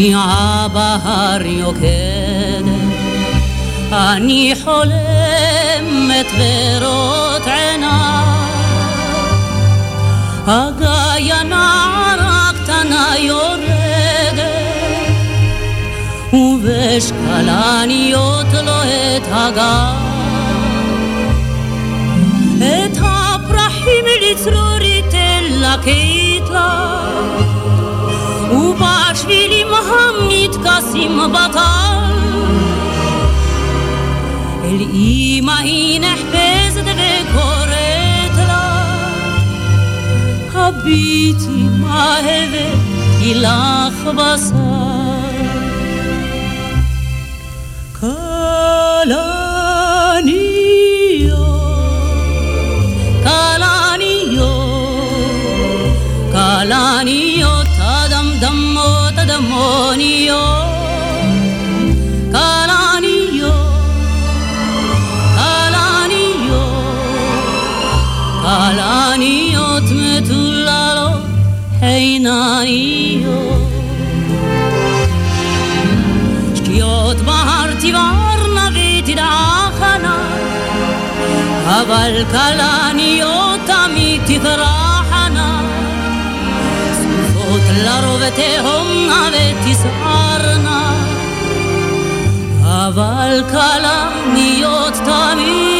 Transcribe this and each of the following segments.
כי הבהר יוקדת, אני חולמת ורות עיניי. הגיא הנערה קטנה יורדת, ובשקלניות לו את הגיא. את הפרחים לצרור ייתן לה קיטלה. ובאשווילי מוחמד קאסים בטל. אל אימא היא נחפזת וקוראת לה, הביטי מאהבת, תילך בשר. אבל כלניות תמיד תפרח לרוב תהומנה ותסערנה אבל כלניות תמיד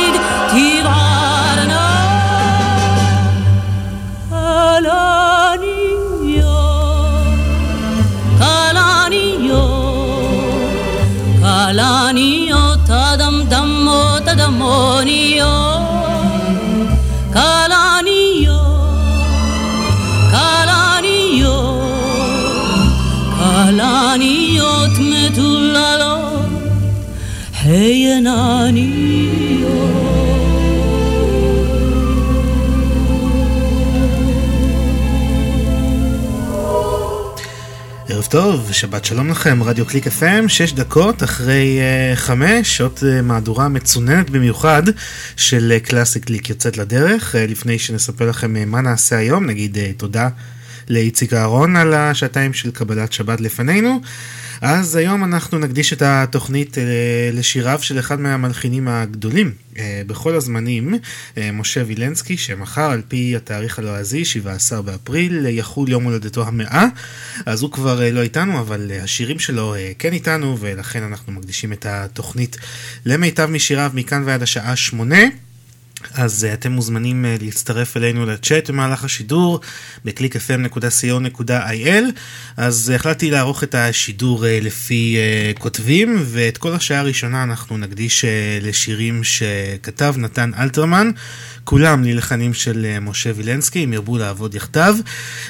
טוב, שבת שלום לכם, רדיו קליק FM, שש דקות אחרי אה, חמש, שעות אה, מהדורה מצוננת במיוחד של קלאסי אה, קליק יוצאת לדרך. אה, לפני שנספר לכם אה, מה נעשה היום, נגיד אה, תודה לאיציק אהרון על השעתיים של קבלת שבת לפנינו. אז היום אנחנו נקדיש את התוכנית אה, לשיריו של אחד מהמלחינים הגדולים אה, בכל הזמנים, אה, משה וילנסקי, שמחר על פי התאריך הלועזי, 17 באפריל, יחול יום הולדתו המאה. אז הוא כבר לא איתנו, אבל השירים שלו כן איתנו, ולכן אנחנו מקדישים את התוכנית למיטב משיריו מכאן ועד השעה שמונה. אז uh, אתם מוזמנים uh, להצטרף אלינו לצ'אט במהלך השידור ב-clickfm.co.il אז uh, החלטתי לערוך את השידור לפי כותבים ואת כל השעה הראשונה אנחנו נקדיש לשירים שכתב נתן אלתרמן כולם ללחנים של משה וילנסקי אם ירבו לעבוד יחדיו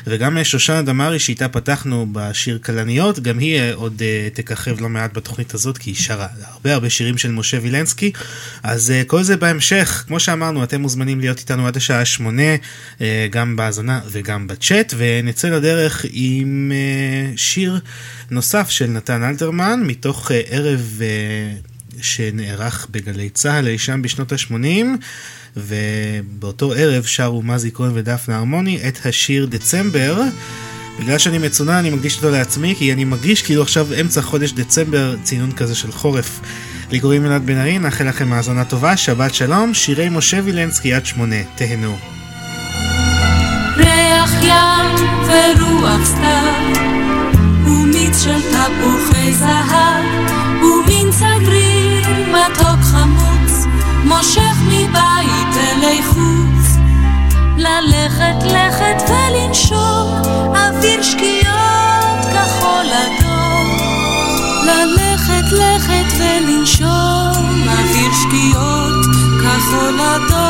וגם שושנה דמארי שאיתה פתחנו בשיר כלניות גם היא עוד תככב לא מעט בתוכנית הזאת כי היא שרה הרבה הרבה שירים של משה וילנסקי. אז כל זה בהמשך. כמו שאמרתי שאמרנו, אתם מוזמנים להיות איתנו עד השעה שמונה, אה, גם בהאזנה וגם בצ'אט, ונצא לדרך עם אה, שיר נוסף של נתן אלתרמן, מתוך אה, ערב שנערך בגלי צה"ל אי שם בשנות ה-80. ובאותו ערב שרו מזי כהן ודפנה הרמוני את השיר דצמבר. בגלל שאני מצונן אני מקדיש אותו לעצמי, כי אני מרגיש כאילו עכשיו אמצע חודש דצמבר, צינון כזה של חורף. לי קוראים אלעד בן ארי, נאחל לכם האזנה טובה, שבת שלום, שירי משה וילנסקי יד שמונה, תהנו. ריח ים ורוח סתיו, ומיץ של תפוחי זהב, ומין סגריר מתוק חמוץ, מושך מבית אלי חוץ. ללכת לכת ולנשום אוויר שקיעות לכת ולנשום אוויר שקיעות כחול אדום.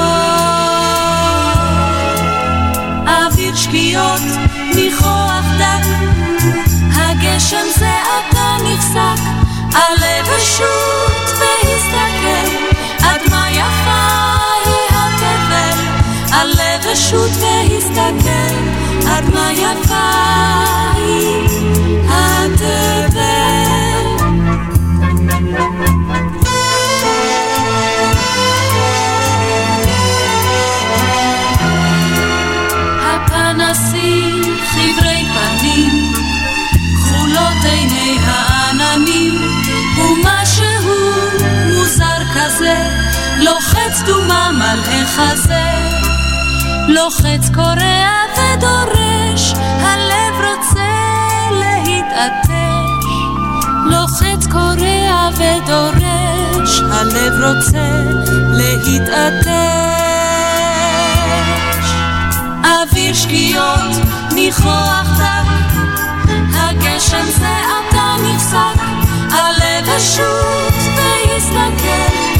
אוויר שקיעות ניחוח דק, הגשם זה עתה נפסק, עלה ושוט והסתכל, עד מה יפה היא התבל, עלה ושוט והסתכל, עד מה יפה היא התבל. לוחץ דומם על החזה. לוחץ קורע ודורש, הלב רוצה להתעטש. לוחץ קורע ודורש, הלב רוצה להתעטש. אוויר שקיעות, ניחוח דק, הגשם זה עתה נפסק, עלה ושוט והסתכל,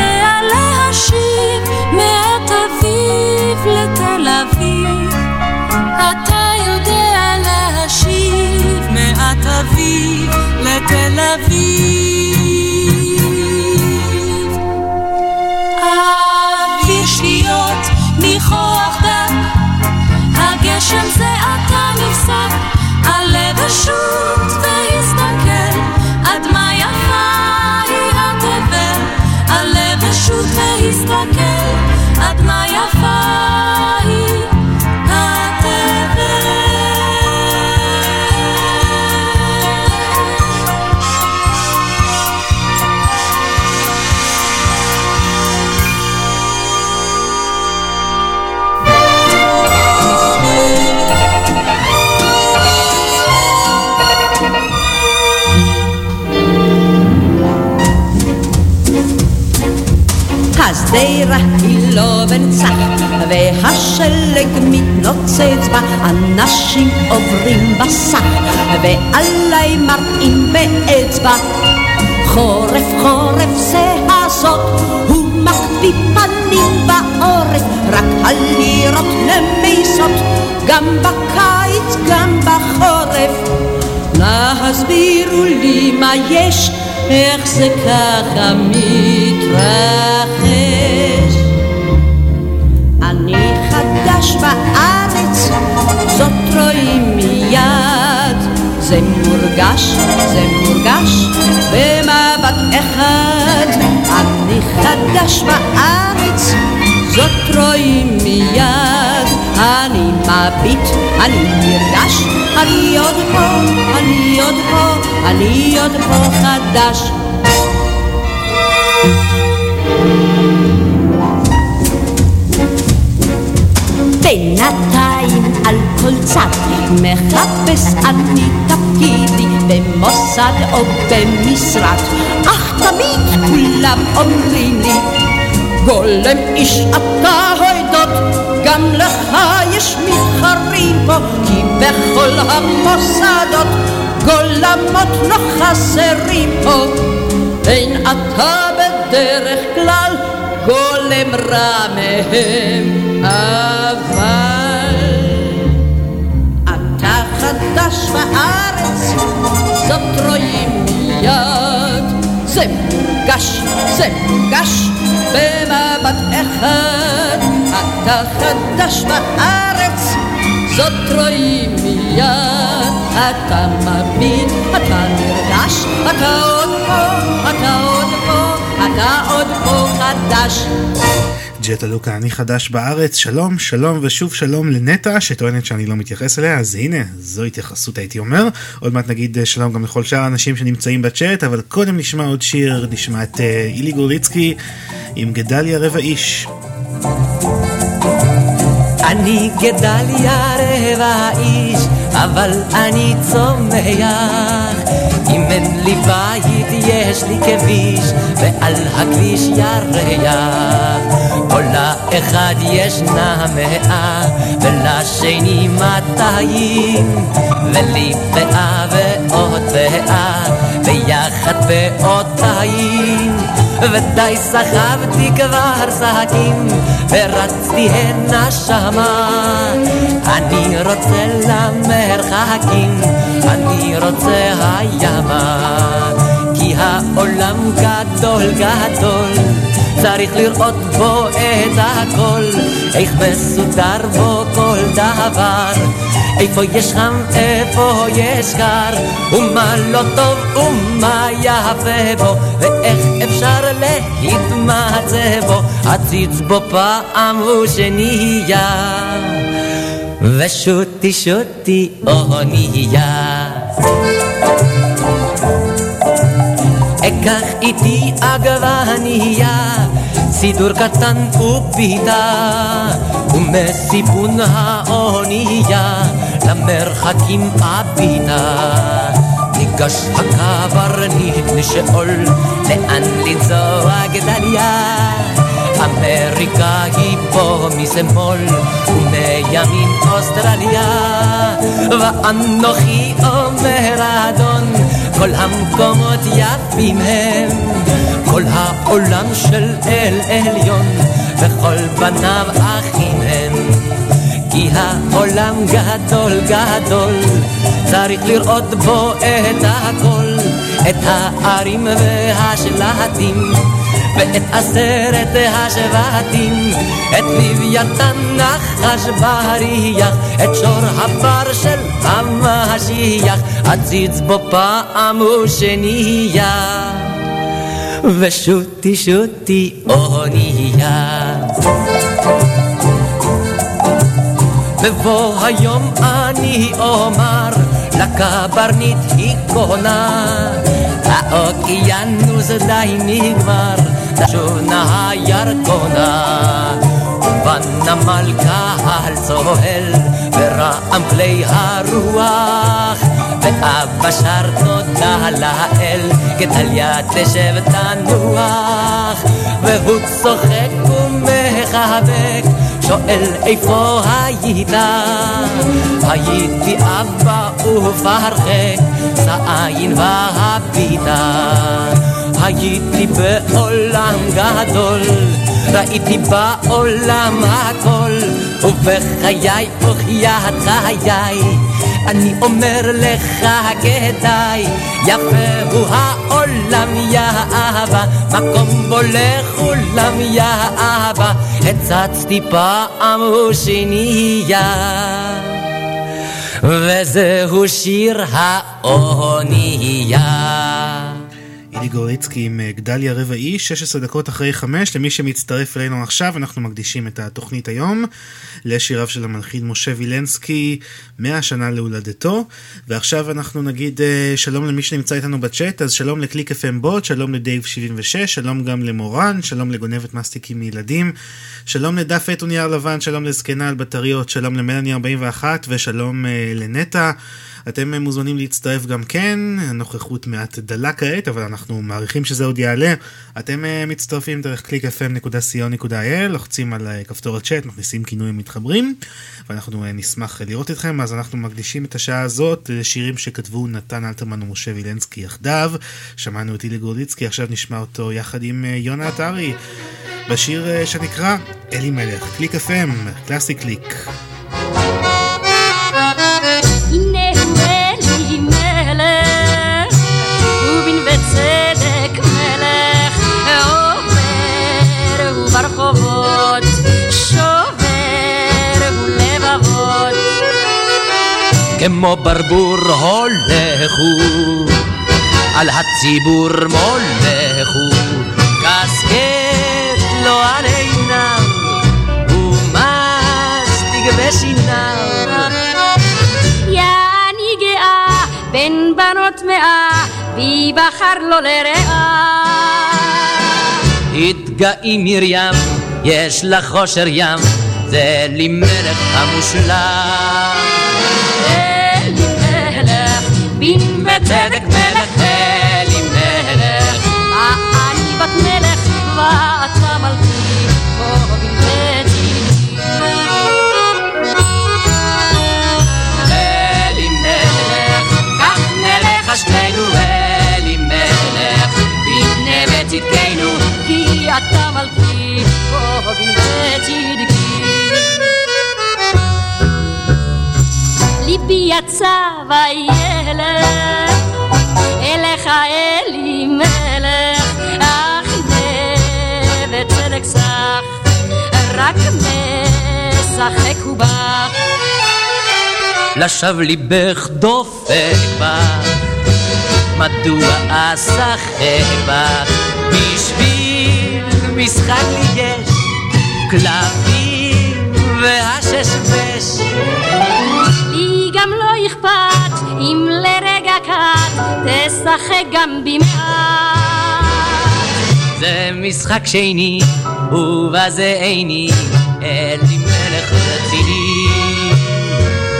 לתל אביב. אוויר שקיעות ניחוח דק, הגשם זה עתה נפסק, עלה ושוט והסתכל, השדרה היא לא בנצח, והשלג מתנוצץ בה, אנשים עוברים בסך, ועליי מראים באצבע. חורף חורף זה הזאת, הוא מקפיא פנים בעורף, רק הלירות נמיסות, גם בקיץ גם בחורף. להסבירו לי מה יש, איך זה ככה מתרחש. בארץ, זאת רואים מיד. זה מורגש, זה מורגש, במבט אחד. אני חדש בארץ, זאת רואים מיד. אני מביט, אני נרגש, אני עוד פה, אני עוד פה, אני עוד פה חדש. בינתיים על כל צד מחפש אני תפקידי במוסד או במשרד אך תמיד כולם אומרים לי גולם איש אתה הוידות גם לך יש מתחרים פה, כי בכל המוסדות גולמות לא חסרים פה. אין אתה בדרך כלל גולם רע מהם, אבל אתה חדש בארץ, זאת רואים מיד. זה מורגש, זה מורגש במבט אחד. אתה חדש בארץ, זאת רואים מיד. אתה מביט, אתה נרגש, אתה עוד פה, אתה עוד פה, אתה עוד פה חדש. ג'טה לוקה, אני חדש בארץ, שלום, שלום ושוב שלום לנטע שטוענת שאני לא מתייחס אליה, אז הנה, זו התייחסות הייתי אומר. עוד מעט נגיד אה, שלום גם לכל שאר האנשים שנמצאים בצ'אט, אבל קודם נשמע עוד שיר, נשמע את אה, אילי גורליצקי עם גדליה רבע איש. אני גדליה רבע איש, אבל אני צומח. אם אין לי בית יש לי כביש, ועל הכביש ירח. כל לאחד ישנה מאה, ולשני מאתיים, ולי פאה ועוד פאה, ויחד פאותיים. ודי סחבתי כבר שקים, ורצתי הנה שמה. אני רוצה למרחקים, אני רוצה הימה. כי העולם גדול גדול, צריך לראות בו את הכל, איך מסודר בו כל דבר. איפה יש חם, איפה יש קר, ומה לא טוב ומה יפה בו, ואיך אפשר להתמצא בו, עציץ בו פעם ושנייה. ושוטי שוטי אונייה. אקח איתי עגבנייה, סידור קטן ופיתה, ומסיפון האונייה למרחקים הביתה. ניגש הקברניט לשאול לאן לנסוע גדליה. אמריקה היא פה משמאל ומימין אוסטרליה ואנוכי אומר אדון כל המקומות יפים הם כל העולם של אל עליון וכל בניו אחים הם כי העולם גדול גדול צריך לראות בו את הכל את הערים והשלטים ואת עשרת השבטים, את לוויתן נחש בריח, את שור הבר של המשיח, עציץ בו פעם ושנייה. ושוטי שוטי אונייה. בבוא היום אני אומר לקברניט היא קונה האוקיינוס די נגמר שונה הירקונה. ובנמל קהל צוהל ורעם כלי הרוח. ואבא שר תודה לאל גדליה תשב תנוח. והוא צוחק ומחבק שואל איפה היית? הייתי אבא ובהרחק סעין והביטה הייתי בעולם גדול, ראיתי בעולם הכל, ובחיי וחיית חיי, אני אומר לך כדאי, יפה הוא העולם יא אהבה, מקום בו לכולם יא אהבה, הצצתי פעם ושנייה. וזהו שיר האונייה. אילי גוריצקי עם אה, גדליה רבעי, 16 דקות אחרי 5. למי שמצטרף אלינו עכשיו, אנחנו מקדישים את התוכנית היום לשיריו של המלחין משה וילנסקי, 100 שנה להולדתו. ועכשיו אנחנו נגיד אה, שלום למי שנמצא איתנו בצ'אט, אז שלום לקליק FM בוט, שלום לדייב 76, שלום גם למורן, שלום לגונבת מסטיקים מילדים, שלום לדף עט ונייר לבן, שלום לזקנה על בטריות, שלום למלאני 41 ושלום uh, לנטע. אתם מוזמנים להצטרף גם כן, הנוכחות מעט דלה כעת, אבל אנחנו מעריכים שזה עוד יעלה. אתם אה, מצטרפים דרך www.clickfm.co.il, לוחצים על אה, כפתור הצ'אט, מכניסים כינויים מתחברים, ואנחנו אה, נשמח לראות אתכם. אז אנחנו מקדישים את השעה הזאת לשירים שכתבו נתן אלתרמן ומשה וילנסקי יחדיו. שמענו את אילי גורליצקי, עכשיו נשמע אותו יחד עם יונה עטרי. בשיר שנקרא אלימלך, קליק FM, קלאסי קליק. כמו ברבור הולכו על הציבור מולכו קסקט לו על עיניו ומסטיג בשיניו יעני גאה בין בנות מאה ויבחר לו לרעה. התגאי מרים, יש לך חושר ים, זה לי מלך המושלם. אלי בין וצדק מלך, אלי מלך, אני בת מלך ואתה מלכי, פה בין וצדקי. אלי מלך, כך מלך השתנו צדקנו, כי אתה מלכי, אוהבין וצדקי. ליבי יצא וילך, אליך אלי מלך, אך וצדק סך, רק משחק ובך. לשווא ליבך דופק בך, מדוע אשחק בך? בשביל משחק לי יש קלפים והששבש. אכפת אם לרגע קט תשחק גם במעט. זה משחק שני ובזה איני אלי מלך רציני.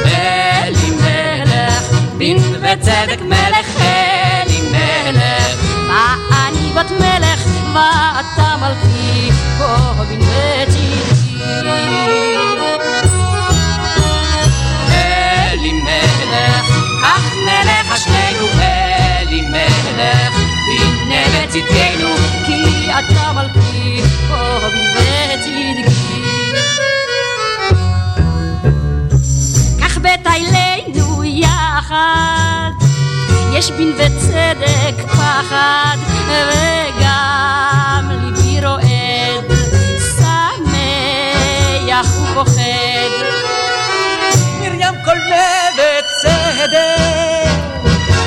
אלי מלך, דין וצדק מלך אלי מלך. מה אני בת מלך ואתה מלכי, כה בנבטי. אלי מלך, כך נלך שנינו אלי מלך, הנה בצדקנו, כי אתה מלכי, כה בנבטי. כך בתיילנו יחד יש בין וצדק פחד, וגם ליבי רועד, שמח ופוחד. מרים כל וצדק,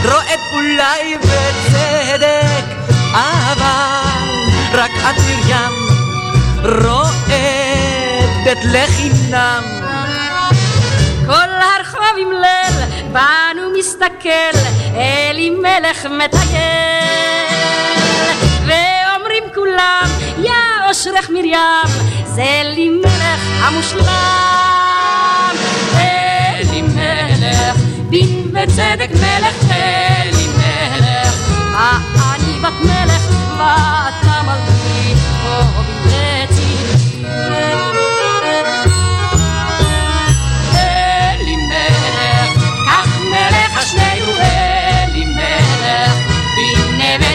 רועד אולי בצדק, אבל רק את מרים רועדת לחינם. כל הרחוב עם ליל, בנו מסתכל, אלי מלך מטייל. ואומרים כולם, יא אושרך מרים, זה לי מלך המושלם. דין וצדק מלך, אלי מלך, אני בת מלך, ואתה מלכי, פה בנבצי.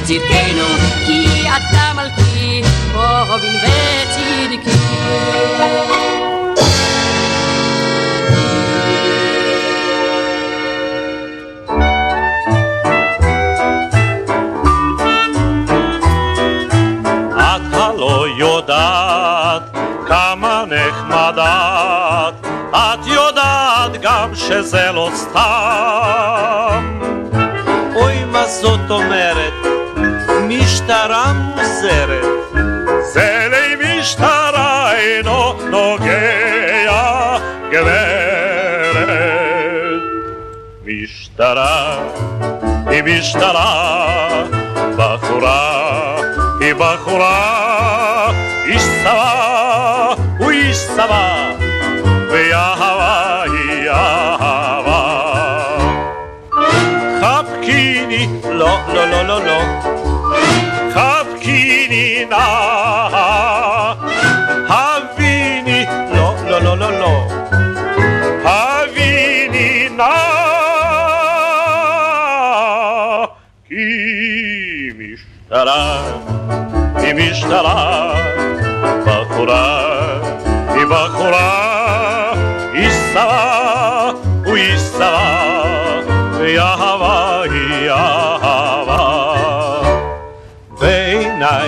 צדקנו, כי אתה מלכי, רובין וצדקי. שזה לא סתם. אוי, מה זאת אומרת? משטרה מוזרת. זה למשטרה אינו נוגע, גברת. משטרה היא משטרה, בחורה היא בחורה, איש צבא הוא איש צבא, חבקיני נא, הביני, לא, לא, לא, לא, לא. הביני נא, כי משטרה, היא משטרה, בחורה, היא בחורה, היא שרה, הוא איש שרה, והיא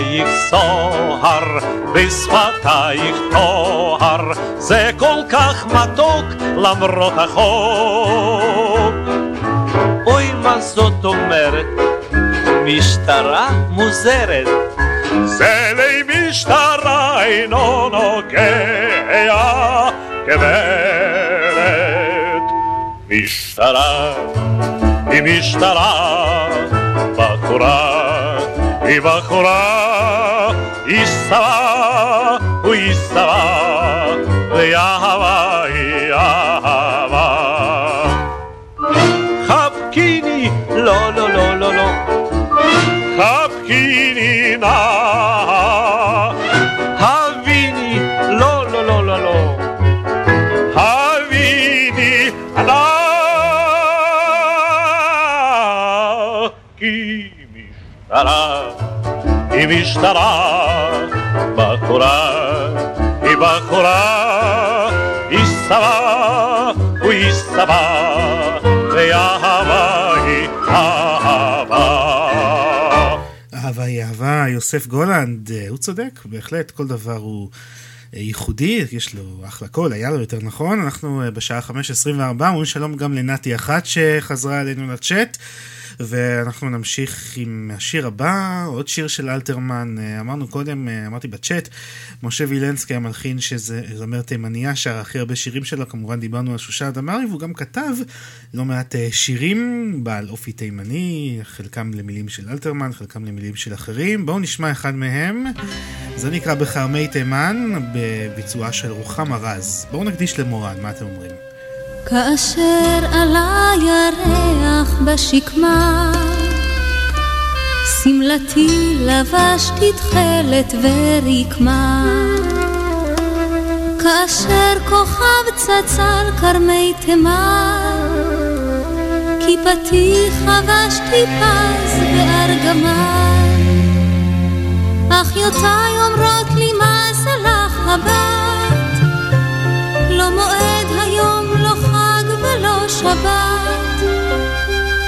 בעינייך סוהר, בשפתייך טוהר, זה כל כך מתוק למרות החוק. אוי, מה זאת אומרת? משטרה מוזרת. זה למשטרה אינו נוגע, גברת. משטרה היא משטרה, בחורה היא בחורה, איש צבא הוא איש צבא, ואהבה היא אהבה. חבקיני, לא, לא, לא, לא, לא. חבקיני נא, הביני, לא, לא, לא, לא, לא. הביני נא, כי משטרה, היא משטרה, בחורה, היא בחורה, איש צבא הוא איש צבא, ואהבה היא אהבה. אהבה היא אהבה, יוסף גולנד, אה, הוא צודק, בהחלט, כל דבר הוא אה, ייחודי, יש לו אחלה קול, היה לו יותר נכון. אנחנו אה, בשעה 5.24, אומרים שלום גם לנתי אחת שחזרה אלינו לצ'אט. ואנחנו נמשיך עם השיר הבא, עוד שיר של אלתרמן, אה, אמרנו קודם, אה, אמרתי בצ'אט, משה וילנסקי המלחין שזה זמר תימניה, שר הכי הרבה שירים שלו, כמובן דיברנו על שושה דמארי, והוא גם כתב לא מעט אה, שירים בעל אופי תימני, חלקם למילים של אלתרמן, חלקם למילים של אחרים. בואו נשמע אחד מהם, זה נקרא בכרמי תימן, בביצועה של רוחמה רז. בואו נקדיש למורן, מה אתם אומרים? כאשר עלה ירח בשקמה, שמלתי לבשתי תכלת ורקמה. כאשר כוכב צצל כרמי תימן, כיפתי חבשתי פז בארגמן. אחיותיי אומרות לי מה זה לך הבת, לא מועד היום, לא חג ולא שבת,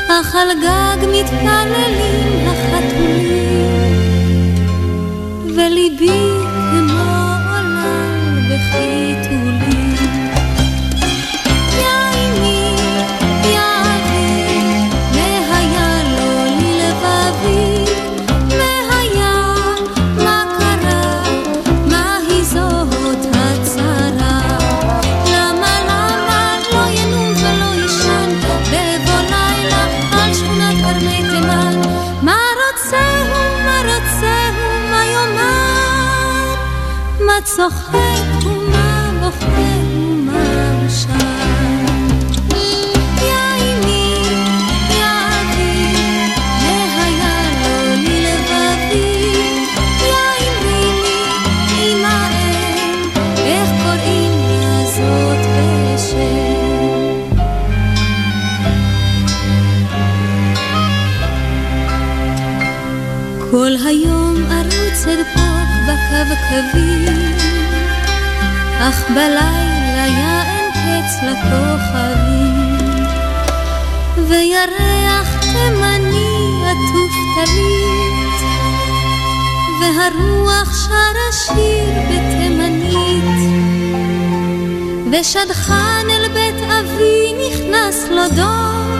אך על גג מתפללים החתולים, וליבי בקווקווים, אך בלילה יען קץ לכוכבים, וירח תימני עטוף טלית, והרוח שרה שיר בתימנית, ושדכן אל בית אבי נכנס לו דום,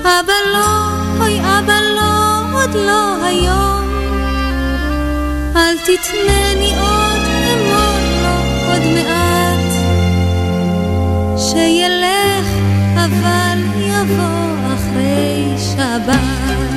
אבא לא, אוי אבא לא, עוד לא היום. אל תתנני עוד, אמור לו עוד מעט. שילך, אבל יבוא אחרי שבת.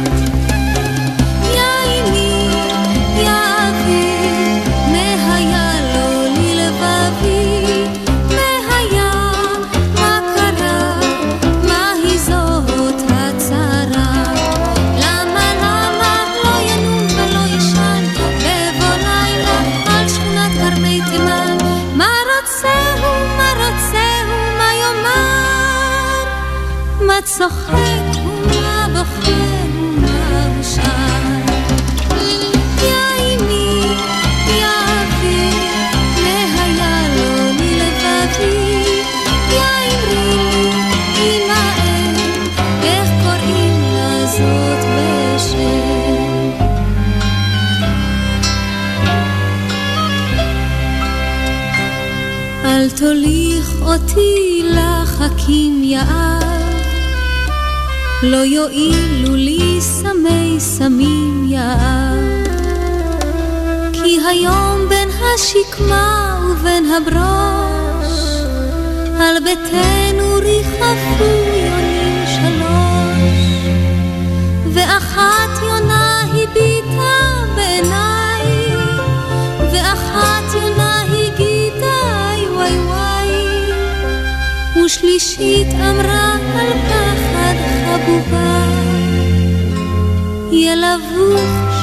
תוליך אותי לחכים יער, לא יועילו לי סמי סמים יער. כי היום בין השקמה ובין הברוש, על ביתנו ריחפו שלישית אמרה על פחד חבובה ילבוך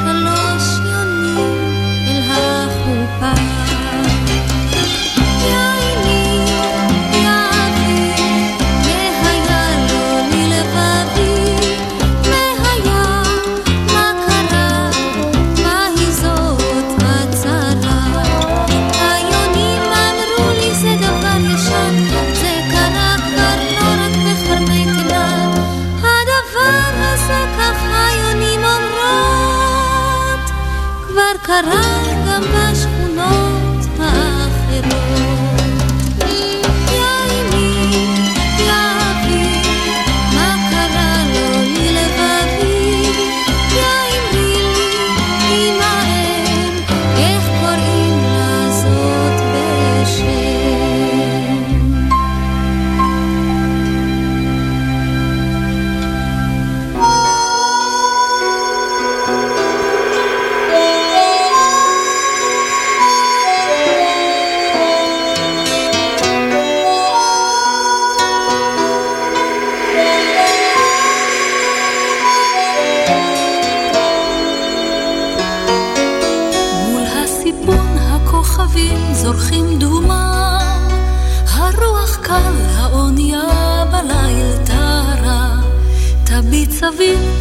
vida.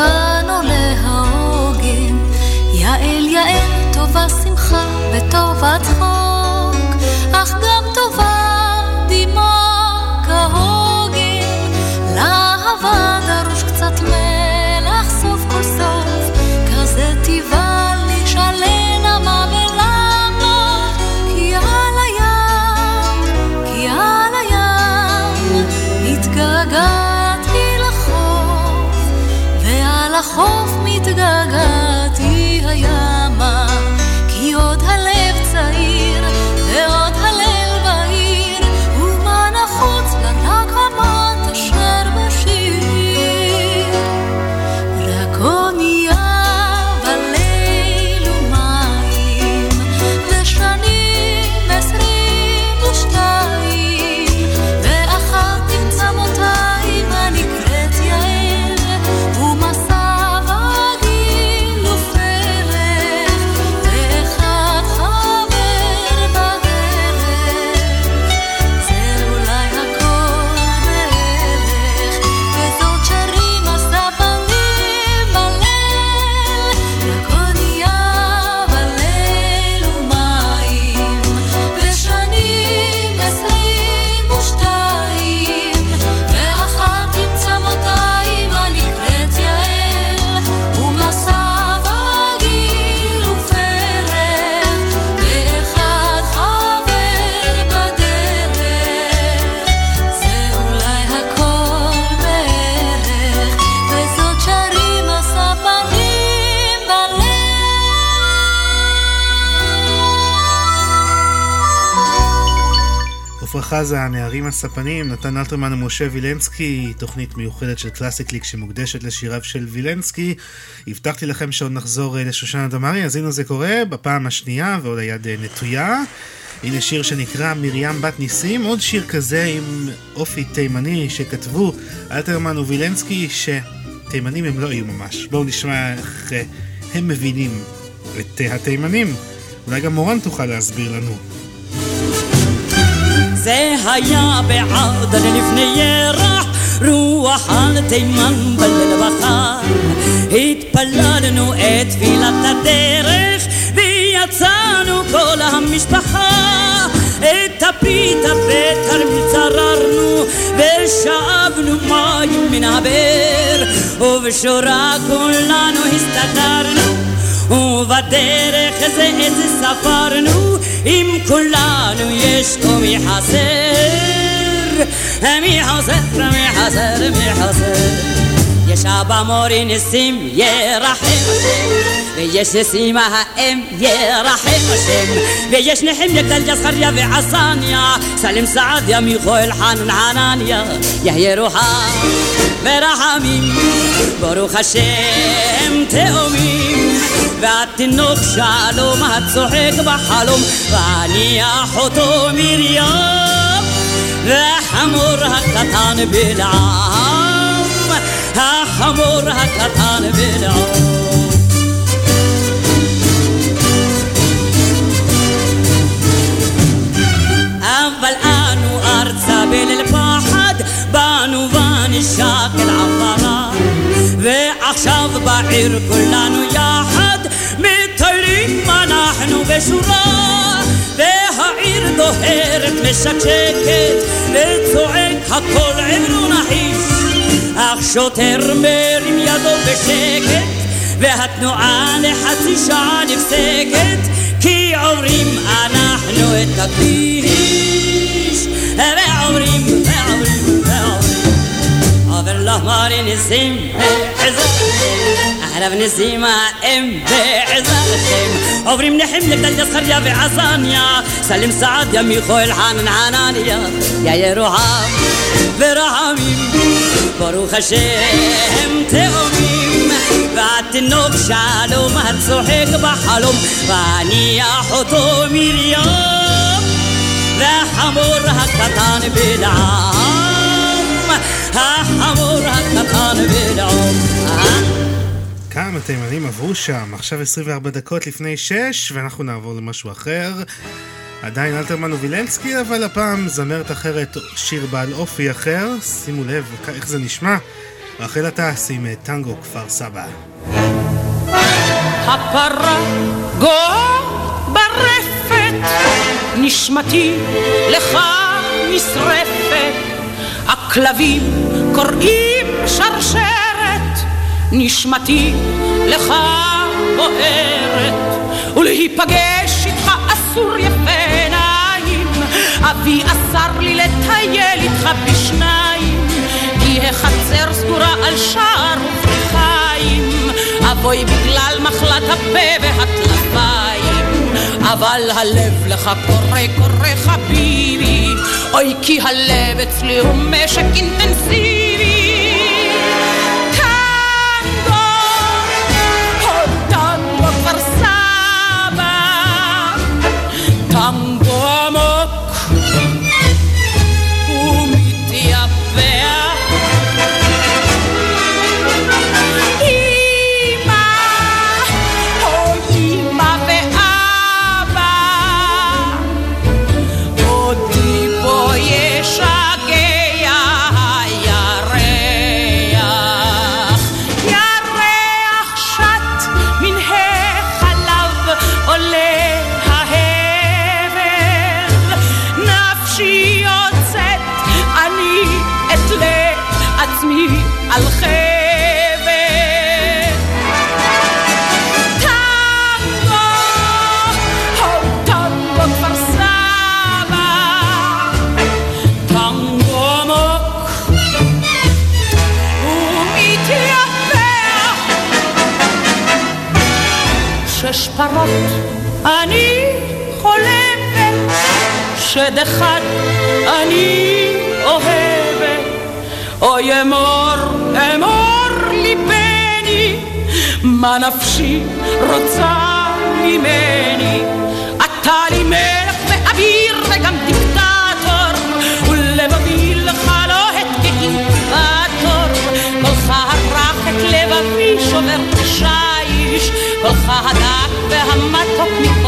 time מאחז הנערים הספנים, נתן אלתרמן ומשה וילנסקי, תוכנית מיוחדת של קלאסיקליק שמוקדשת לשיריו של וילנסקי. הבטחתי לכם שעוד נחזור אה, לשושנה דמארי, אז הנה זה קורה, בפעם השנייה ועוד היד אה, נטויה. הנה שיר שנקרא מרים בת ניסים, עוד שיר כזה עם אופי תימני שכתבו אלתרמן ווילנסקי, שתימנים הם לא היו ממש. בואו נשמע איך אה, הם מבינים את התימנים. אולי גם מורן תוכל להסביר לנו. זה היה בעדן לפני ירח, רוח על תימן בליל בחר. התפללנו את תפילת הדרך, ויצאנו כל המשפחה. את הפיתה בתרמיל צררנו, ושאבנו מים מן הבאר, ובשורה כולנו הסתתרנו. ובדרך זה איזה ספרנו אם כולנו יש ומי חסר מי חסר מי חסר מי חסר יש אבא מורי ניסים ירחם השם ויש ניסים האם ירחם השם ויש נחמיה גדליה זכריה ועסניה סלים סעדיה מיכואל חנן חנניה יהיה רוחם ורחמים ברוך השם תאומים והתינוק שלום הצוחק בחלום ואניח אותו מרים והחמור הקטן בלעם החמור הקטן בלעם. אבל אנו ארצה בליל פחד באנו ונשק אל עפרה ועכשיו בעיר כולנו יחד מטיילים אנחנו בשורה והעיר דוהרת משקשקת וצועק הכל עברו נחיש. אך שוטר מרים ידו בשקט והתנועה לחצי שעה נפסקת כי עוברים אנחנו את הכביש. ועוברים ועוברים ועוברים ערב ניסים האם בעזרת השם עוברים נחם לגדל זכריה ועזניה סלים סעדיה מיכואל חנן חנניה. יאיר רוחם ורחמים ברוך השם תאומים. והתינוק שלום הצוחק בחלום ואניח אותו מרים. והחמור הקטן בלעם החמור הקטן בלעם כמה תימנים עברו שם, עכשיו 24 דקות לפני 6 ואנחנו נעבור למשהו אחר. עדיין אלתרמן ווילנסקי, אבל הפעם זמרת אחרת, שיר בעל אופי אחר. שימו לב איך זה נשמע. רחל עטס עם טנגו כפר סבא. הפרה גואה ברפת, נשמתי לך נשרפת, הכלבים קוראים שרשרת, נשמתי לך בוערת, ולהיפגש איתך אסור יפה עיניים, אבי אסר לי לטייל איתך בשניים, כי החצר סגורה על שער ופריחיים, אבוי בגלל מחלת הפה והטלפיים, אבל הלב לך קורא קורא חביבי, אוי כי הלב אצלי הוא משק אינטנסיבי אחד אני אוהבת, אוי אמור, אמור ליבני, מה נפשי רוצה ממני. אתה לי מלך ואוויר וגם דיקטטור, ולבבי לך לא את כאינקווטור. קולך הרך את לבבי שובר שיש, קולך הדק והמתוק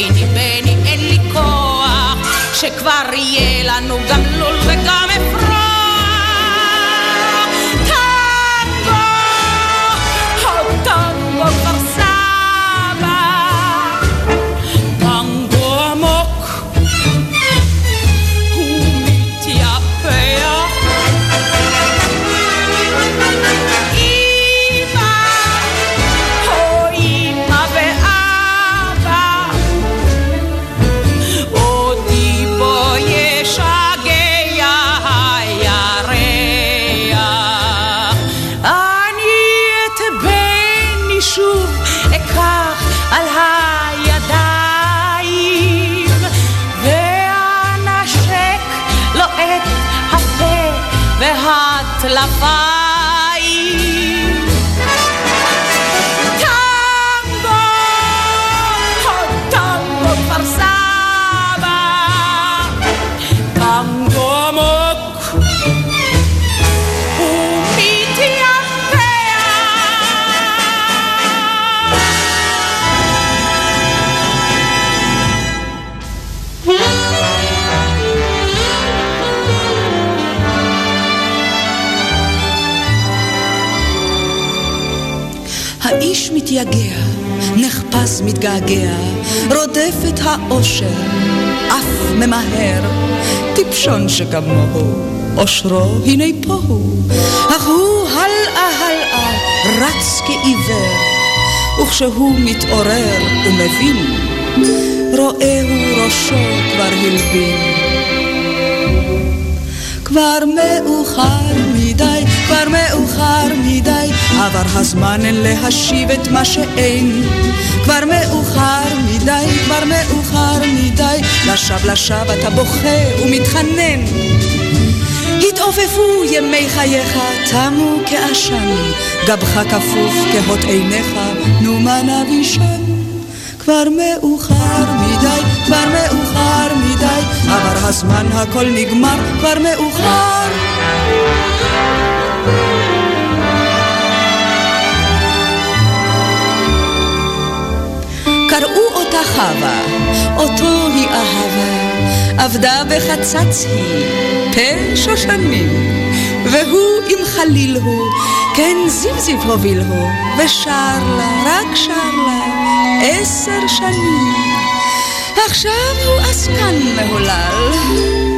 קחני בני, אין לי כוח, שכבר יהיה לנו גם מתגעגע, רודף את האושר, אף ממהר, טיפשון שכמוהו, אושרו הנה פה הוא, אך הוא הלאה הלאה, רץ כעיוור, וכשהוא מתעורר ומבין, רואהו ראשו כבר הלבין. כבר מאוחר מדי, כבר מאוחר מדי, עבר הזמן להשיב את מה שאין. כבר מאוחר מדי, כבר מאוחר מדי, לשווא לשווא אתה בוכה ומתחנן. התעופפו ימי חייך, תמו כעשן, גבך כפוף כהות עיניך, נו מה נבישן? כבר מאוחר מדי, כבר מאוחר מדי, עבר הזמן הכל נגמר, כבר מאוחר. קראו אותה חווה, אותו היא אהבה, עבדה בחצץ היא, פה שושנים, והוא עם חליל הוא, כן זיבזיב הוביל הוא, ושר לה, רק שר לה, עשר שנים. עכשיו הוא עסקן מהולל,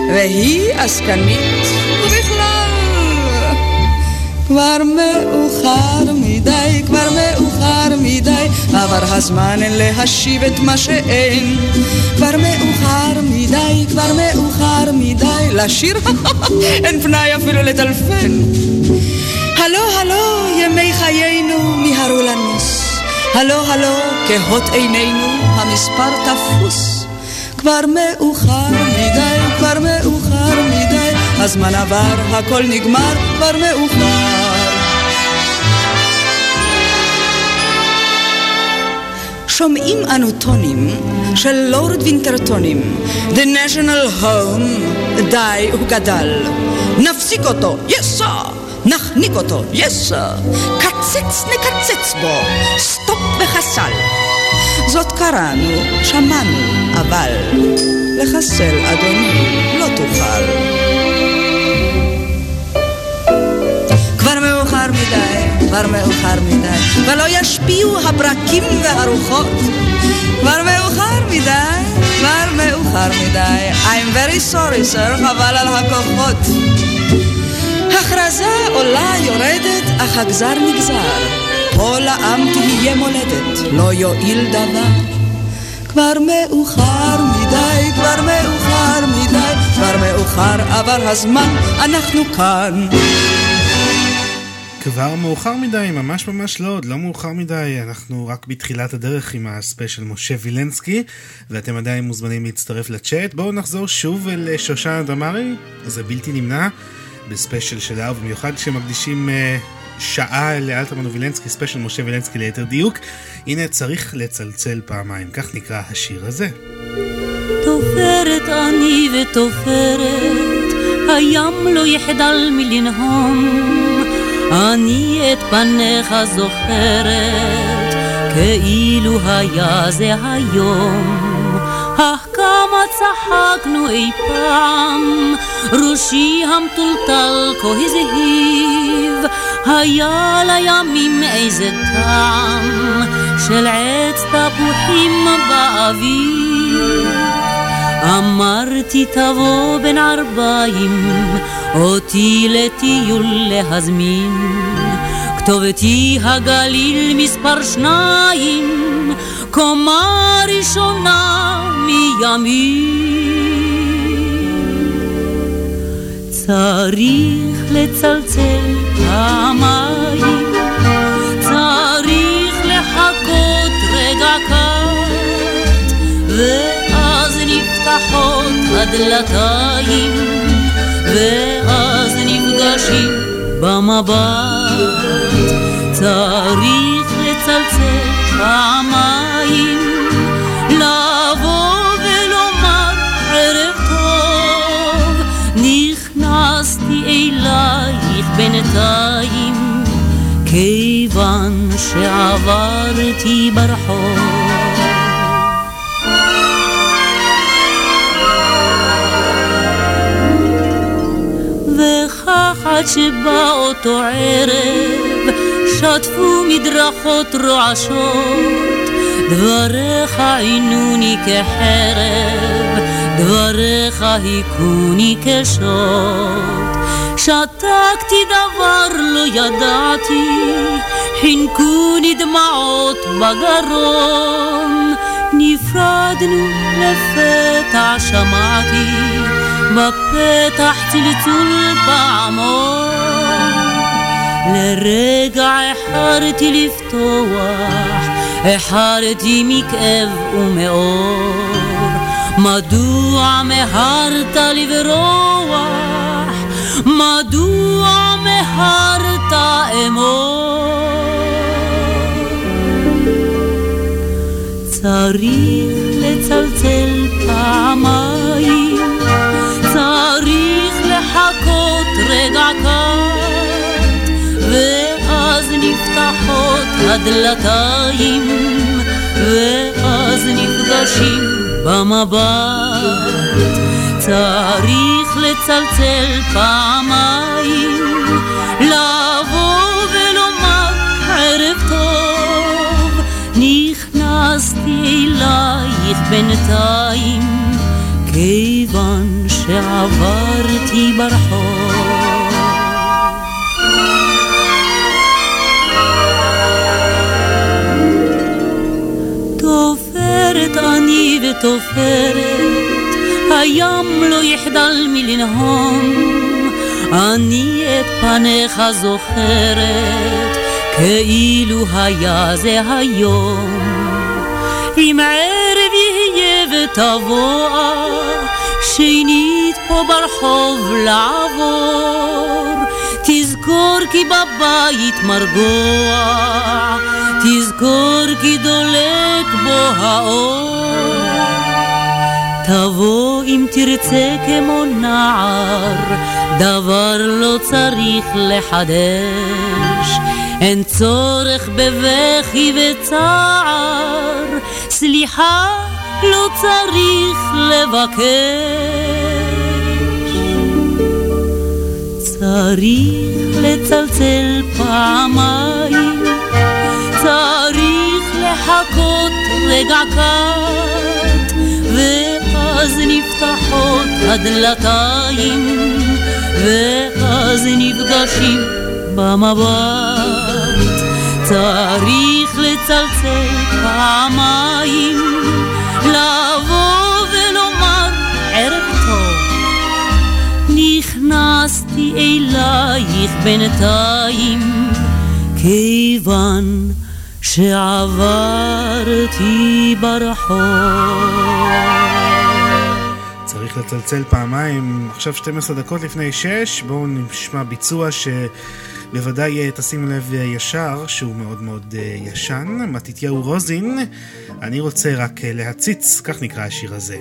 והיא עסקנית ובכלל. כבר מאוחר מדי, כבר מאוחר מדי, עבר הזמן להשיב את מה שאין. כבר מאוחר מדי, כבר מאוחר מדי, לשיר אין פנאי אפילו לטלפן. הלו הלו ימי חיינו מיהרו לנוס. הלו הלו כהות עינינו המספר תפוס. כבר מאוחר מדי, כבר מאוחר מדי, הזמן עבר, הכל נגמר, כבר מאוחר. שומעים אנו טונים של לורד וינטרטונים, The National Home, די, הוא גדל. נפסיק אותו, sir! נחניק אותו, sir! קצץ נקצץ בו, stop וחסל. זאת קראנו, שמענו, אבל לחסל, אדוני, לא תוכל. כבר מאוחר מדי, כבר מאוחר מדי, ולא ישפיעו הברקים והרוחות. כבר מאוחר מדי, כבר מאוחר מדי. I'm very sorry, sir, חבל על הכוחות. הכרזה עולה יורדת, אך הגזר נגזר. פה לעם תהיה מולדת, לא יועיל דבר. כבר מאוחר מדי, כבר מאוחר מדי, כבר מאוחר עבר הזמן, אנחנו כאן. כבר מאוחר מדי, ממש ממש לא, עוד לא מאוחר מדי, אנחנו רק בתחילת הדרך עם הספיישל משה וילנסקי, ואתם עדיין מוזמנים להצטרף לצ'אט. בואו נחזור שוב אל אה, שושנה דמארי, זה בלתי נמנע, בספיישל שלה, ובמיוחד כשמקדישים uh, שעה לאלתרמן ווילנסקי, ספיישל משה וילנסקי ליתר דיוק. הנה צריך לצלצל פעמיים, כך נקרא השיר הזה. תופרת אני ותופרת, הים לא יחדל מלנהום. אני את פניך זוכרת, כאילו היה זה היום. אך כמה צחקנו אי פעם, ראשי המטולטל כה הזהיב, היה לימים איזה טעם של עץ תפוחים באוויר. אמרתי תבוא בין ערביים, אותי לטיול להזמין. כתובתי הגליל מספר שניים, קומה ראשונה מימין. צריך לצלצל פעמיים, הדלתיים, ואז נפגשים במבט. צריך לצלצל פעמיים, לבוא ולומר ערב טוב, נכנסתי אלייך בינתיים, כיוון שעברתי ברחוב. עד שבא אותו ערב, שטפו מדרכות רועשות, דבריך עינוני כחרב, דבריך היכוני כשוט. שתקתי דבר לא ידעתי, חינקוני דמעות בגרון. נפרדנו לפתע שמעתי, בפתח צלצול פעמון. לרגע החרתי לפתוח, החרתי מכאב ומאור. מדוע מהרת לברוח? מדוע מהרת אמור? צריך לצלצל פעמיים, צריך לחכות רגע קט, ואז נפתחות הדלתיים, ואז נפגשים במבט. צריך לצלצל פעמיים, לבוא ולומר ערב טוב, נכנסתי אלייך בינתיים, כיוון שעברתי ברחוב. תופרת אני ותופרת, הים לא יחדל מלנהום, אני את פניך זוכרת, כאילו היה זה היום. אם ערב יהיה ותבוא, שנית פה ברחוב לעבור, תזכור כי בבית מרגוע, תזכור כי דולק בו האור. תבוא אם תרצה כמו נער, דבר לא צריך לחדש. אין צורך בבכי וצער, סליחה לא צריך לבקש. צריך לצלצל פעמיים, צריך לחכות רגע קט, ואז נפתחות הדלתיים, ואז נפגשים במבט. צריך לצלצל פעמיים, לבוא ולומר ערב טוב. נכנסתי אלייך בינתיים, כיוון שעברתי ברחוב. צריך לצלצל פעמיים, עכשיו 12 דקות לפני 6, בואו נשמע ביצוע שבוודאי אה, תשימו לב אה, ישר שהוא מאוד מאוד אה, ישן, מתתיהו רוזין, אני רוצה רק להציץ, כך נקרא השיר הזה.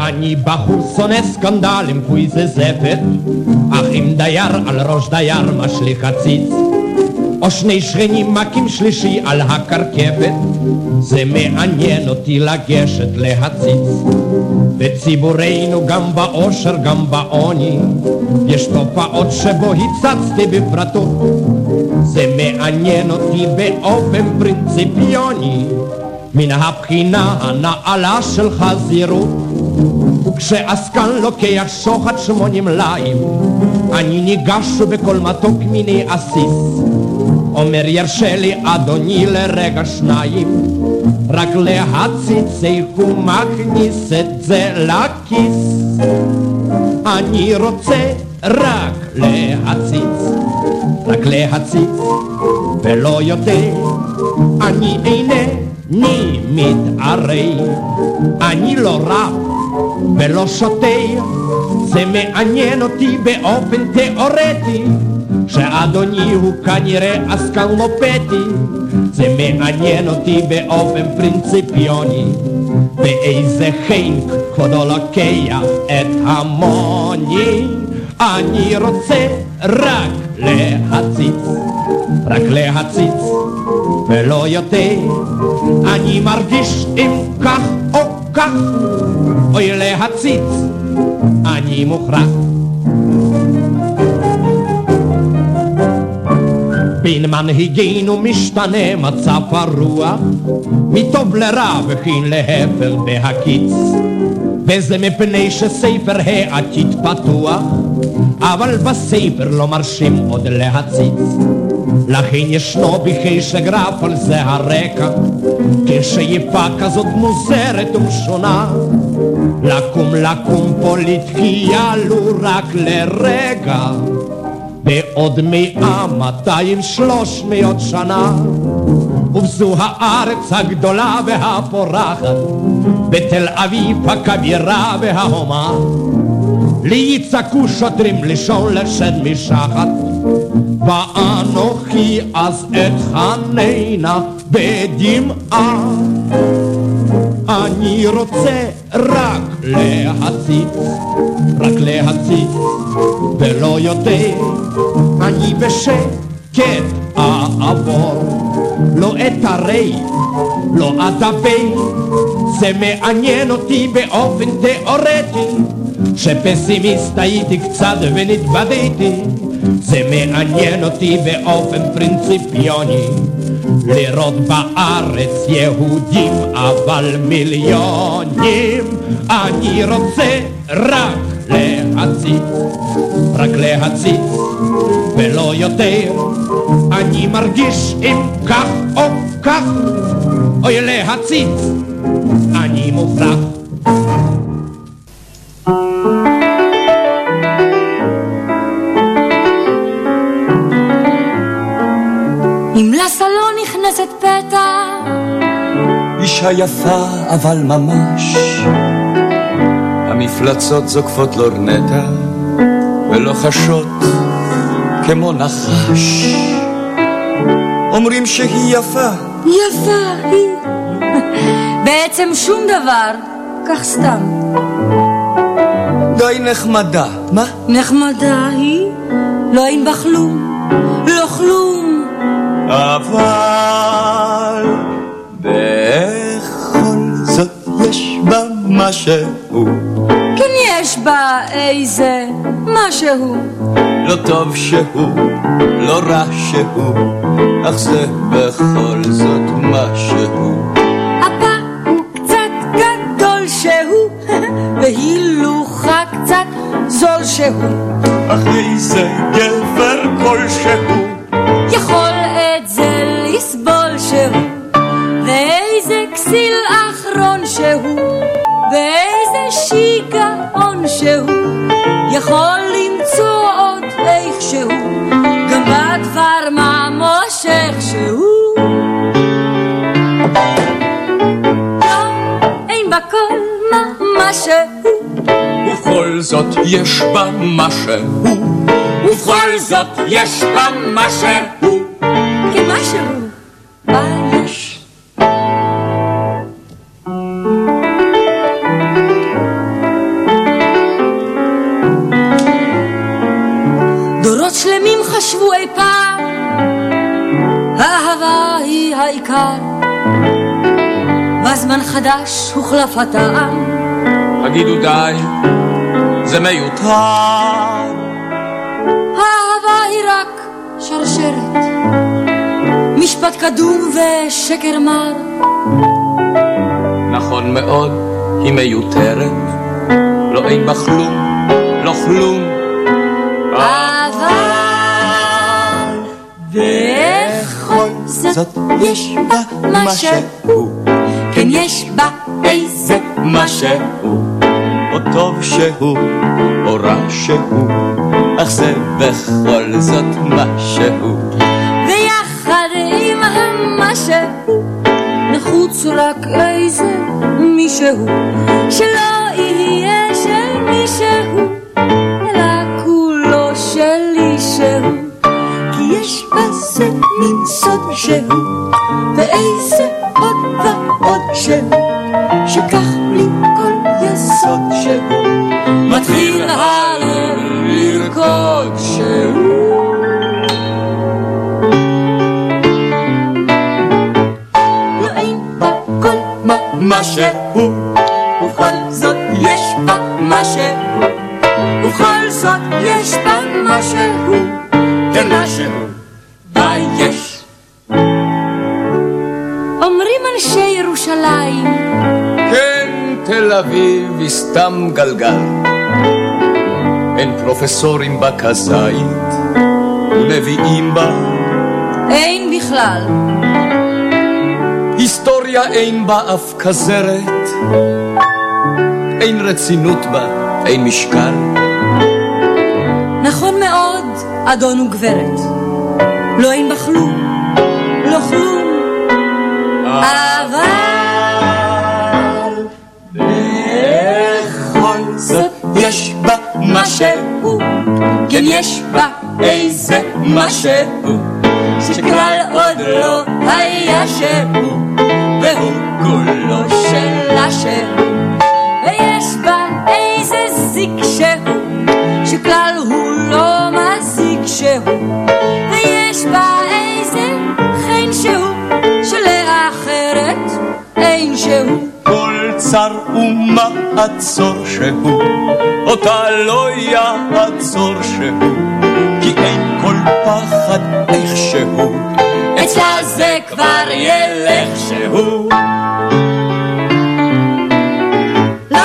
אני בחור שונא סקנדלים, פויזה זפת, אך אם דייר על ראש דייר משליך הציץ. או שני שכנים מכים שלישי על הקרקפת, זה מעניין אותי לגשת להציץ. בציבורנו גם באושר גם בעוני, יש תופעות שבו הצצתי בפרטות. זה מעניין אותי באופן פרינציפיוני, מן הבחינה הנעלה של חזירות. וכשעסקן לוקח שוחד שמונים ליים, אני ניגש בכל מתוק מיני עסיס. אומר ירשה לי אדוני לרגע שניים, רק להציץ איך הוא מכניס את זה לכיס. אני רוצה רק להציץ, רק להציץ, ולא יותר. אני אינני מתערב, אני לא רב ולא שותה, זה מעניין אותי באופן תיאורטי. שאדוני הוא כנראה עסקן לא פטי, זה מעניין אותי באופן פרינציפיוני, באיזה חן כבודו לוקח את המוני, אני רוצה רק להציץ, רק להציץ, ולא יותר, אני מרגיש אם כך או כך, אוי להציץ, אני מוכרח. בין מנהיגינו משתנה מצב הרוח, מטוב לרע וכן להפך בהקיץ. וזה מפני שספר העתיד פתוח, אבל בספר לא מרשים עוד להציץ. לכן ישנו בחישק רף על זה הרקע, כשאיפה כזאת מוזרת ומשונה. לקום לקום פוליטיקיה לו רק לרגע. בעוד מאה, מאתיים, שלוש מאות שנה. ובזו הארץ הגדולה והפורחת, בתל אביב הכבירה וההומה. לי יצעקו שוטרים לישון לשד משחת, ואנוכי אז אתחננה בדמעה. אני רוצה רק להציץ, רק להציץ, ולא יודע, אני בשקט אעבור, לא אתערב, לא אדבר, זה מעניין אותי באופן תיאורטי, שפסימיסט הייתי קצת ונתבדיתי, זה מעניין אותי באופן פרינציפיוני. לראות בארץ יהודים אבל מיליונים. אני רוצה רק להציץ, רק להציץ ולא יותר. אני מרגיש אם כך או כך אוי להציץ. אני מוכרח אישה יפה אבל ממש, המפלצות זוקפות לורנטה ולוחשות כמו נחש. אומרים שהיא יפה, יפה היא. בעצם שום דבר, כך סתם. די נחמדה, מה? נחמדה היא, לא אין בה כלום, משהו כן יש בה איזה משהו. לא טוב שהוא, לא רע שהוא, אך זה בכל זאת משהו. אפה הוא קצת גדול שהוא, והילוכה קצת זול שהוא. אך איזה גבר כלשהו, יכול את זה לסבול שהוא, ואיזה כסיל יש בה משהו, ובכל זאת יש בה משהו. כמשהו, מה יש? דורות שלמים חשבו אי פעם, האהבה היא העיקר. בזמן חדש הוחלף הטעם. תגידו די, זה מיותר. האהבה היא רק שרשרת, משפט קדום ושקר מר. נכון מאוד, היא מיותרת. לא אין בה כלום, לא כלום. אבל בכל זאת יש בה משהו, כן יש בה איזה משהו, או טוב שהוא, או רע שהוא, אך זה בכל זאת משהו. ויחד עם המשהו נחוץ רק איזה מישהו שלא יהיה של מישהו אלא כולו שלי שהוא יש בזה מין סוד שהוא ואיזה עוד ועוד שהוא שכך מתחיל הלב לרקוד שהוא לא אין בכל משהו, ובכל זאת יש בה משהו, ובכל זאת יש בה משהו, כן משהו, בה יש. אומרים אנשי ירושלים, כן, תל אביב היא סתם גלגל. אין פרופסורים בה כזית, נביאים בה, אין בכלל, היסטוריה אין בה אף כזרת. אין רצינות בה, אין משקל. נכון מאוד, אדון וגברת, לא אין בה כלום, לא כלום, אבל כן יש בה איזה משהו, שכלל עוד לא היה שהוא, והוא כולו שלה שהוא, ויש בה איזה זיק שהוא, שכלל הוא לא מזיק שהוא, ויש בה איזה חן שהוא, שלאחרת אין שהוא. כל צר ומעצור שהוא, אותה לא יעצור שהוא, כי אין כל פחד איכשהו, אצלה זה כבר ילך שהוא. לא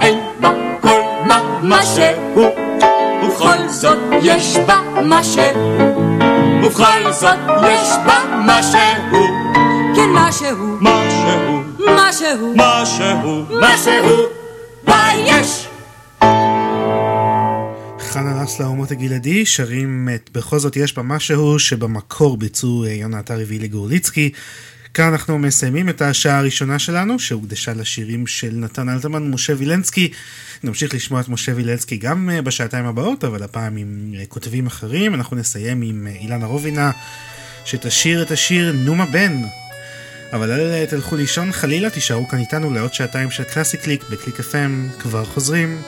אין בה כל מה משהו, ובכל זאת יש בה משהו, ובכל זאת יש בה משהו, כן משהו, משהו, משהו, משהו, משהו, בה יש. חנה לסלאו ומוטי גלעדי שרים את בכל זאת יש בה משהו שבמקור ביצעו אה, יונה עטרי ואילי גורליצקי. כאן אנחנו מסיימים את השעה הראשונה שלנו שהוקדשה לשירים של נתן אלתרמן ומשה וילנסקי. נמשיך לשמוע את משה וילנסקי גם אה, בשעתיים הבאות אבל הפעם עם אה, כותבים אחרים. אנחנו נסיים עם אילנה רובינה שתשיר את השיר נומה בן. אבל אל תלכו לישון חלילה תישארו כאן איתנו לעוד שעתיים של קלאסי קליק בקליק FM כבר חוזרים.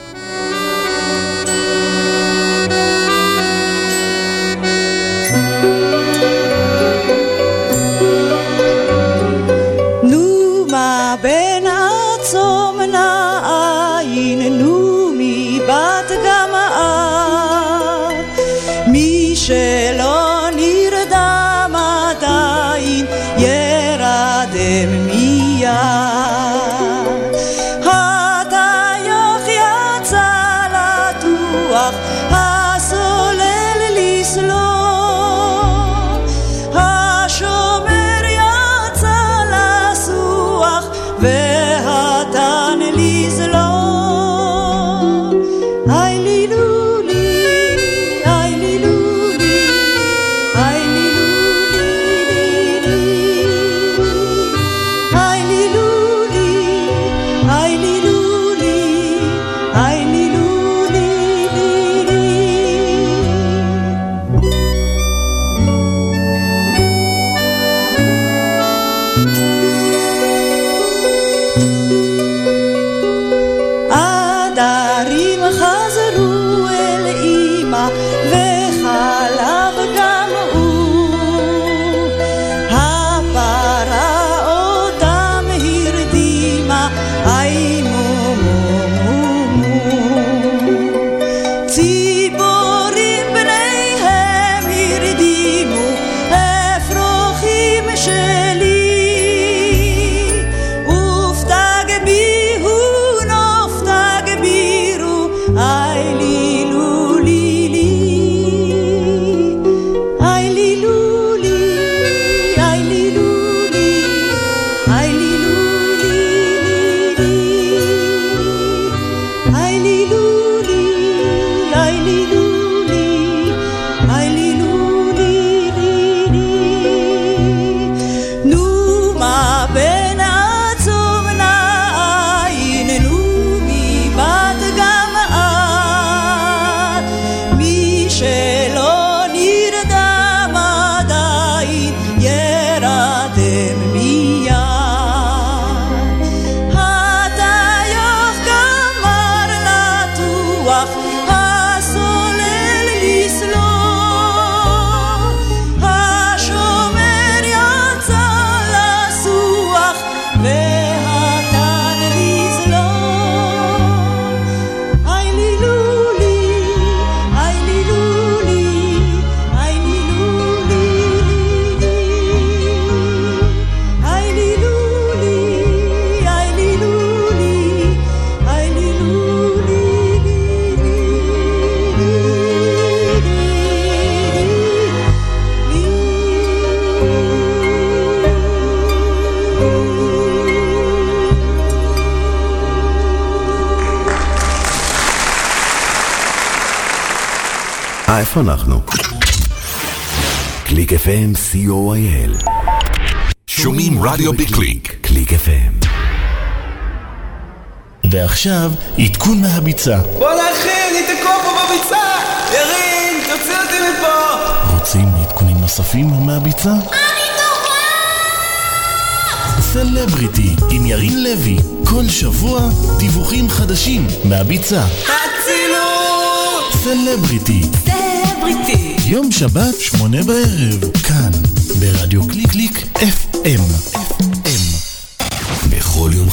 ועכשיו, עדכון מהביצה. בואנה אחי, אני תקוע פה בביצה! ירין, תוציא אותי מפה! רוצים עדכונים נוספים מהביצה? סלבריטי עם ירין לוי, כל שבוע דיווחים חדשים מהביצה. אצילות! סלבריטי, סלבריטי! יום שבת, שמונה בערב, כאן, ברדיו קליק קליק FM.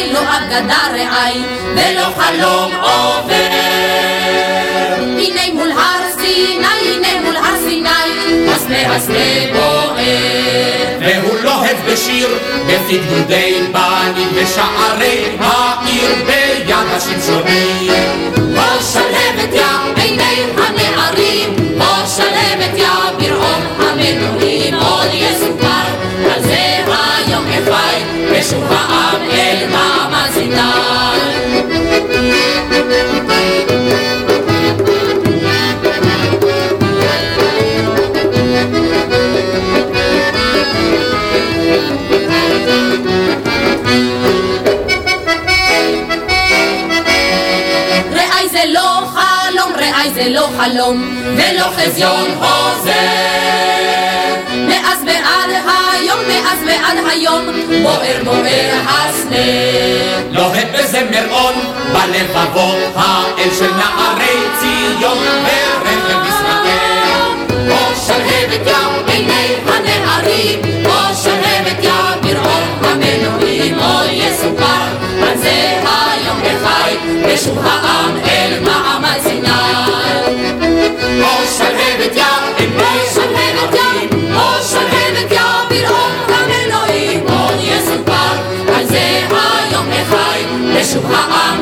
רעי, לא אגדה רעי, ולא חלום עובר. הנה מול הר סיני, הנה מול הר סיני, הסנה הסנה בוער. והוא לוהט בשיר בפתגודי בנים בשערי העיר ביד השמשונים. בוא שלהבת יא עיני הנערים, בוא שלהבת יא ברעום המנועים, עוד יסופר על זה היום אפי, ושוב העם אל חלום, ולא חזיון חוזר. מאז ועד היום, מאז ועד היום, בוער בוער הסנה. לוהט בזמרון בלבבות האל של נערי ציון ורכב ישראל. בוא שלהבת יא עיני הנערים, בוא שלהבת יא ברעום המנועים, עוד יסופר על זה היום בחי, ושוב העם אל מעמד סיני. מויס אוהבת יא, אם מויס אוהב אותי, מויס אוהבת יא, לא ברעום המלואים, עוד יסופר, על זה היום החי, לשוב העם.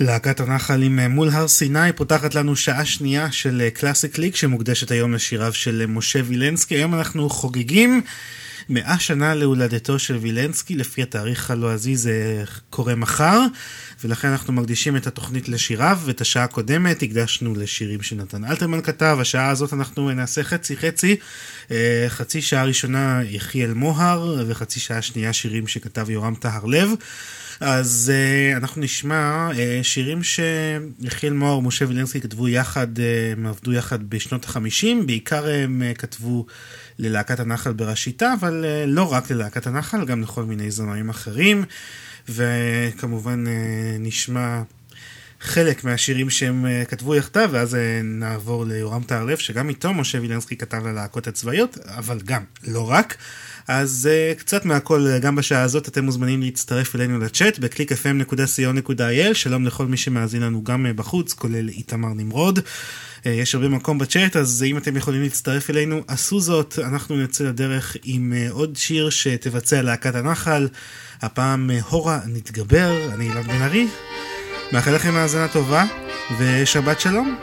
להקת הנחל עם אה, מול הר סיני פותחת לנו שעה שנייה של אה, קלאסיק ליק שמוקדשת היום לשיריו של אה, משה וילנסקי. היום אנחנו חוגגים מאה שנה להולדתו של וילנסקי, לפי התאריך הלועזי זה קורה מחר, ולכן אנחנו מקדישים את התוכנית לשיריו, ואת השעה הקודמת הקדשנו לשירים שנתן אלתרמן כתב, השעה הזאת אנחנו נעשה חצי חצי, אה, חצי שעה ראשונה יחיאל מוהר, וחצי שעה שנייה שירים שכתב יורם טהר לב. אז uh, אנחנו נשמע uh, שירים שיחיאל מוהר ומשה וילנסקי כתבו יחד, uh, הם עבדו יחד בשנות החמישים, בעיקר הם uh, כתבו ללהקת הנחל בראשיתה, אבל uh, לא רק ללהקת הנחל, גם לכל מיני זמרים אחרים, וכמובן uh, נשמע חלק מהשירים שהם uh, כתבו יחדיו, ואז נעבור ליורם טהרלב, שגם איתו משה וילנסקי כתב ללהקות הצבאיות, אבל גם לא רק. אז uh, קצת מהכל גם בשעה הזאת אתם מוזמנים להצטרף אלינו לצ'אט בקליק.fm.co.il שלום לכל מי שמאזין לנו גם בחוץ כולל איתמר נמרוד. Uh, יש הרבה מקום בצ'אט אז אם אתם יכולים להצטרף אלינו עשו זאת. אנחנו נצא לדרך עם uh, עוד שיר שתבצע להקת הנחל. הפעם uh, הורה נתגבר. אני אילן בן ארי. מאחל לכם האזנה טובה ושבת שלום.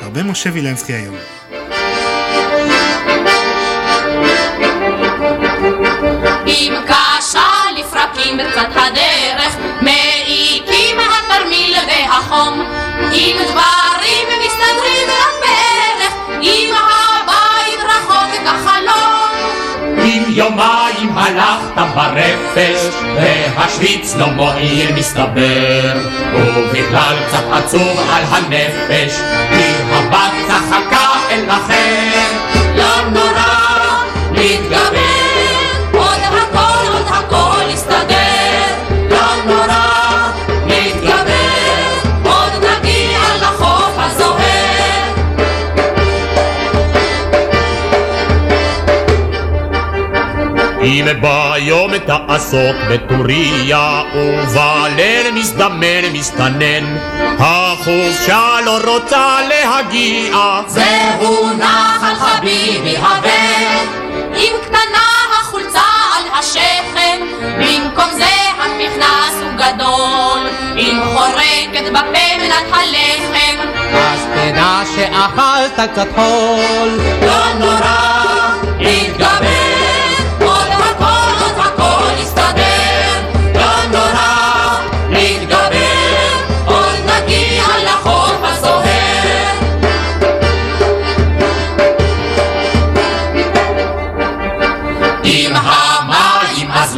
הרבה משה וילנסקי היום. אם קשה לפרקים בצד הדרך, מעיקים התרמיל והחום. אם דברים יומיים הלכת ברפש, והשוויץ לא מועיל מסתבר, ובכלל קצת עצוב על הנפש, כי הבת צחקה אל אחר. לא נורא, אם ביום תעסוק בטוריה, ובליל מזדמן מסתנן, החופשה לא רוצה להגיע. זהו נחל חביבי הבן, אם קטנה החולצה על השכם, במקום זה המכנס הוא גדול, אם חורקת בפה מנת הלחם, אז תדע שאכלת קצת חול. לא נורא,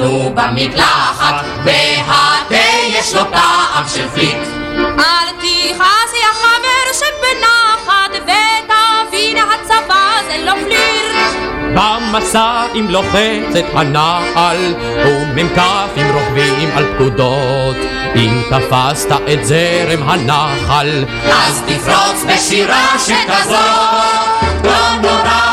אזלו במקלחת, והתה יש לו טעם של פליק. אל תכעס יא חבר שבנחת, ותבין הצבא זה לא פלירט. במסע עם לוחצת הנעל, ומ"כים רוכבים על פקודות. אם תפסת את זרם הנחל, אז תפרוץ בשירה שכזאת, לא נורא,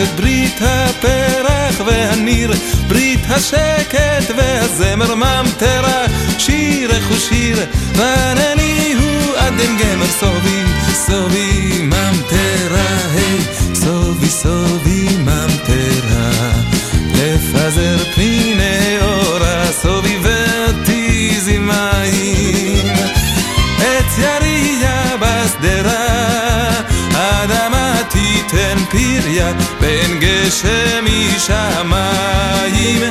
הקשת, ברית הפרח והניר, ברית השקט והזמר ממטרה, שירך הוא שיר, וענני הוא עדן גמר. סובי, סובי ממטרה, היי, סובי סובי משמיים,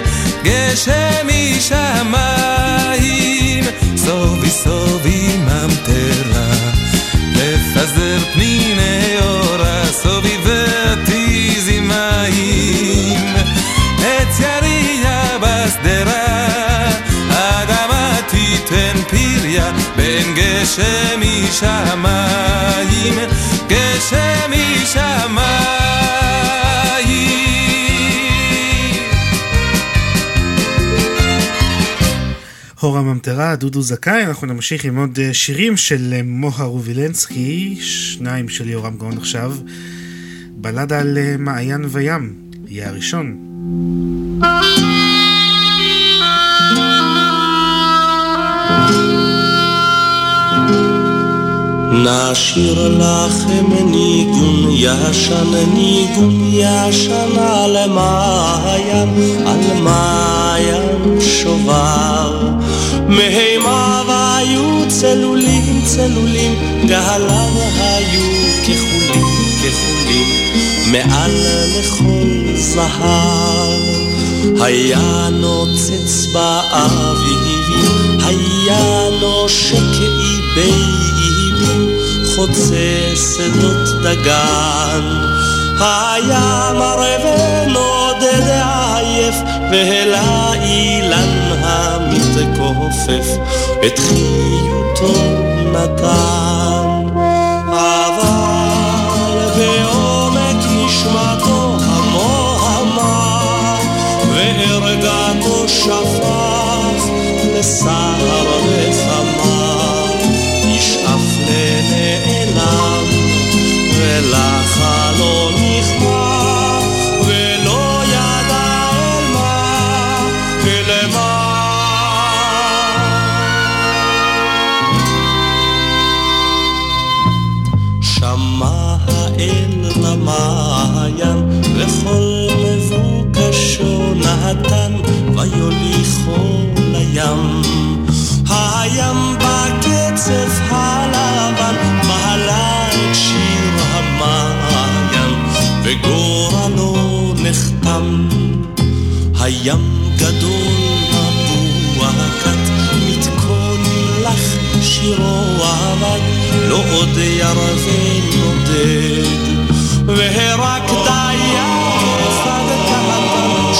גשם משמיים, סובי סובי ממטרה, לפזר פניני אורה, סובי ותיזי מים, עץ יריע בשדרה, אדמה תיתן פריה, בין גשם משמיים, גשם הור הממטרה, דודו זכאי, אנחנו נמשיך עם עוד אה, שירים של אה, מוהר רובילנסקי, שניים של יורם גאון עכשיו. בלדה על אה, מעיין וים, יהיה הראשון. נשאיר לכם ניגון ישן, ניגון ישן על מעיין, על מעיין שובר. מהימיו היו צלולים צלולים, גהליו היו כחולים כחולים, מעל לכל זהב. היה נוצץ באביבים, היה נושק איבי איבים, חוצה שדות דגן. היה מראה והעלה אילן המתכופף, את חיותו נתן. אבל בעומק נשמתו המוהמה, וערגתו שפך לסהר וחמה, נתן, ויוליכו לים. הים בקצף הלבן, מעלה את שיר המעיין, וגורלו נחתם. הים גדול מבוע כת, מתכונן לך שירו אבד, לא עוד ירווה נודד, והרק קטן,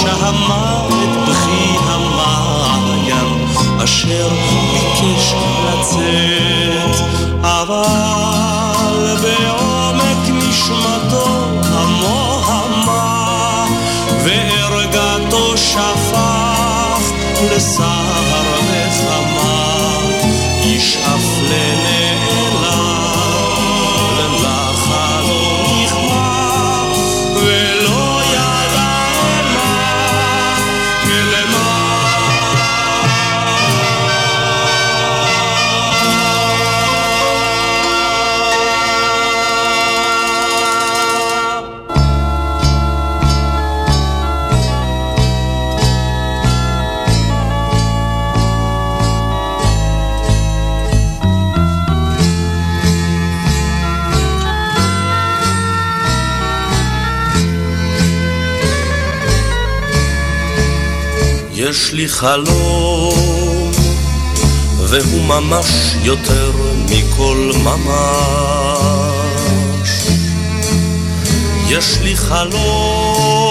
שהמוות בכי המעיין, אשר ביקש לצאת, אבל בעומק נשמתו המוהמה, וערגתו שפך לסהר חלום, והוא ממש יותר מכל ממש. יש לי חלום,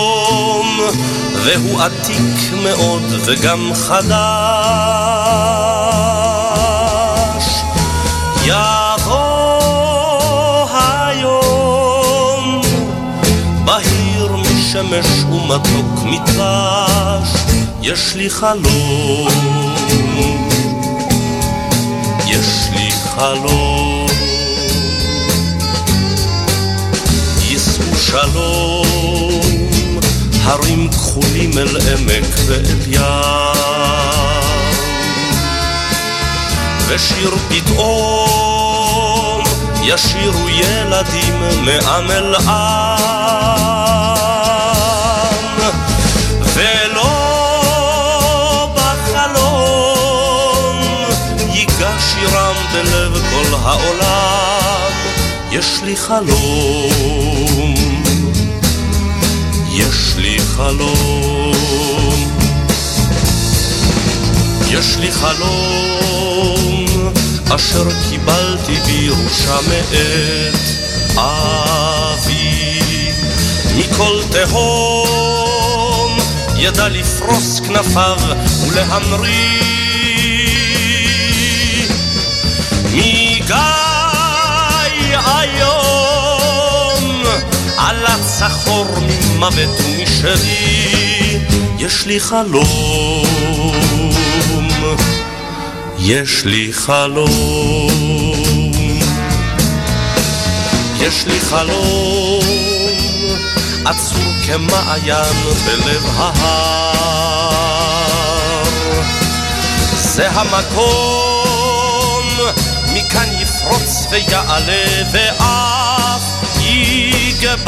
והוא עתיק מאוד וגם חדש. יבוא היום, בהיר משמש ומתוק מדבש. יש לי חלום, יש לי חלום, יישאו שלום, הרים כחולים אל עמק ואל ים, ושיר פתאום ישירו ילדים מעם אל עם, יש לי חלום, יש לי חלום, יש לי חלום, אשר קיבלתי בירושה מאת אבי. מכל תהום ידע לפרוס כנפיו ולהמריא. מגיא איום עלת סחור ממוות ומשרי יש לי חלום. יש לי חלום. יש לי חלום עצור כמעיין בלב ההר. זה המקום יפרוץ ויעלה ואף יגבר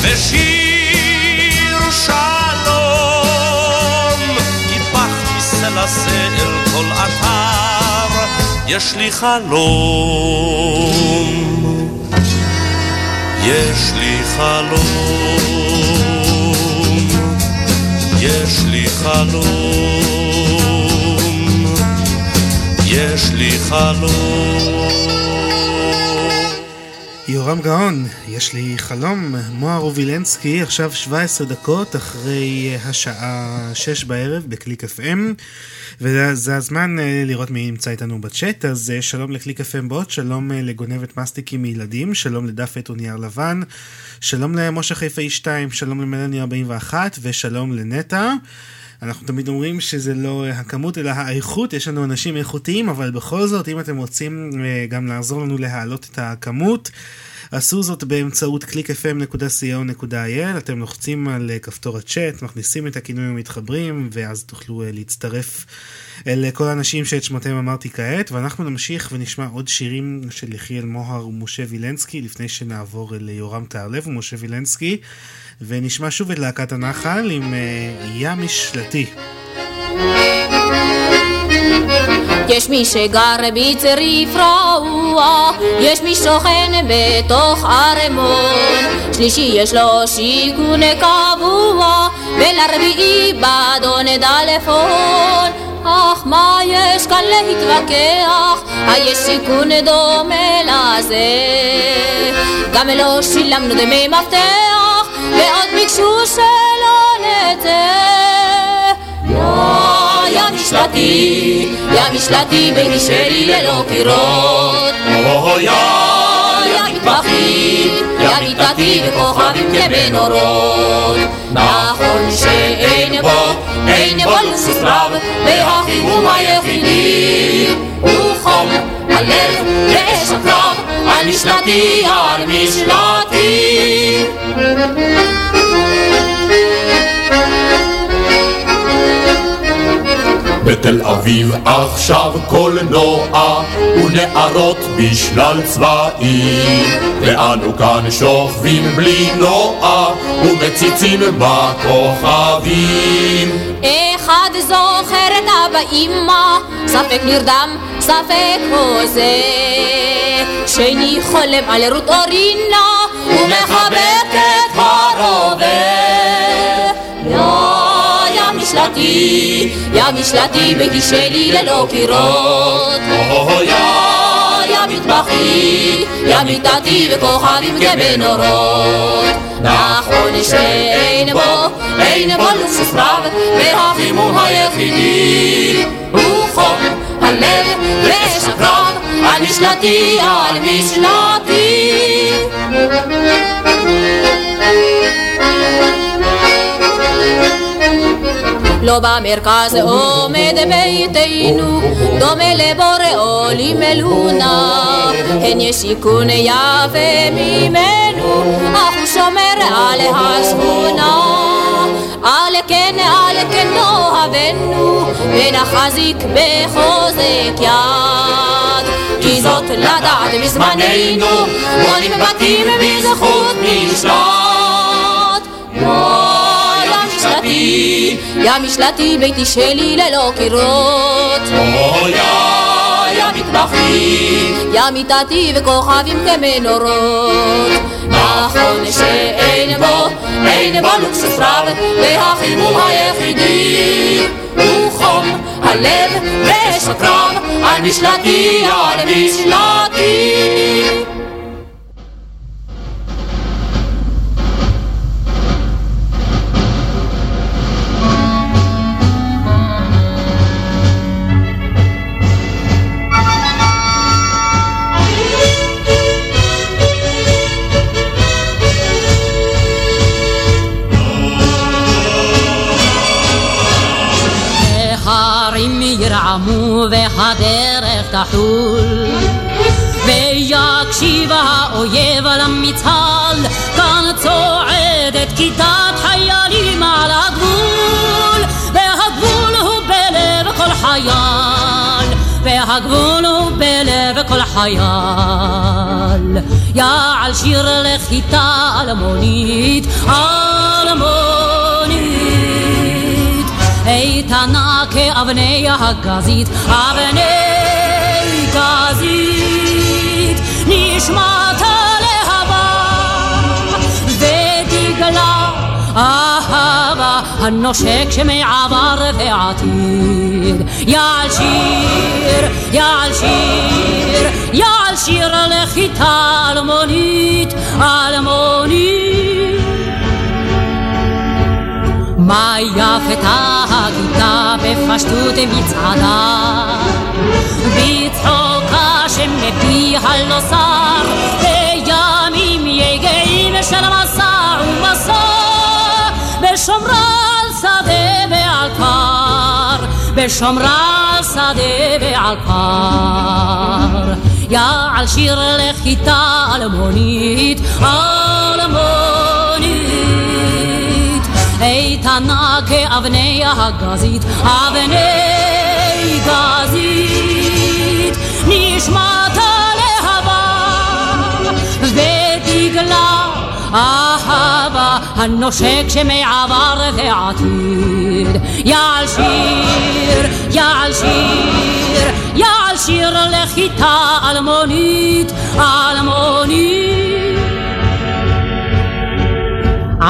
ושיר שלום ייפח מסלע אל כל אתר יש לי חלום. יש לי חלום. יש לי חלום יש לי חלום. יורם גאון, יש לי חלום, מוהר וילנסקי, עכשיו 17 דקות אחרי השעה 6 בערב בקליק FM, וזה הזמן אה, לראות מי נמצא איתנו בצ'אט, אז אה, שלום לקליק FM בוט, שלום אה, לגונבת מסטיקים מילדים, שלום לדף עט ונייר לבן, שלום למשה חיפאי 2, שלום למלאני 41, ושלום לנטע. אנחנו תמיד אומרים שזה לא הכמות אלא האיכות, יש לנו אנשים איכותיים, אבל בכל זאת, אם אתם רוצים אה, גם לעזור לנו להעלות את הכמות, עשו זאת באמצעות www.clickfm.co.il, אתם לוחצים על אה, כפתור הצ'אט, מכניסים את הכינוי המתחברים, ואז תוכלו אה, להצטרף אל כל האנשים שאת שמותיהם אמרתי כעת, ואנחנו נמשיך ונשמע עוד שירים של יחיאל מוהר ומשה וילנסקי, לפני שנעבור אל יורם טהרלב ומשה וילנסקי. ונשמע שוב את להקת הנחל עם אה, ים משלתי. יש מי שגר בצריף רעוע, יש מי שוכן בתוך ערמון, שלישי יש לו שיכון קבוע, ולרביעי באדון דלפון. אך מה יש כאן להתווכח? היש סיכון דומה לזה. גם לא שילמנו דמי מפתח, ועוד ביקשו שלא נצא. יא משלתי, יא משלתי שלי ללא קירות. יא יא מטבחים, יא מיטתי וכוכבים כבנורות. נכון שאין בו, אין בו לוסוס רב, והחימום היחידי הוא חום הלב ואש הקרב, על משלתי, על משלתי. בתל אביב עכשיו קולנוע ונערות בשלל צבעים ואנו כאן שוכבים בלי נוע ומציצים בכוכבים אחד זוכר את אבא אמא, ספק נרדם, ספק הוזה. שני חולם על רות אורינה, ומחבק את הרובה. יא משלתי, יא משלתי ביתי שלי ללא קירות. יא מטבחי, יא מיטתי וכוכבים כבנורות. נכון שאין בו, אין בו לוקסוס רב, והחימום היחידי הוא חום הלב ואש הקרב, על משלתי, על משלתי. לא במרכז עומד ביתנו, דומה לבורא עולים מלונה. הן יש שיכון יפה ממנו, אך הוא שומר על השכונה. על כן, על כן נאהבנו, ונחזיק בחוזק יד. זאת לדעת בזמננו, בתים בזכות משלט. יא משלתי, יא משלתי ביתי שלי ללא קירות. יא יא מטבחי, יא מיטתי וכוכבים כמנורות. נכון שאין בו, אין בו לוקסוס רב, והחימום היחידי הוא חום הלב ויש לו קרב על משלתי, על משלתי. ירעמו והדרך תחול. ויקשיב האויב למצהל כאן צועדת כיתת חיילים על הגבול. והגבול הוא בלב כל חייל והגבול הוא בלב כל חייל. יעל שיר לחיטה אלמונית אלמונית איתנה כאבני הגזית, אבני גזית, נשמת הלהבה ודגלה אהבה הנושק שמעבר ועתיד. יעל שיר, יעל שיר, יעל שיר לחיטה אלמונית, אלמונית. מה יפתה הכיתה בפשטות מצעדה בצחוקה שמפי הלא שר בימים יגעים של מסע ומסע בשומרה על שדה ועל כר בשומרה על שדה ועל כר יעל שיר לחיטה אלמונית אלמונית איתנה כאבני הגזית, אבני גזית, נשמת הלהבה ודגלה אהבה הנושק שמעבר ועתיד. יעל שיר, יעל שיר, יעל שיר לחיטה אלמונית, אלמונית.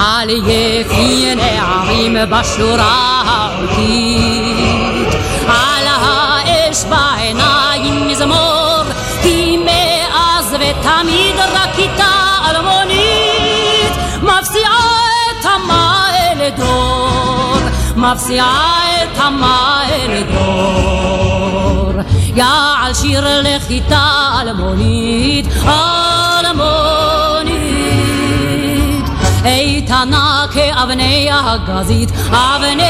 על יפי נערים בשורה האותית, על האש בעיניים נזמור, כי מאז ותמיד רק איתה אלמונית, מפסיעה את המה אל דור, מפסיעה את המה אל דור. יעל שיר לחיטה אלמונית, אלמונית. איתנה כאבני הגזית, אבני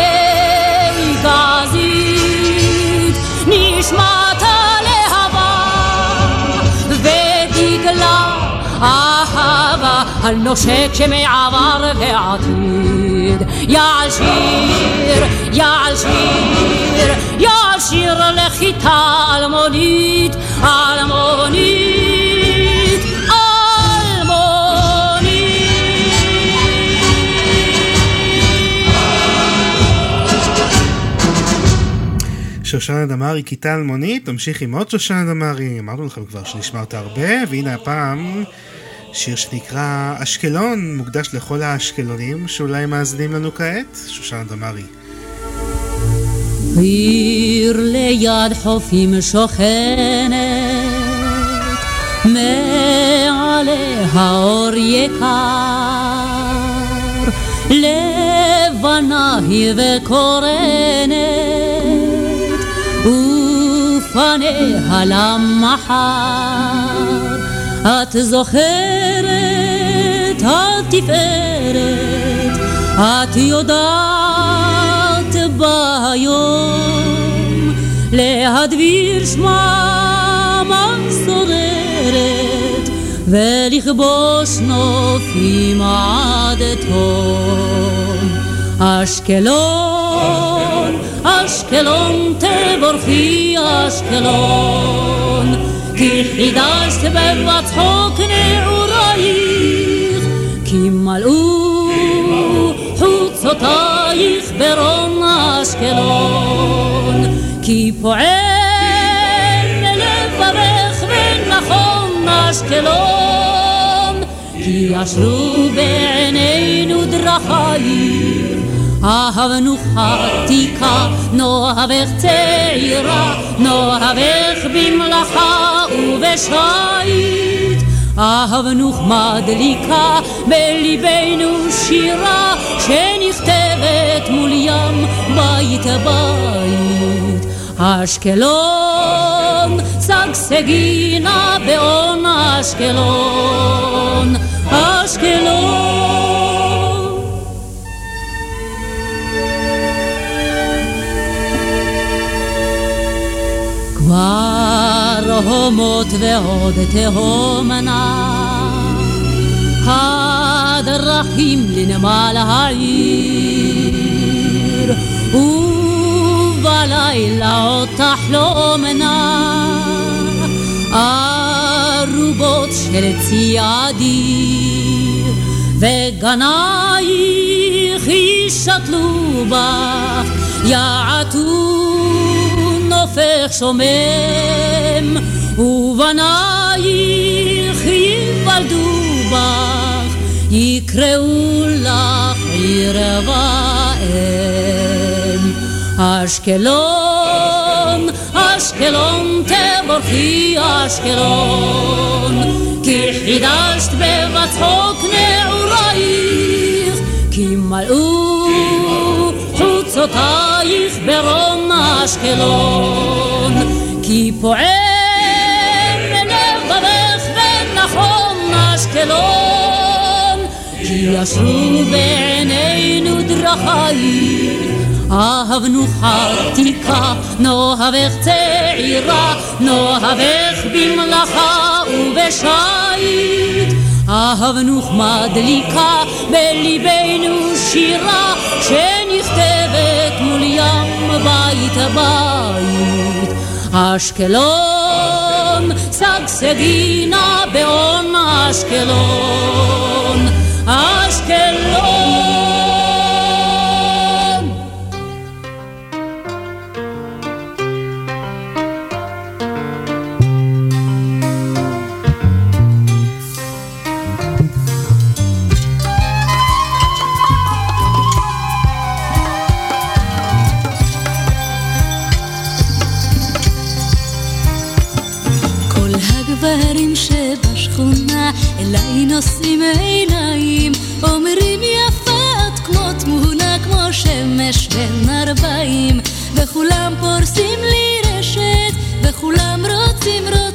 גזית, נשמת הלהבה ודגלה אהבה הנושק שמעבר ועתיד. יעל שיר, יעל שיר, יעל שיר לחיטה אלמונית, אלמונית, שושנה דמארי, כיתה אלמונית, נמשיך עם עוד שושנה דמארי, אמרנו לכם כבר שנשמרת הרבה, והנה הפעם שיר שנקרא אשקלון, מוקדש לכל האשקלונים שאולי מאזינים לנו כעת, שושנה דמארי. עיר ליד חופים שוכנת, מעליה אור יקר, לבנה היא וקורנת, ופניה למחר. את זוכרת, התפארת, את יודעת ביום להדביר שמה מסוררת ולכבוש נופים עד תום. אשקלון, אשקלון תבורכי אשקלון כי חידשת בבצחוק נעורייך כי מלאו חוצותייך ברון אשקלון כי פועל לברך ונכון אשקלון כי ישרו בעינינו דרכייך. אהבנו חתיקה, נאהבך צעירה, נאהבך במלאכה ובשיט. אהבנוך מדליקה בליבנו שירה שנכתבת מול ים בית בית. אשקלון, שגשגי נא באון אשקלון, אשקלון. כבר הומות ועוד תהומנה. הדרכים לנמל העיר ובלילה עוד תחלומנה ארובות של ציידיר וגנייך ישתלו בך יעטו נופך שומם, ובנייך ייוולדו בך, יקראו לך עיר ואם. אשקלון, אשקלון, תבורכי אשקלון, כי חידשת בבצחוק נעורייך, כי מלאו חוצותייך ברום אשקלון, כי פועם לבבך ונכון אשקלון, כי ישרו בעינינו דרכייך. אהבנו חתיקה, נאהבך צעירה, נאהבך במלאכה ובשיט. אהבנוך מדליקה בליבנו שירה שנכתבת מול ים בית בית. אשקלון, שגשגי נא באון אשקלון, אשקלון. נושאים עיניים אומרים יפה את כמו תמונה כמו שמש בין ארבעים. וכולם פורסים לי רשת וכולם רוצים רוצים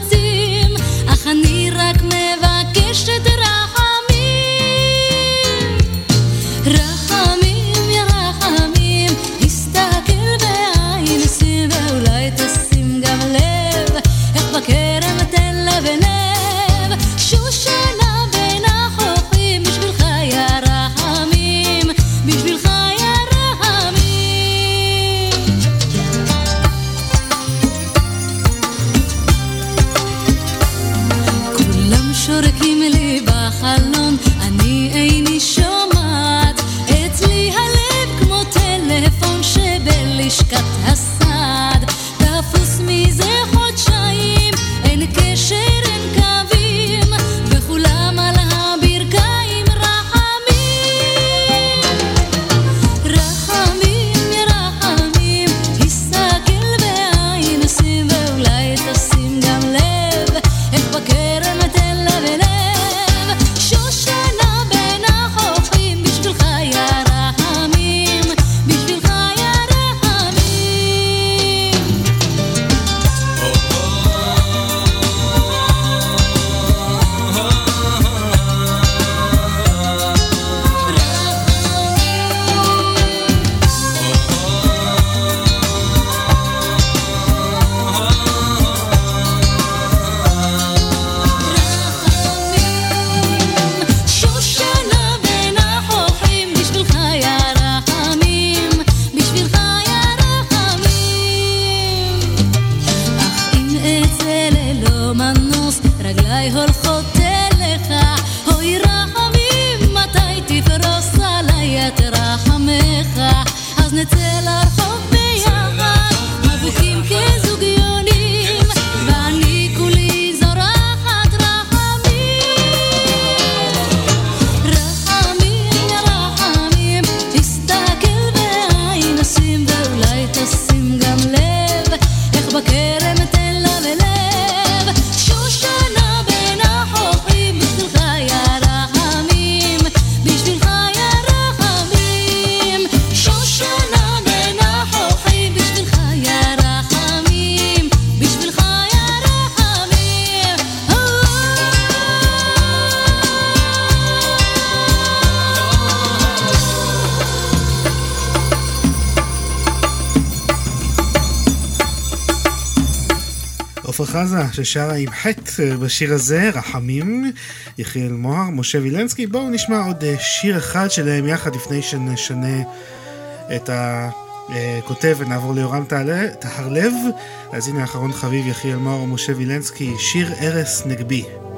עפרה חזה ששרה עם חטא בשיר הזה, רחמים, יחיאל מוהר, משה וילנסקי. בואו נשמע עוד אה, שיר אחד שלהם יחד לפני שנשנה את הכותב ונעבור ליורם טהרלב. אז הנה אחרון חביב יחיאל מוהר ומשה וילנסקי, שיר ארס נגבי.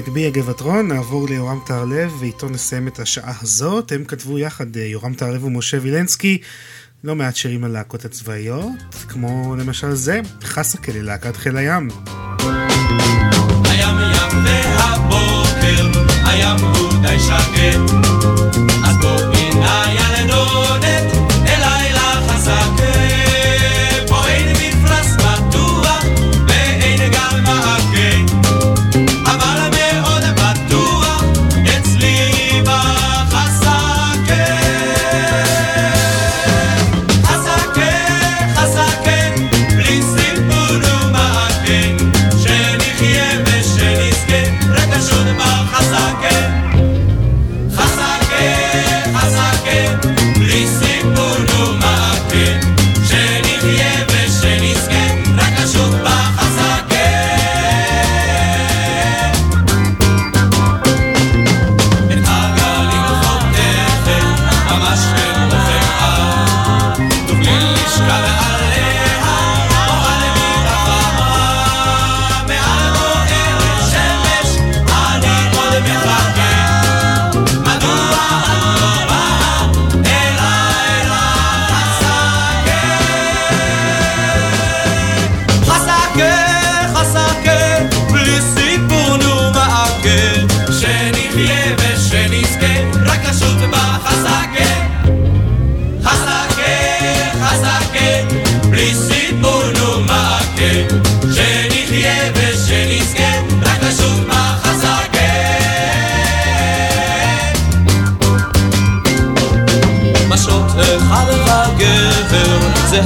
נגבי הגבעתרון, נעבור ליורם טהרלב ואיתו נסיים את השעה הזאת. הם כתבו יחד, אה, יורם טהרלב ומשה וילנסקי, לא מעט שירים על להקות הצבאיות, כמו למשל זה, חסקה ללהקת חיל הים. הים ים והבוקר, הים הוא די שקט, אז בואי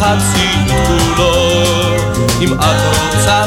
הציוד כולו. אם את רוצה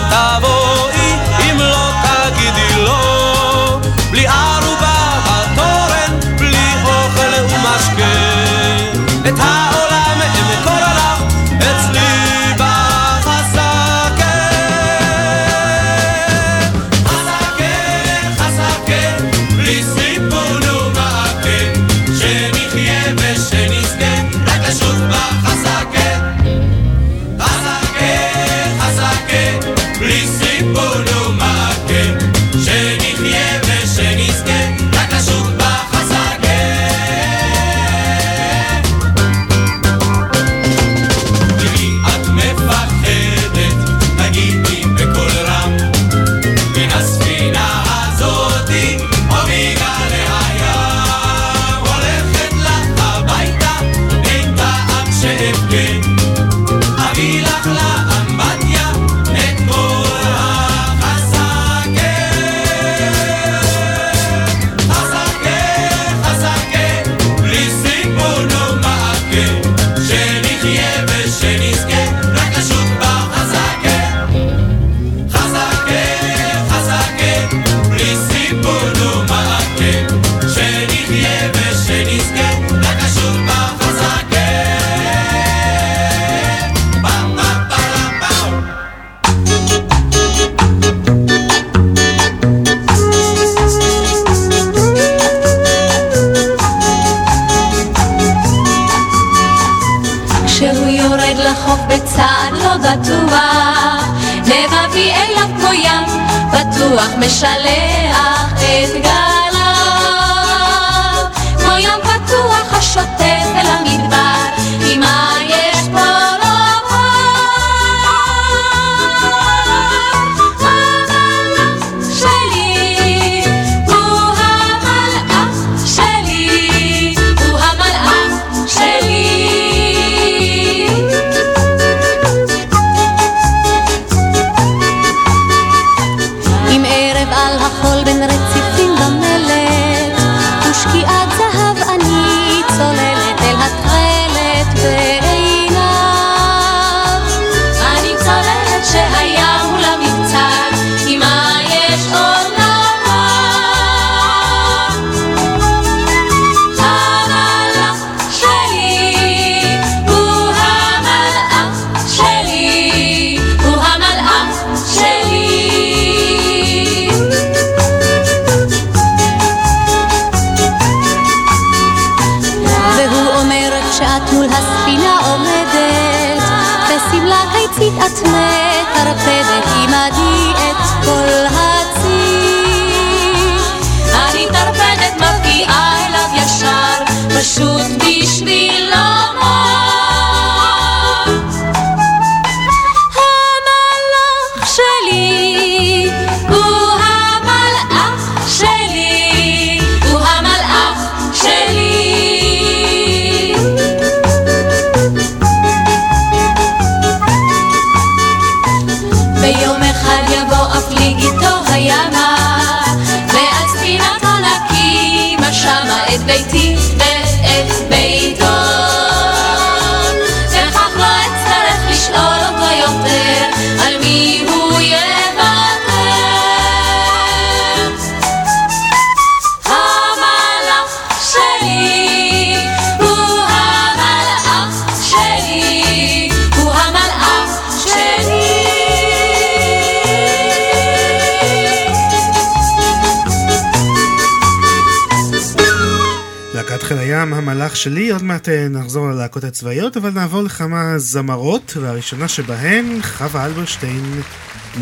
שלי, עוד מעט אה, נחזור ללהקות הצבאיות, אבל נעבור לכמה זמרות, והראשונה שבהן, חווה אלברשטיין,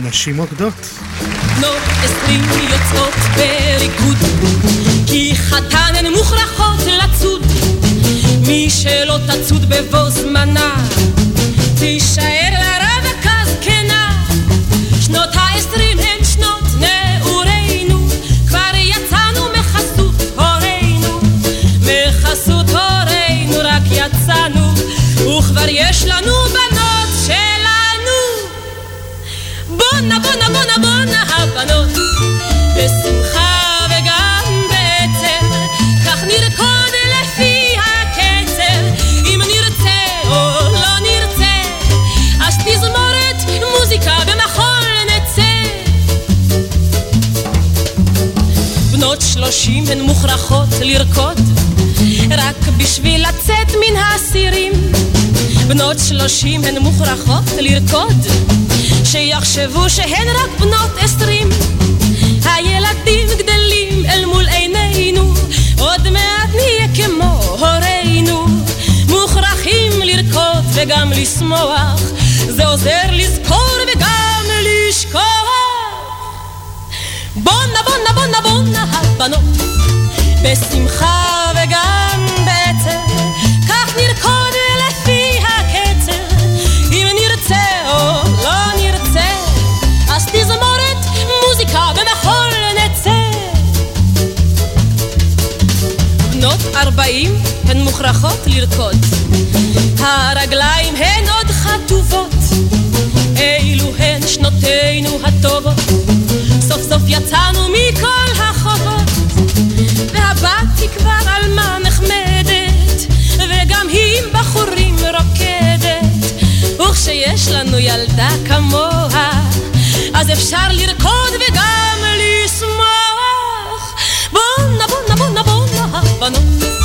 נשים עוקדות. לא מי שלא תצוד בבוא זמנה בונה בונה בונה הבנות בשמחה וגם בעצם כך נרקוד לפי הקצב. אם נרצה או לא נרצה אז תזמורת מוזיקה במחול נצא. בנות שלושים הן מוכרחות לרקוד רק בשביל לצאת מן האסירים בנות שלושים הן מוכרחות לרקוד. שיחשבו שהן רק בנות עשרים. הילדים גדלים אל מול עינינו, עוד מעט נהיה כמו הורינו. מוכרחים לרקוד וגם לשמוח, זה עוזר לזכור וגם לשכוח. בונה בונה בונה בונה הבנות, בשמחה וגם בעצב, כך נרקוד ארבעים הן מוכרחות לרקוד, הרגליים הן עוד חטובות, אילו הן שנותינו הטובות, סוף סוף יצאנו מכל החובות, והבת היא כבר עלמה נחמדת, וגם היא עם בחורים רוקדת, וכשיש לנו ילדה כמוה, אז אפשר לרקוד וגם לשמוח. בונה בונה בונה בונה הבנות,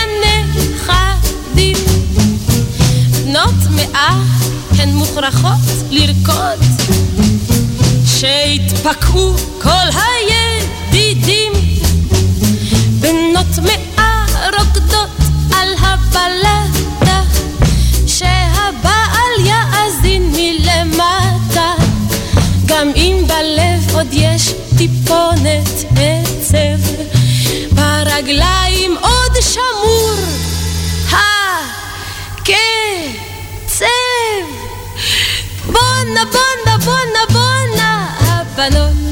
מאה הן מוכרחות לרקוד. שיתפקעו כל הידידים. בנות מאה רוקדות על הבלדה שהבעל יאזין מלמטה. גם אם בלב עוד יש טיפונת עצב ברגליים עוד שמור. הקצב בונה בונה בונה בונה הבנות בשמחה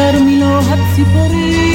כרמילו הציפורי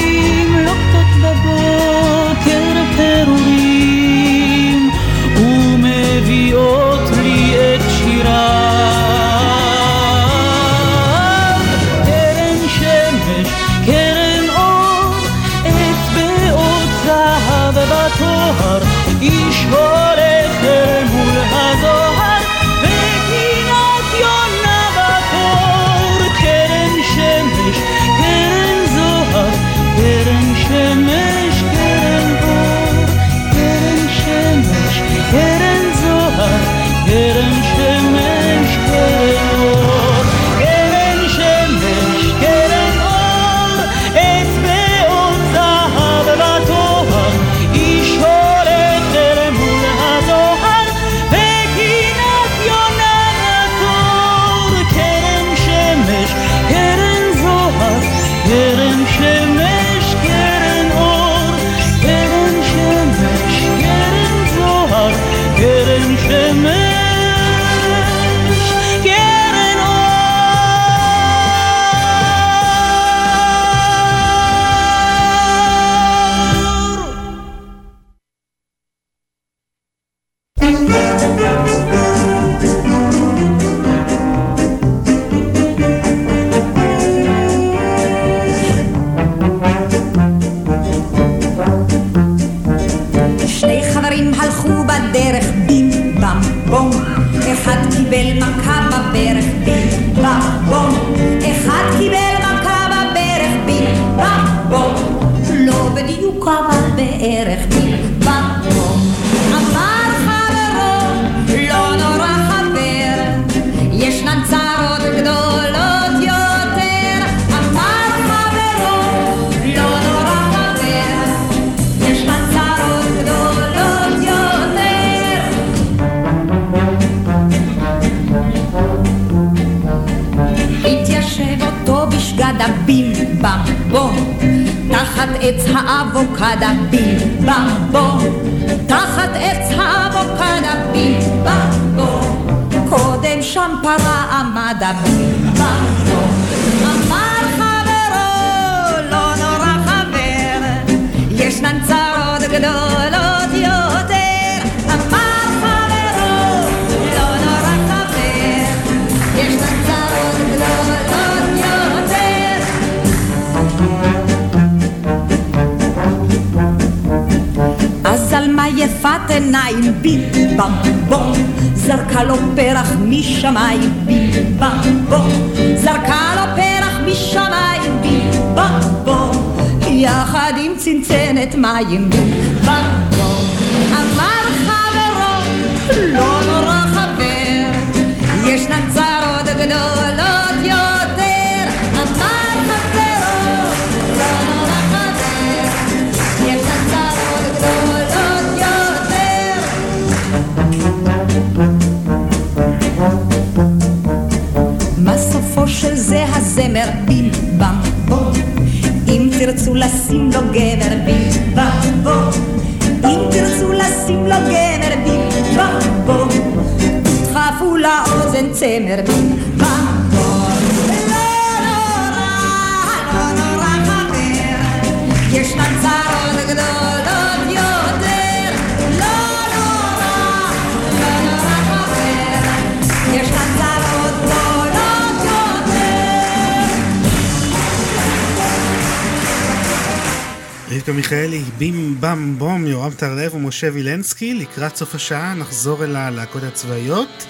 משה וילנסקי, לקראת סוף השעה נחזור אל הלהקות הצבאיות,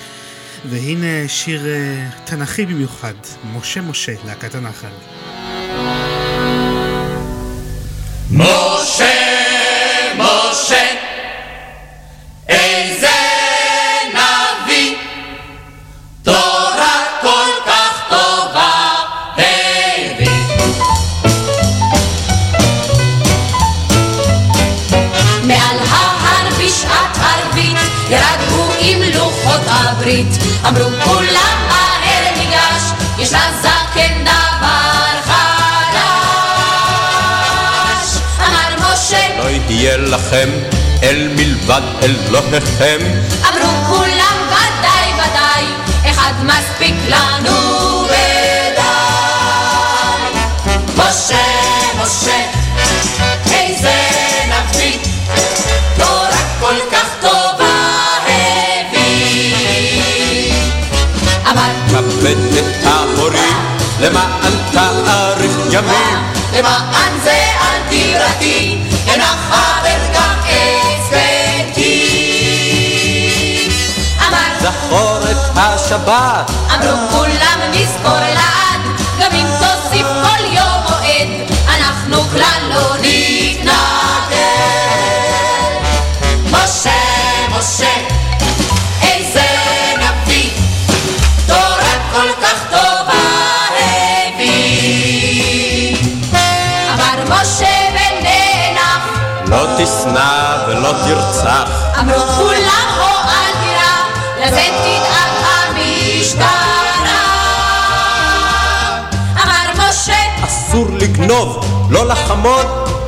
והנה שיר אה, תנ"כי במיוחד, משה משה, להקת הנחל.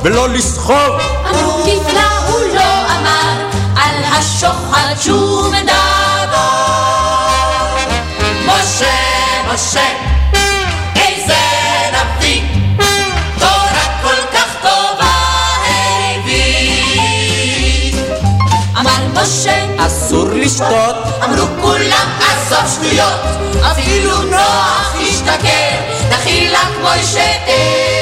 ולא לסחוב. אמרו נפלא הוא לא אמר, על השוחד שהוא מדבר. משה, משה, אסור לשתות, אמרו כולם עזוב שטויות, אפילו נוח להשתכר, דחילה כמו שתהיה. אה,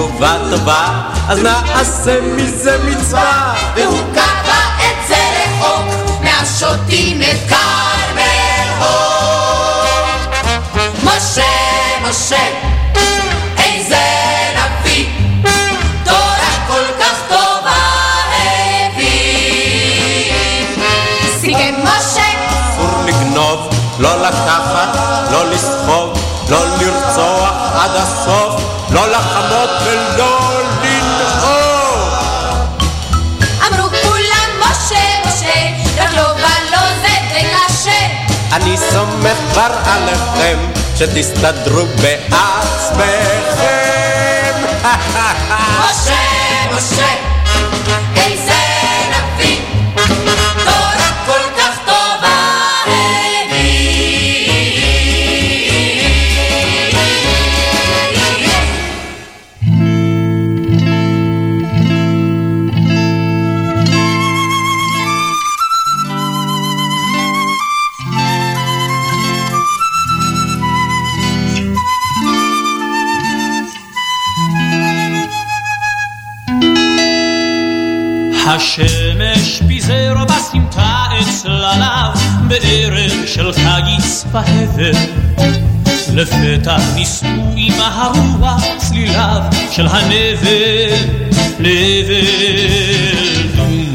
טובה טובה, אז נעשה מזה מצווה. והוא קבע את זה לחוק, מהשוטים את קרמל הור. משה, משה. כבר עליכם, שתסתדרו בעצמכם. משה, משה. בערב של חגיס והבל. לפתע נישאו עם הרוח צליליו של הנבל, נבל דום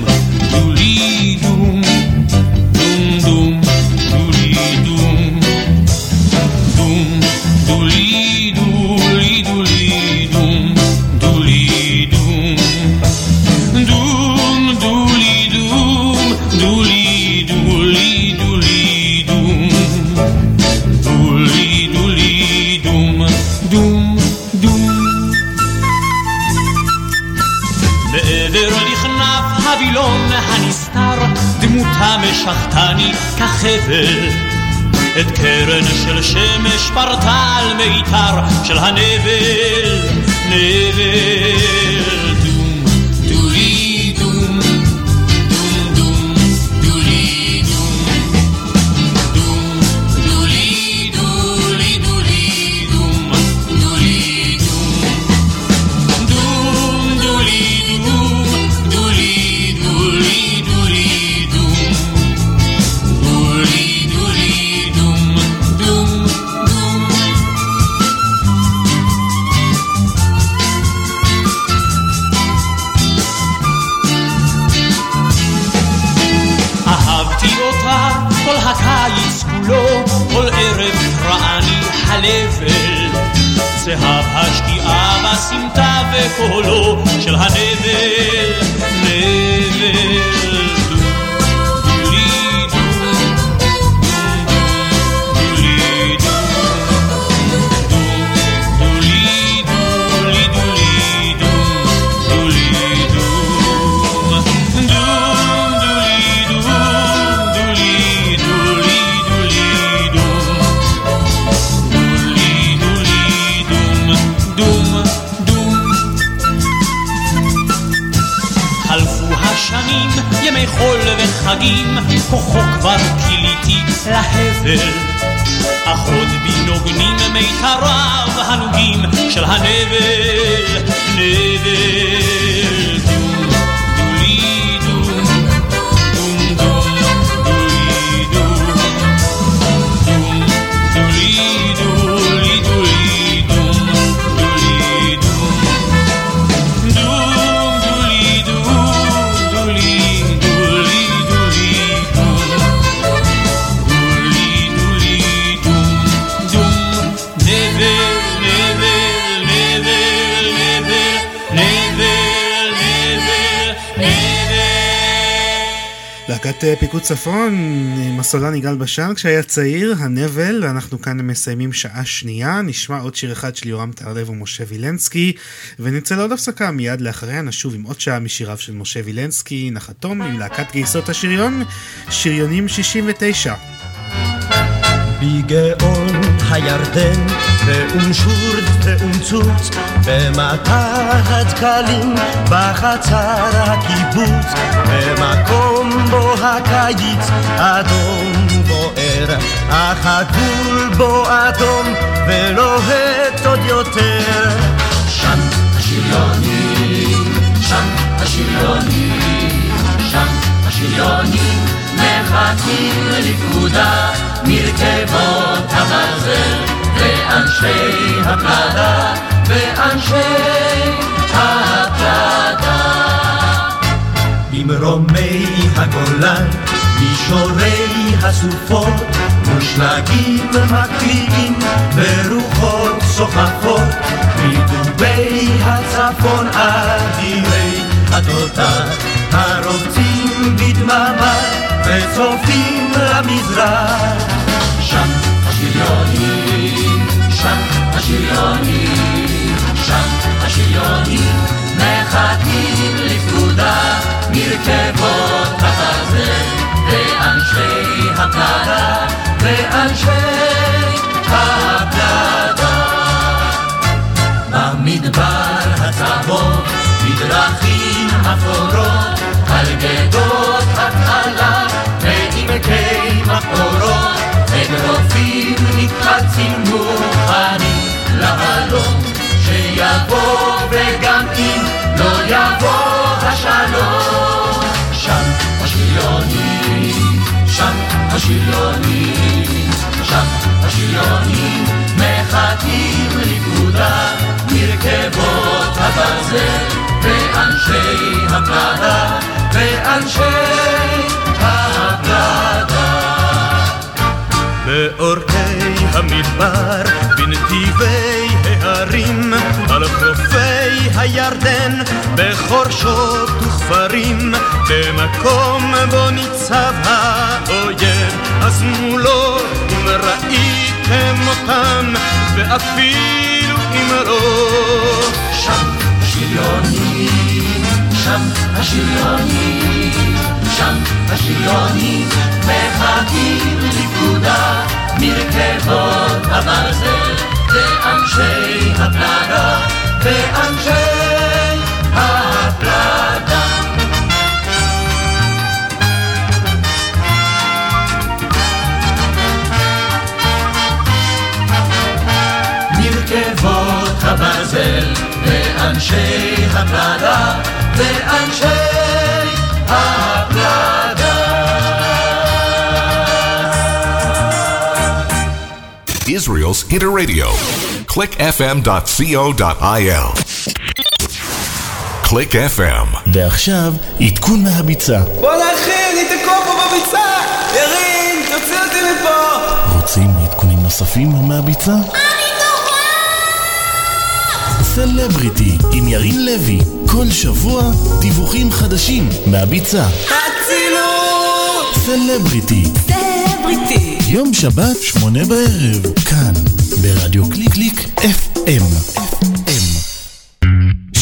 משכתני כחבל. את קרן של שמש פרטה על מיתר של הנבל, נבל. הרב הנוגים של הנבל. להקת אה, פיקוד צפון עם הסולן יגאל בשן כשהיה צעיר, הנבל, ואנחנו כאן מסיימים שעה שנייה, נשמע עוד שיר אחד של יורם טהרלב ומשה וילנסקי, ונצא לעוד הפסקה מיד לאחריה נשוב עם עוד שעה משיריו של משה וילנסקי, נחתום עם להקת גייסות השריון, שריונים 69. בגאון הירדן, באונשורט ואונצוץ, במטע הדקלים, בחצר הקיבוץ, במקום בו הקיץ אדום בוער, אך הגבול בו אדום ולוהט עוד יותר. שם השריונים, שם השריונים, שם השריונים, מחכים לפקודה מרכבות הברזל ואנשי הפלדה ואנשי הפלדה. ממרומי הגולן, מישורי הסופות, מושלגים מקריאים ורוחות סוחפות, מדובי הצפון אדירי התותח, הרוצים בדממה וצופים למזרח. שם השריונים, שם השריונים, שם השריונים, מחכים לפקודה מרכבות הברזל, ואנשי הפלדה, ואנשי הפלדה. במדבר הצהוב, בדרכים אפורות, על גדות התעלה, ועמקי מחבורות, אגרופים נקחצים מוכנים להלום, שיבוא וגם אם לא יבוא השלום. שם השריונים, שם השריונים, שם השריונים, מחכים לפקודה מרכבות הברזל, ואנשי הפלדה, ואנשי הפלדה. באורכי המדבר, בנתיבי ההרים, על חופי הירדן, בחורשות וכפרים, במקום בו ניצב האויב, אז מולו אם ראיתם אותם, ואפילו אם לא. שם השריונים, שם השריונים, שם השריונים, מחכים לפקודה מרכבות הברזל, ואנשי הפלדה, ואנשי הפלדה. מרכבות הברזל, ואנשי הפלדה, ואנשי הפלדה. Israel's Hitter Radio. clickfm.co.il. Click FM. ועכשיו, עדכון מהביצה. בואנה אחי, אני תקוע פה בביצה! ירין, תוציא אותי מפה! רוצים עדכונים נוספים מהביצה? סלבריטי עם ירין לוי, כל שבוע דיווחים חדשים מהביצה. אצילות! סלבריטי, סלבריטי! יום שבת, שמונה בערב, כאן, ברדיו קליק קליק FM.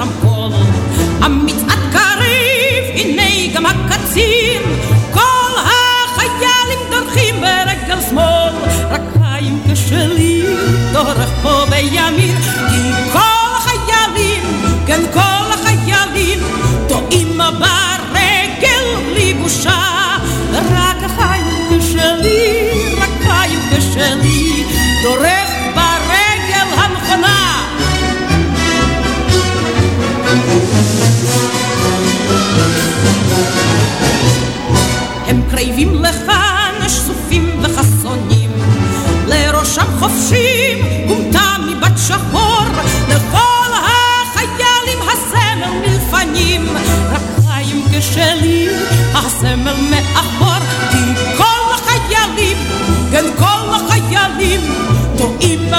הרמקול. המצעד קריב, הנה גם הקצין, כל החיילים דורכים ברגל שמאל, רק חיים כשלי דורך פה בימין.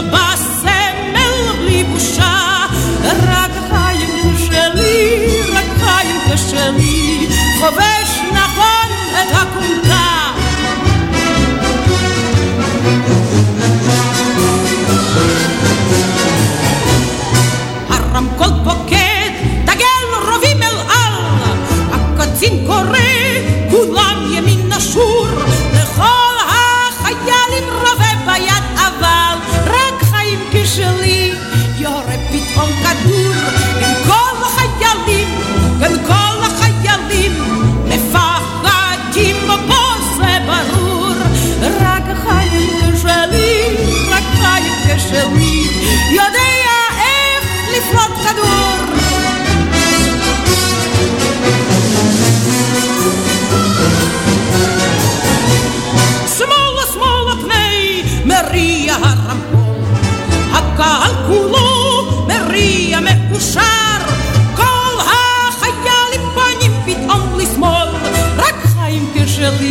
capaz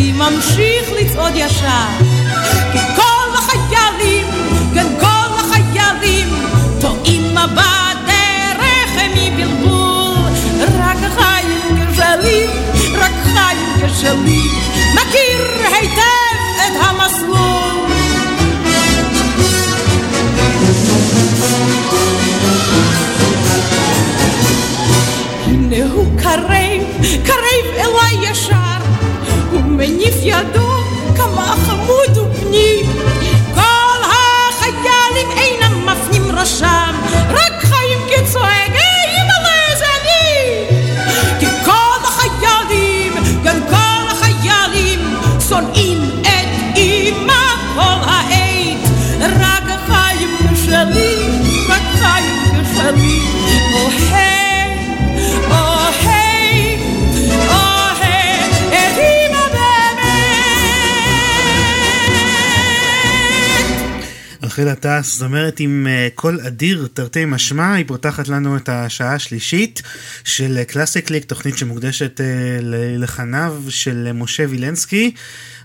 שלי ממשיך לצעוד ישר. כי כל החיילים, כן כל החיילים, טועים מבט דרך מבלבול. רק החיים כשלי, רק חיים כשלי, מכיר היטב את המסלול. הנה הוא קרב, קרב אליי ישר. מניף ידו כמה חמוד. La טס, זמרת עם אה, קול אדיר תרתי משמע, היא פותחת לנו את השעה השלישית של קלאסי קליק, תוכנית שמוקדשת אה, ללחניו של משה וילנסקי.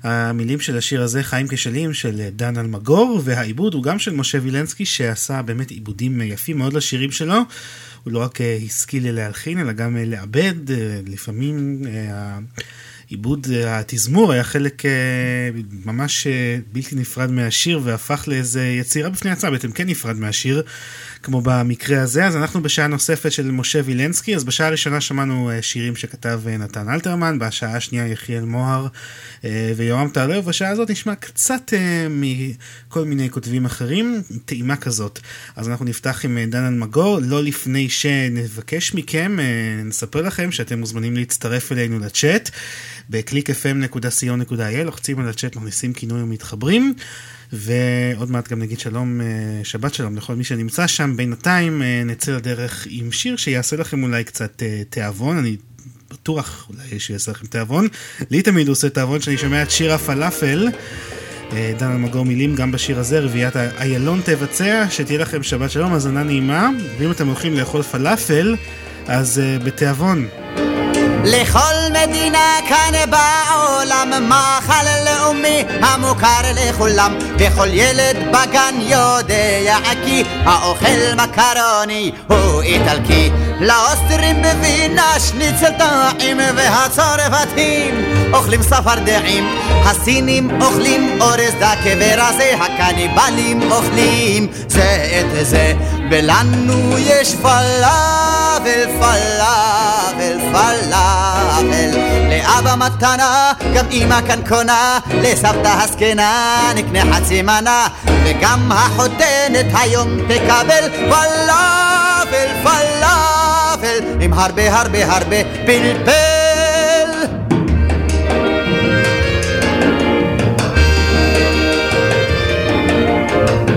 המילים של השיר הזה, חיים כשלים, של דן אלמגור, והעיבוד הוא גם של משה וילנסקי, שעשה באמת עיבודים יפים מאוד לשירים שלו. הוא לא רק אה, השכיל להלחין, אלא גם לעבד, לפעמים... עיבוד אה, התזמור היה חלק אה, ממש אה, בלתי נפרד מהשיר והפך לאיזה יצירה בפני עצמה, בעצם כן נפרד מהשיר, כמו במקרה הזה. אז אנחנו בשעה נוספת של משה וילנסקי, אז בשעה הראשונה שמענו שירים שכתב נתן אלתרמן, בשעה השנייה יחיאל מוהר ויורם טהרלב, ובשעה הזאת נשמע קצת מכל מיני כותבים אחרים, טעימה כזאת. אז אנחנו נפתח עם דן אלמגור, לא לפני שנבקש מכם, נספר לכם שאתם מוזמנים להצטרף אלינו לצ'אט. בקליק fm.co.il, לוחצים על הצ'אט, מכניסים כינוי ומתחברים. ועוד מעט גם נגיד שלום, אה, שבת שלום לכל מי שנמצא שם. בינתיים אה, נצא לדרך עם שיר שיעשה לכם אולי קצת אה, תיאבון, אני בטוח אולי שיעשה לכם תיאבון. לי תמיד הוא עושה תיאבון כשאני שומע את שיר הפלאפל. דן אלמגור מילים גם בשיר הזה, רביעיית איילון תבצע, שתהיה לכם שבת שלום, האזנה נעימה, ואם אתם הולכים לאכול פלאפל, אז בתיאבון. לכל מדינה כאן בעולם מאכל לאומי המוכר לכולם וכל ילד בגן יודע כי האוכל מקרוני הוא איטלקי לאוסטרים בווינה שניצל טעים והצרפתים. אוכלים ספרדעים הסינים אוכלים אורז דקה ורזה הקניבלים אוכלים. זה את זה ולנו יש פלאבל פלאבל פלאבל. לאבא מתנה גם אמא כאן קונה לסבתא הזקנה נקנה חצי מנה. וגם החותנת היום תקבל פלאבל פלאבל עם הרבה הרבה הרבה פלפל.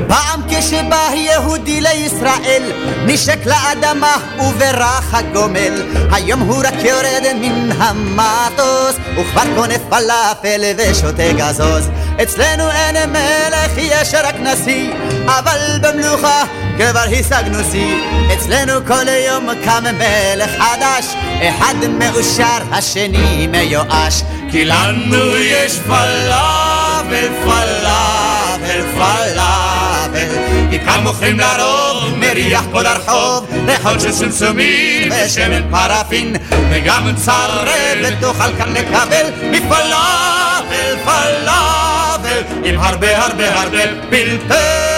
פעם כשבא יהודי לישראל נשק לאדמה וברח הגומל. היום הוא רק יורד מן המטוס וכבר קונה פלאפל ושותה גזוז. אצלנו אין מלך יש רק נשיא אבל במלוכה כבר השגנו שיא אצלנו כל יום קם מלך חדש אחד מאושר השני מיואש. כי לנו יש פלאפל פלאפל פלאפל כי כאן מוכרים לרוב מריח כל הרחוב ריחות של סמסומים ושמן פרפין. וגם צרבת תוכל כאן לקבל מפלאפל פלאפל עם הרבה הרבה הרבה פלפל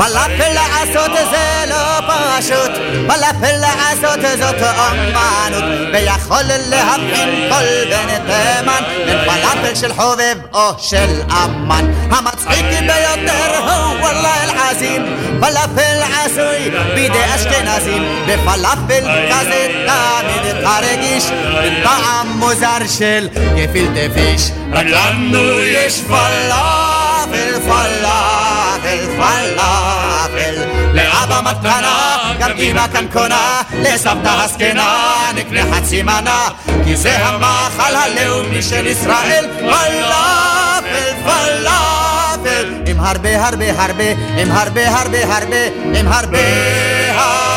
פלאפל לעשות זה לא פשוט, פלאפל לעשות זאת אומנות, ויכול להבחין כל בן תימן בין פלאפל של חובב או של אמן. המצחיק ביותר הוא וואלה אל-עזים, פלאפל עשוי בידי אשכנזים, בפלאפל כזה תמיד תרגיש, בטעם מוזר של גפילטה פיש. רק לנו יש פלאפל פלאפל פלאפל לאבא מתנה, גם אמא כאן קונה לסבתא הזקנה נקנה חצי מנה כי זה המאכל הלאומי של ישראל. פלאפל פלאפל עם הרבה הרבה הרבה עם הרבה הרבה הרבה עם הרבה הרבה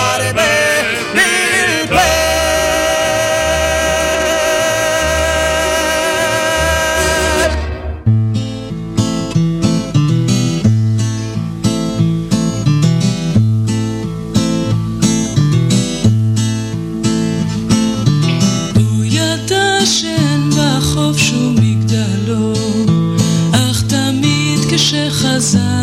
sun.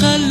خل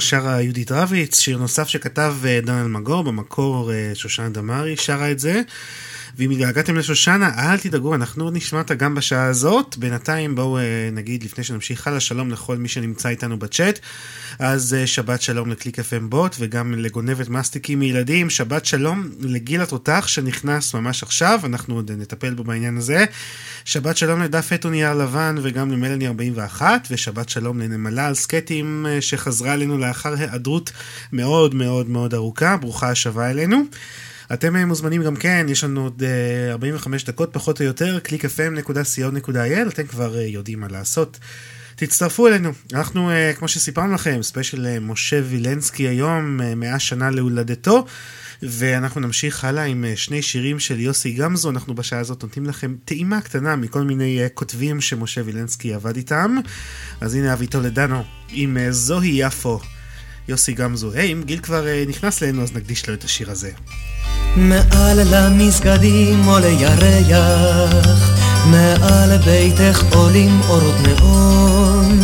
שרה יהודית רביץ, שיר נוסף שכתב אה, דן אלמגור, במקור אה, שושנה דמארי שרה את זה. ואם התגעגעתם לשושנה, אל תדאגו, אנחנו עוד נשמע אותה גם בשעה הזאת. בינתיים בואו אה, נגיד, לפני שנמשיך הלאה, שלום לכל מי שנמצא איתנו בצ'אט. אז אה, שבת שלום לקליק FM בוט, וגם לגונבת מסטיקים מילדים. שבת שלום לגיל התותח שנכנס ממש עכשיו, אנחנו עוד נטפל בו בעניין הזה. שבת שלום לדף עט ונייר לבן וגם למלאני 41, ושבת שלום לנמלה על סקטים אה, שחזרה אלינו לאחר היעדרות מאוד מאוד מאוד ארוכה. ברוכה השבה אלינו. אתם אה, מוזמנים גם כן, יש לנו עוד אה, 45 דקות פחות או יותר, www.clickfm.co.il, אתם כבר אה, יודעים מה לעשות. תצטרפו אלינו, אנחנו, אה, כמו שסיפרנו לכם, ספיישל אה, משה וילנסקי היום, אה, 100 שנה להולדתו, ואנחנו נמשיך הלאה עם אה, שני שירים של יוסי גמזו, אנחנו בשעה הזאת נותנים לכם טעימה קטנה מכל מיני אה, כותבים שמשה וילנסקי עבד איתם. אז הנה אבי טולדנו עם אה, זוהי יפו, יוסי גמזו. היי, אם גיל כבר אה, נכנס אלינו אז נקדיש לו את השיר הזה. מעל למסגדים עולה ירח, מעל ביתך עולים אורות נאון,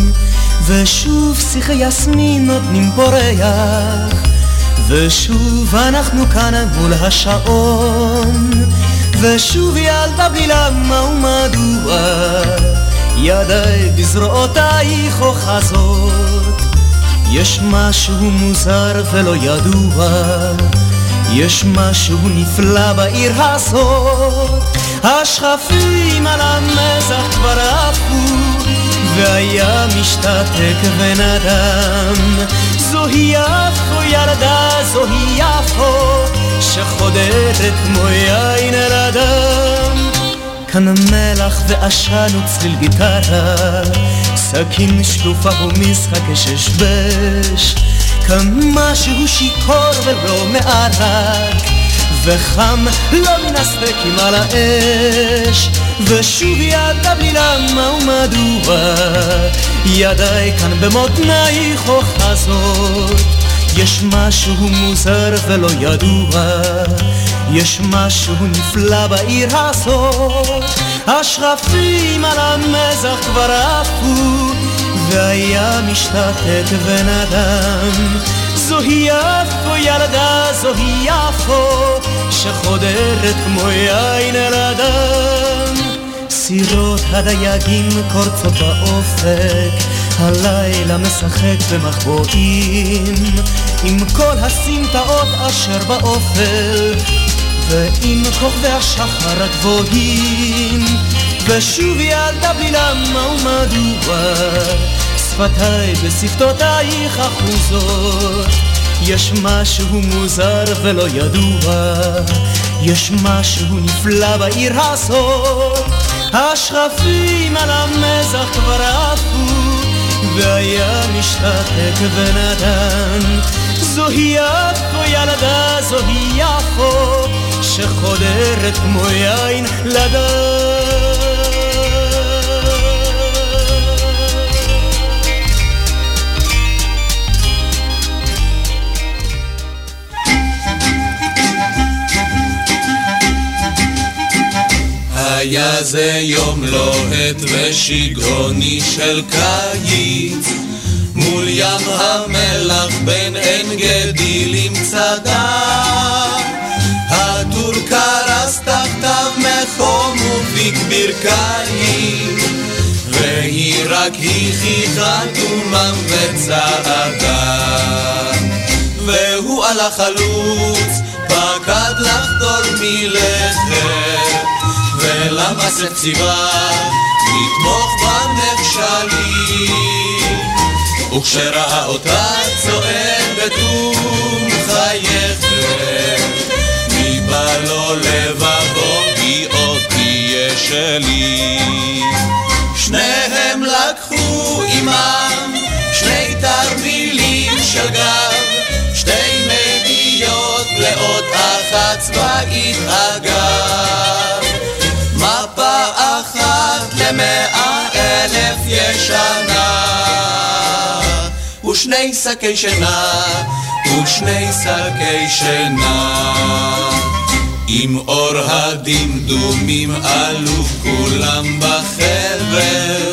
ושוב שיחי יסמין נותנים פורח, ושוב אנחנו כאן מול השעון, ושוב ילדה בלי למה ומדוע, ידיי בזרועותייך אוחזות, יש משהו מוזר ולא ידוע. יש משהו נפלא בעיר הזאת, השכפים על המזח כבר עפו, והיה משתתק ונדם. זוהי יפו ילדה, זוהי יפו, שחודרת כמו יין אל הדם. כאן מלח ועשן וצליל גיטרה, סכין שלופה ומשחק ששבש. כאן משהו שיכור ולא מערק. וחם לא מן הסדקים על האש. ושוב ידה בלי למה ומדוע? ידיי כאן במותנייך אוחזות יש משהו מוזר ולא ידוע יש משהו נפלא בעיר הזאת. השרפים על המזח כבר עפו והיה משתתק ונדם זוהי יפו ילדה, זוהי יפו שחודרת כמו יין אל הדם סירות הדייגים קורצות באופק הלילה משחק במחבואים עם כל הסמטאות אשר באופל ועם כוכבי השחר הגבוהים. ושוב ילדה בלי למה ומדוע שפתיי בשפתותייך אחוזות יש משהו מוזר ולא ידוע יש משהו נפלא בעיר הזאת. השכפים על המזח כבר עפו והיה משתתק ונתן זוהי יפו ילדה זוהי יפו שחודרת כמו יין לדם היה זה יום לוהט ושיגעוני של קיץ. מול ים המלח בין עין גדי למצדה הטור קרס תחתיו מחום ופיק ברכיים והיא רק הכיחה תומם וצעדה. והוא על החלוץ פקד לחדור מלכת ולמסך ציווה? לתמוך בנכשלים וכשראה אותה צועדת ומחייכת ניבא לו לבבו כי עוד תהיה שלי שניהם לקחו עמם שני תרמילים של גב שתי מידיות לאות אחת צבאית אלף ישנה ושני שקי שינה ושני שקי שינה. עם אור הדמדומים עלו כולם בחבר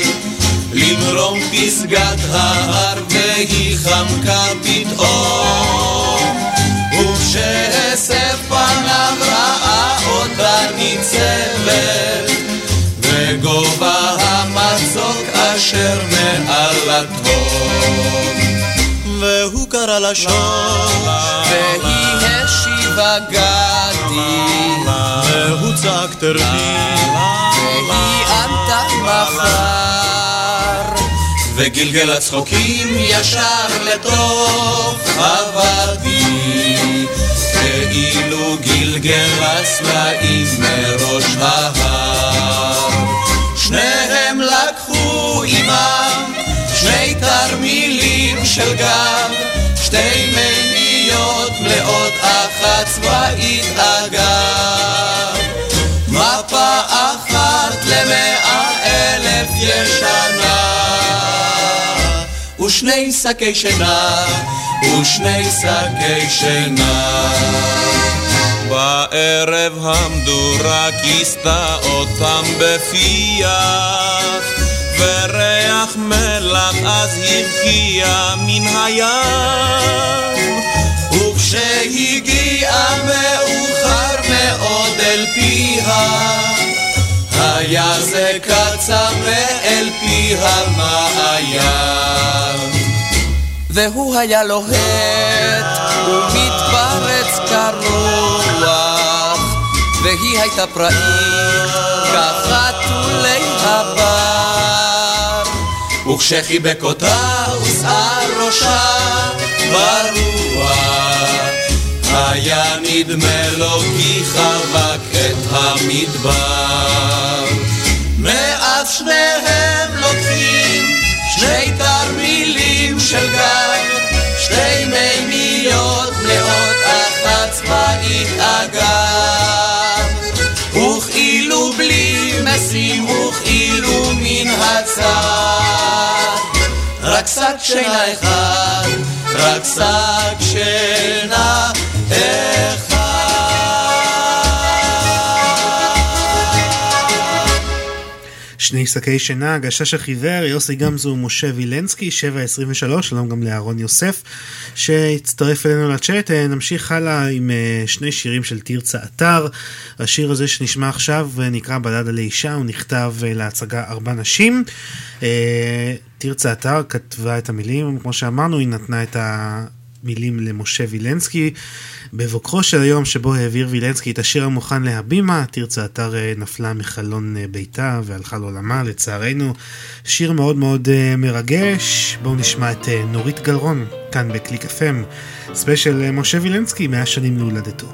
למרום פסגת ההר והיא חמקה פתאום. וכשהסב פניו ראה אותה ניצבת המצוק אשר מעל התהום והוא קרא לה שוב והיא השיבה גדי. והוא צעק תרדי והיא ענתה מחר. וגלגל הצחוקים ישר לתוך הוואדי. כאילו גלגל הסלעים מראש ההר. שניהם עמם שני תרמילים של גב שתי מימיות מלאות אחת צבאית אגב. מפה אחת למאה אלף ישנה. ושני שקי שינה ושני שקי שינה. בערב המדורה כיסתה אותם בפיח וריח מלח אז הבקיע מן הים. וכשהגיעה מאוחר מאוד אל פיה היה זה קצה מאל פי המעיין והוא היה לוהט ומתפרץ כרוח והיא הייתה פראית כחתולי הבר וכשחיבק אותה ושער ראשה ברוח. היה נדמה לו כי חבק את המדבר. מאז שניהם לוקחים שני תרמילים של גב שתי מימיות מלאות אחת צבאית אגב רק שק שינה אחד רק שק שינה שני שקי שינה, הגשש החיוור, יוסי גמזו ומשה וילנסקי, 7.23, שלום גם לאהרון יוסף שהצטרף אלינו לצ'אט. אה, נמשיך הלאה עם אה, שני שירים של תרצה אתר. השיר הזה שנשמע עכשיו אה, נקרא בלדה לאישה, הוא נכתב להצגה ארבע נשים. תרצה אתר כתבה את המילים, כמו שאמרנו, היא נתנה את המילים למשה וילנסקי. בבוקרו של היום שבו העביר וילנסקי את השיר המוכן להבימה, תרצה אתר נפלה מחלון ביתה והלכה לעולמה לצערנו. שיר מאוד מאוד מרגש, בואו נשמע את נורית גלרון כאן בקליק FM, ספיישל משה וילנסקי, 100 שנים להולדתו.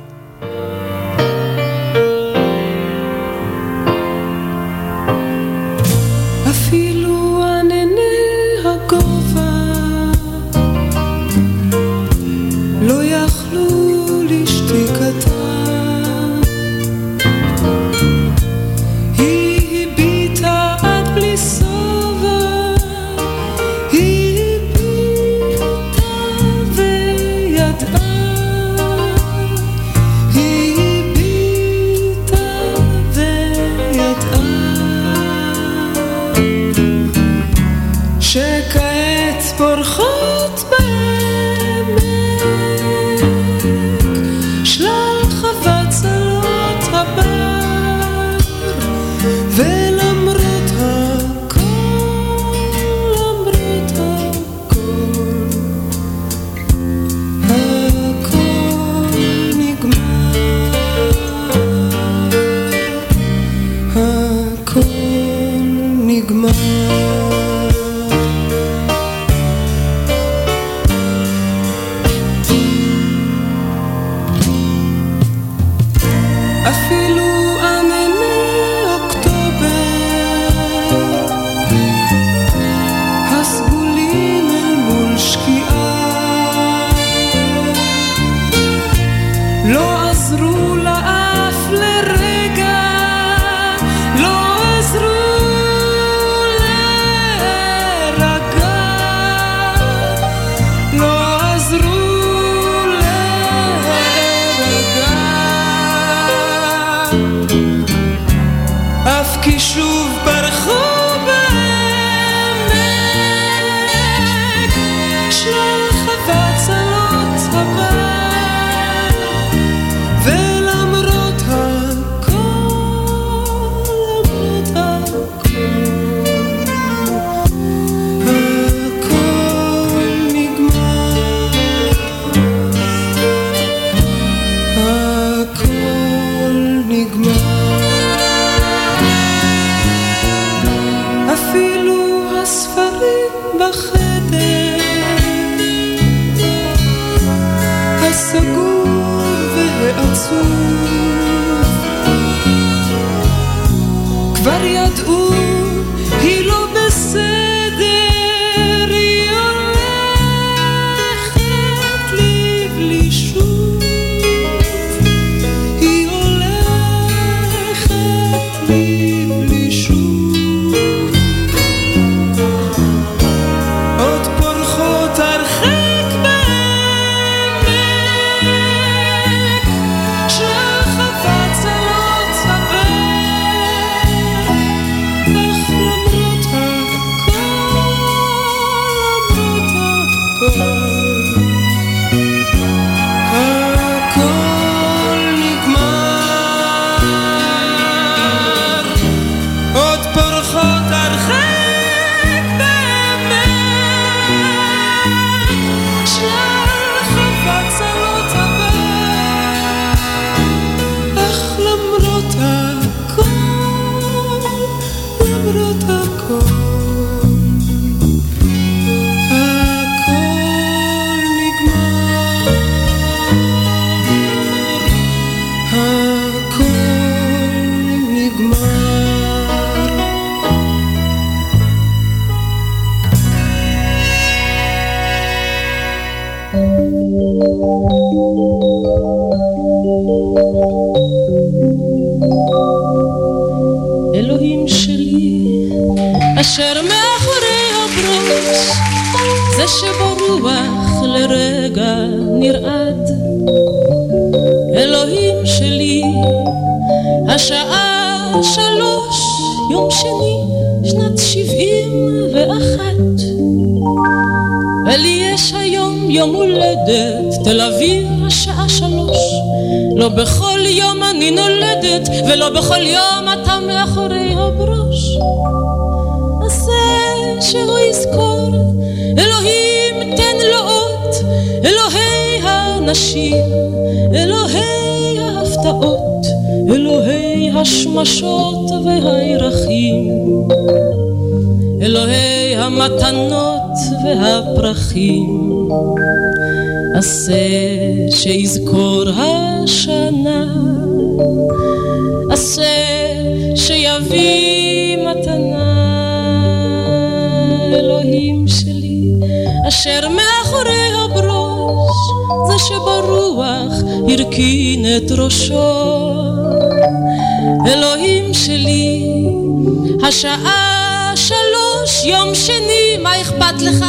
שעה שלוש, יום שני, מה אכפת לך?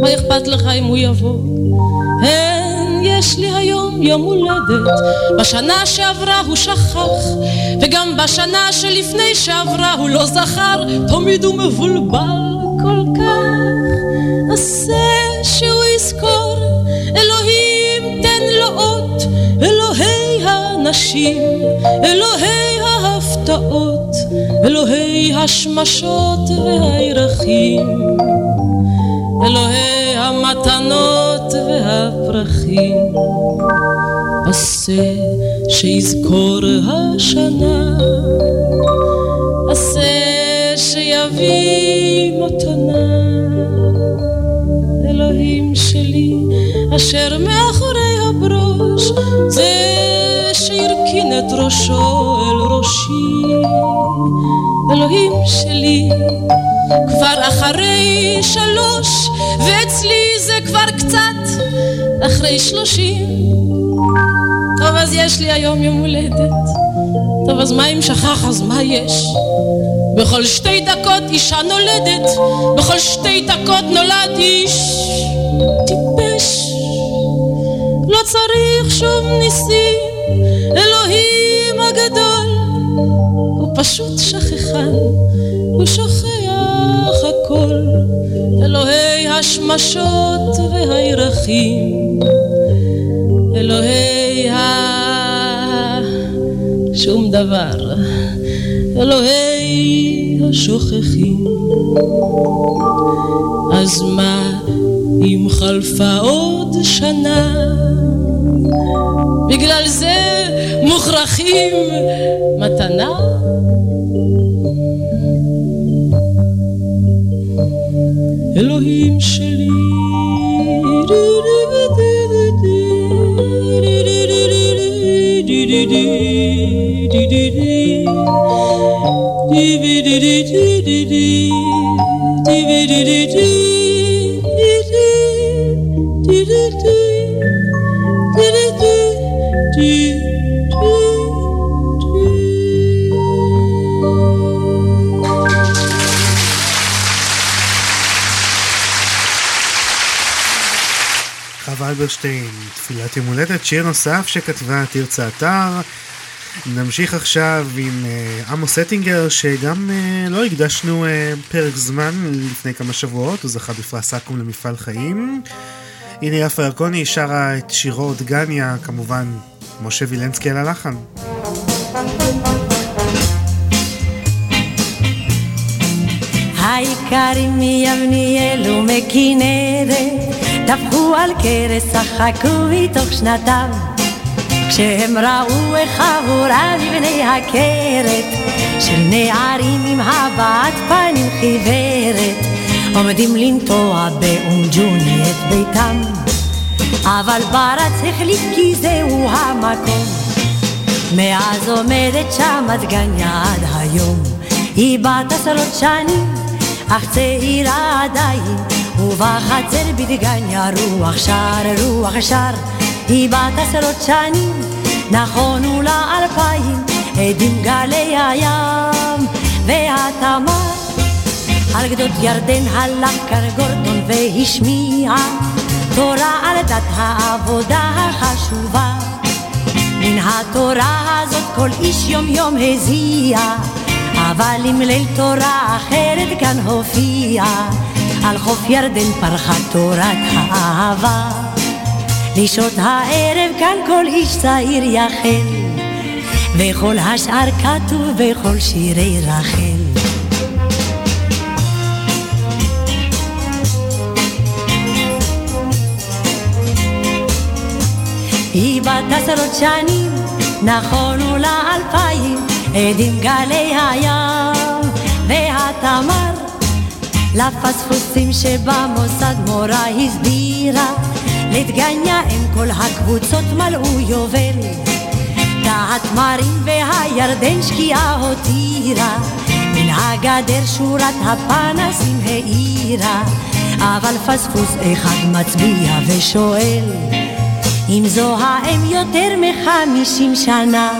מה אכפת לך אם הוא יבוא? אין, יש לי היום יום הולדת. בשנה שעברה הוא שכח, וגם בשנה שלפני שעברה הוא לא זכר, תמיד הוא מבולבל כל כך. עשה שהוא יזכור, אלוהים תן לו אות, אלוהי הנשים אלוהי ההפתעות. אלוהי השמשות והירחים, אלוהי המתנות והפרחים, עשה שיזכור השנה, עשה שיביא מתנה. אלוהים שלי, אשר מאחורי הברוש, זה שהרכין את ראשו אל ראשי. אלוהים שלי, כבר אחרי שלוש, ואצלי זה כבר קצת אחרי שלושים. טוב, אז יש לי היום יום הולדת. טוב, אז מה אם שכח, אז מה יש? בכל שתי דקות אישה נולדת, בכל שתי דקות נולד איש טיפש. לא צריך שום ניסים, אלוהים פשוט שכחן, הוא שוכח הכל, אלוהי השמשות והירחים, אלוהי ה... שום דבר. אלוהי השוכחים. אז מה אם חלפה עוד שנה? בגלל זה מוכרחים מתנה? אלוהים שלי חווה אלברשטיין, תפילת יום הולדת, שיר נוסף שכתבה תרצה אתר. נמשיך עכשיו עם uh, עמוס אטינגר, שגם uh, לא הקדשנו uh, פרק זמן לפני כמה שבועות, הוא זכה בפרס אקו"ם למפעל חיים. הנה יפה ירקוני שרה את שירו דגניה, כמובן משה וילנסקי על הלחן. האיכרים מיבניאל ומכנרת דפקו על קרס, צחקו מתוך שנתם. כשהם ראו איך חבורה מבני הכרת של נערים עם הבעת פנים חיוורת עומדים לנטוע באונג'וני את ביתם. אבל ברץ החליט כי זהו המקום. מאז עומדת שם הדגניה עד היום. היא בת עשרות שנים אך צעירה עדיין ובחצר בדגניה רוח שר רוח שר. היא בת עשרות שנים נכונו לה אלפיים עדים גלי הים. והתמר על גדות ירדן הלך קרגורדון והשמיע תורה על דת העבודה החשובה. מן התורה הזאת כל איש יום יום הזיע. אבל עם ליל תורה אחרת כאן הופיע על חוף ירדן פרחה תורת האהבה לשעות הערב כאן כל איש צעיר יחל וכל השאר כתוב בכל שירי רחל היא בת עשרות שנים, נכונו לה אלפיים, עדים גלי הים והתמר. לפספוסים שבמוסד מורה הסבירה, לדגניה אין כל הקבוצות מלאו יובל. דעת מרים והירדן שקיעה הותירה, מן הגדר שורת הפנסים האירה, אבל פספוס אחד מצביע ושואל, אם זו האם יותר מחמישים שנה,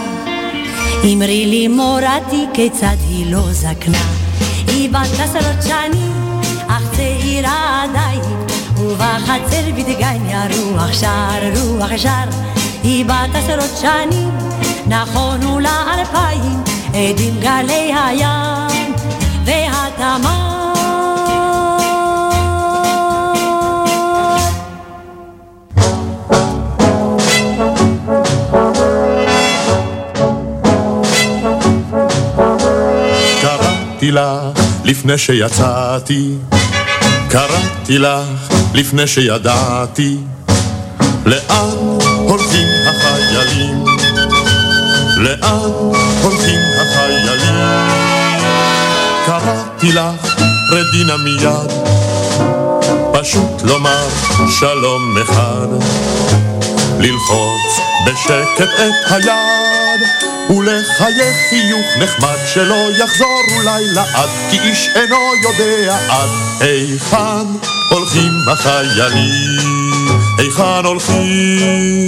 אמרי לי מורתי כיצד היא לא זקנה, היא בת עשרות שנים, אך צעירה עדיין, ובחצר בדגניה רוח שר, רוח שר, היא בת עשרות שנים, נכונו לה אלפיים, עדים גלי הים והתמר. לך לפני שיצאתי, קראתי לך לפני שידעתי, לאן הולכים החיילים? לאן הולכים החיילים? קראתי לך רדינה מיד, פשוט לומר שלום אחד, ללחוץ בשקט את היד. ולחייך חיוך נחמד שלא יחזור אולי לעד, כי איש אינו יודע עד היכן הולכים החיילים, היכן הולכים.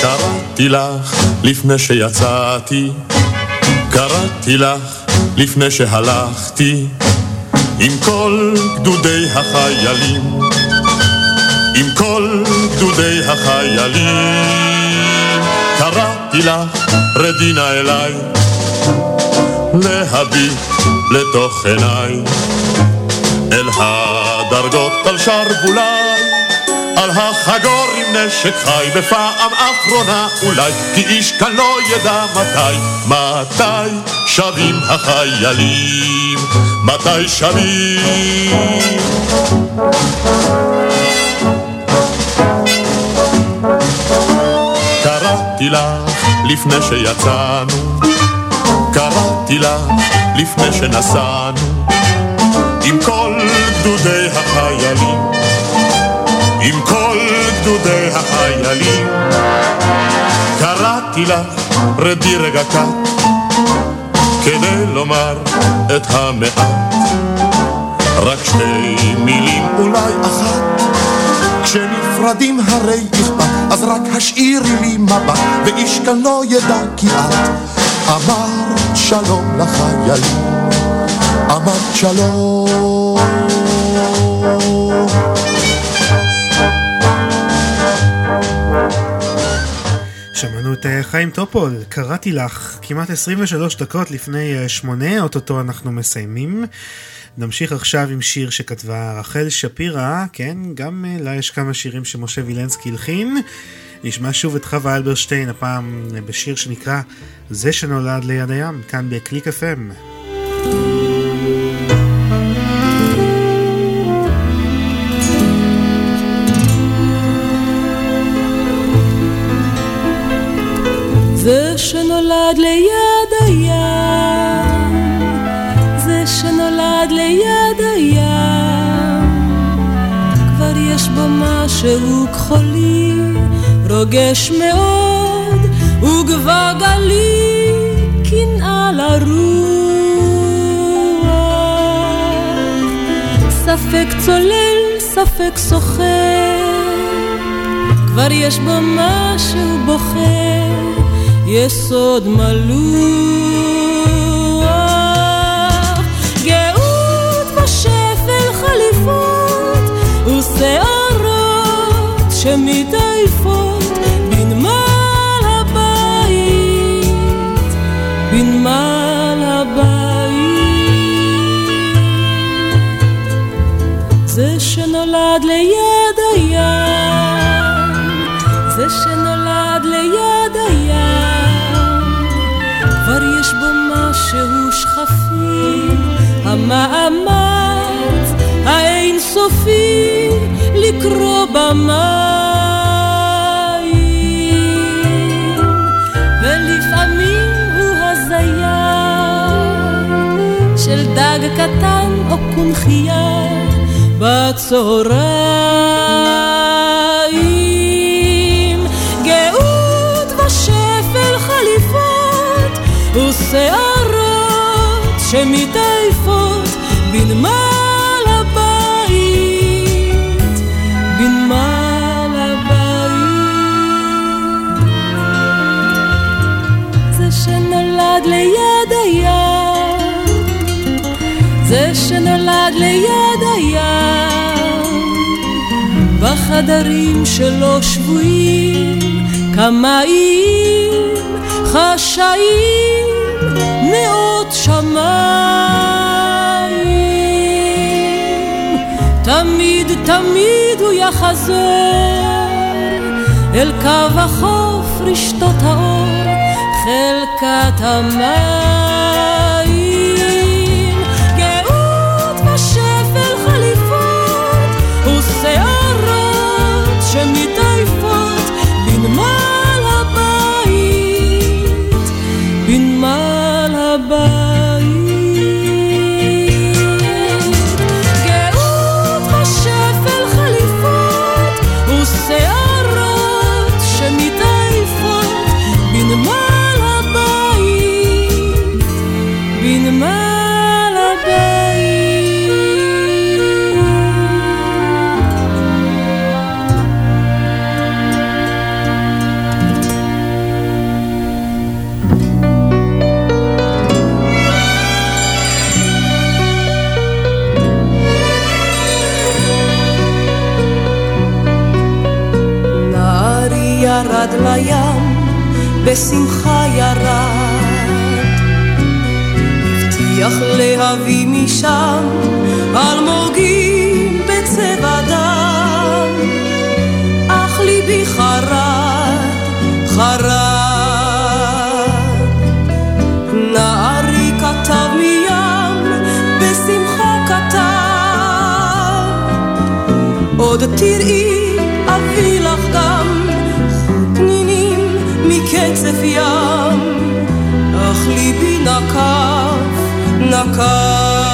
קראתי לך לפני שיצאתי, קראתי לך לפני שהלכתי, עם כל גדודי החיילים. עם כל גדודי החיילים, קראתי לך רדינה אליי, להביט לתוך עיניי, אל הדרגות על שרבולי. על החגור עם נשק חי. בפעם אחרונה אולי כי איש כאן לא ידע מתי. מתי שבים החיילים? מתי שבים לך לפני שיצאנו קראתי לך לפני שנסענו עם כל גדודי החיילים עם כל גדודי החיילים. קראתי לך, רדי רגע קט, כדי לומר את המעט. רק שתי מילים, אולי אחת. כשנפרדים הרי אכפת, אז רק השאירי לי מבט, ואיש כאן לא ידע כי את אמרת שלום לחיילים, אמרת שלום. שמענו את אה, חיים טופול, קראתי לך כמעט 23 דקות לפני אה, שמונה, אוטוטו אנחנו מסיימים. נמשיך עכשיו עם שיר שכתבה רחל שפירא, כן, גם אה, לה יש כמה שירים שמשה וילנסקי הלחין. נשמע שוב את חווה אלברשטיין, הפעם בשיר שנקרא זה שנולד ליד הים, כאן בקליק FM. זה שנולד ליד הים, בו משהו כחולי, רוגש מאוד, וגבר גלי, קנאה לרוח. ספק צולל, ספק סוחר, כבר יש בו משהו בוחר. יסוד מלוח. שנולד ליד הים, זה שנולד ליד הים. כבר יש בו משהו שכפי, המאמץ האינסופי לקרוא במים, ולפעמים הוא הזיה של דג קטן או קונכייה בצהריים. גאות ושפל חליפות ושערות שמתעייפות בנמל הבית, בנמל הבית. זה שנולד ליד הים, זה שנולד ליד בחדרים שלו שבויים כמה איים חשאים נאות שמיים. תמיד תמיד הוא יחזור אל קו החוף רשתות האור חלקת המים. בשמחה ירד. הבטיח להביא משם אלמוגים בצבע דם, אך ליבי חרד, חרד. נערי כתב מים, בשמחה עוד תראי מקצף ים, אך ליבי נקף, נקף.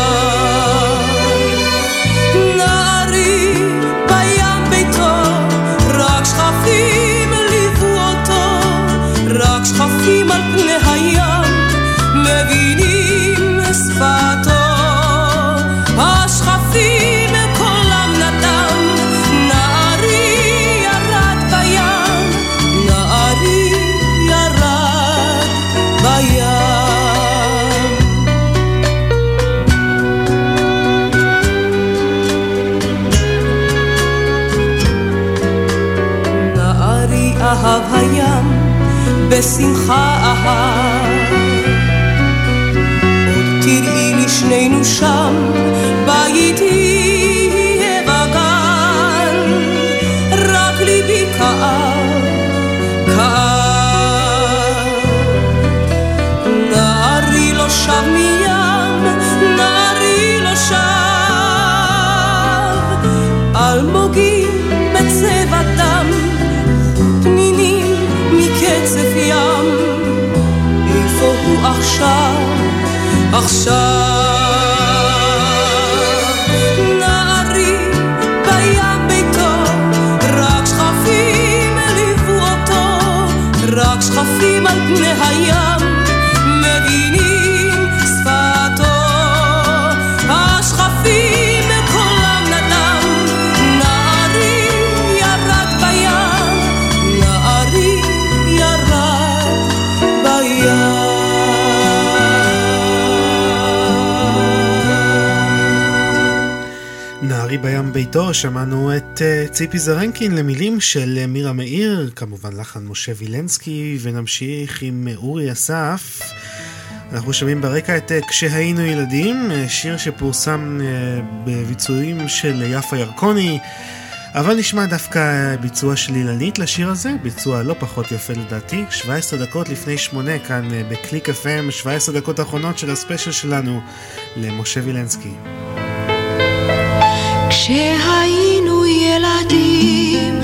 בשמחה אהב. עוד תראי לי שנינו שם, בית יהיה בגן, רק ליבי כאב, כאב. נערי לא שב מים, נערי לא שב, אלמוגים עכשיו, עכשיו? רק שכפים על פני ביתו, שמענו את uh, ציפי זרנקין למילים של uh, מירה מאיר, כמובן לחן משה וילנסקי, ונמשיך עם uh, אורי אסף. אנחנו שומעים ברקע את כשהיינו ילדים, שיר שפורסם בביצועים של יפה ירקוני, אבל נשמע דווקא ביצוע של אילנית לשיר הזה, ביצוע לא פחות יפה לדעתי, 17 דקות לפני שמונה כאן בקליק FM, 17 דקות האחרונות של הספיישל שלנו למשה וילנסקי. כשהיינו ילדים,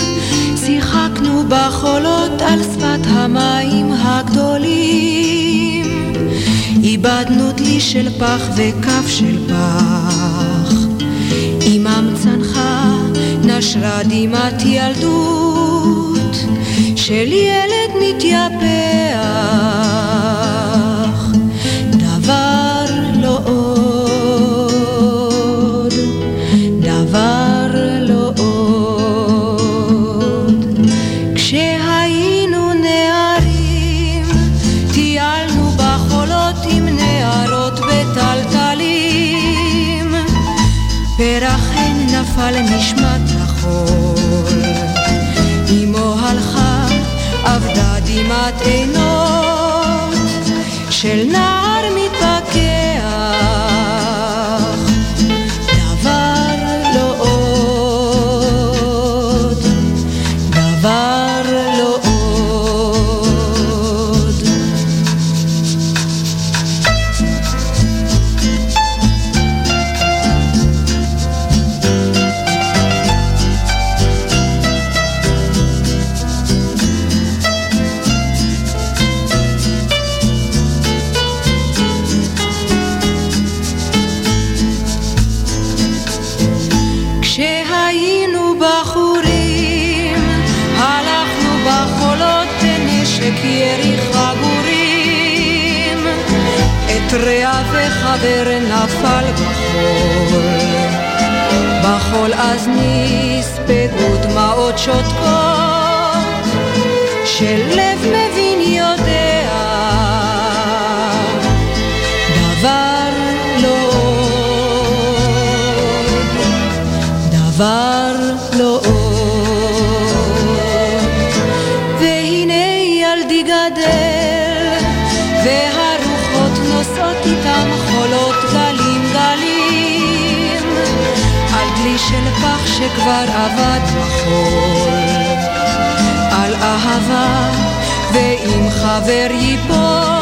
שיחקנו בחולות על שפת המים הגדולים. איבדנו דלי של פח וכף של פח. אמם צנחה, נשרה דמעת ילדות, של ילד בחול, אז נספגו דמעות שותקות, של לב מבין פח שכבר אבד בחול. על אהבה, ואם חבר ייפול,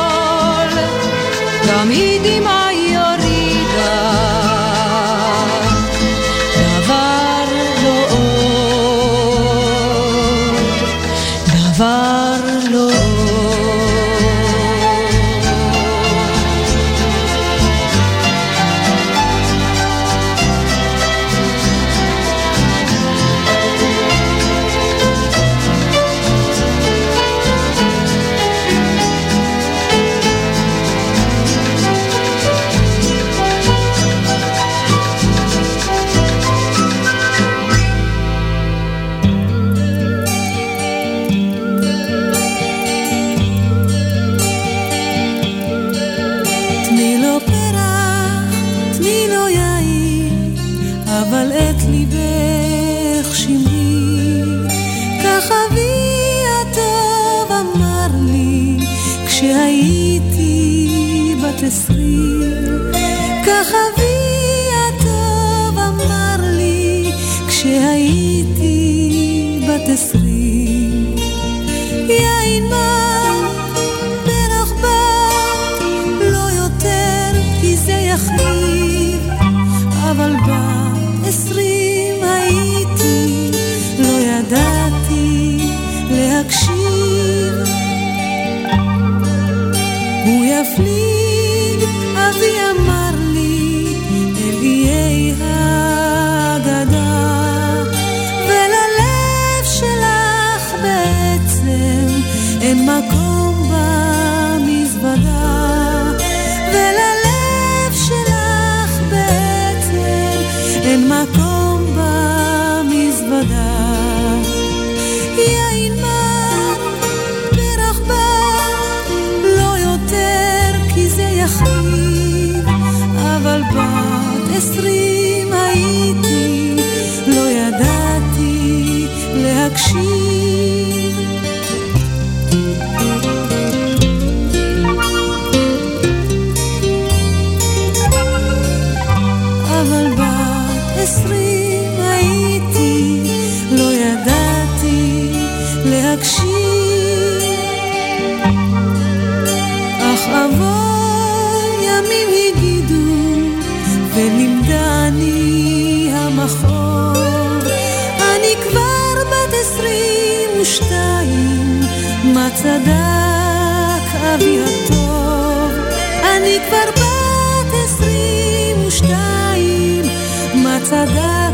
צדק אבי הטוב? אני כבר בת עשרים ושתיים, מה צדק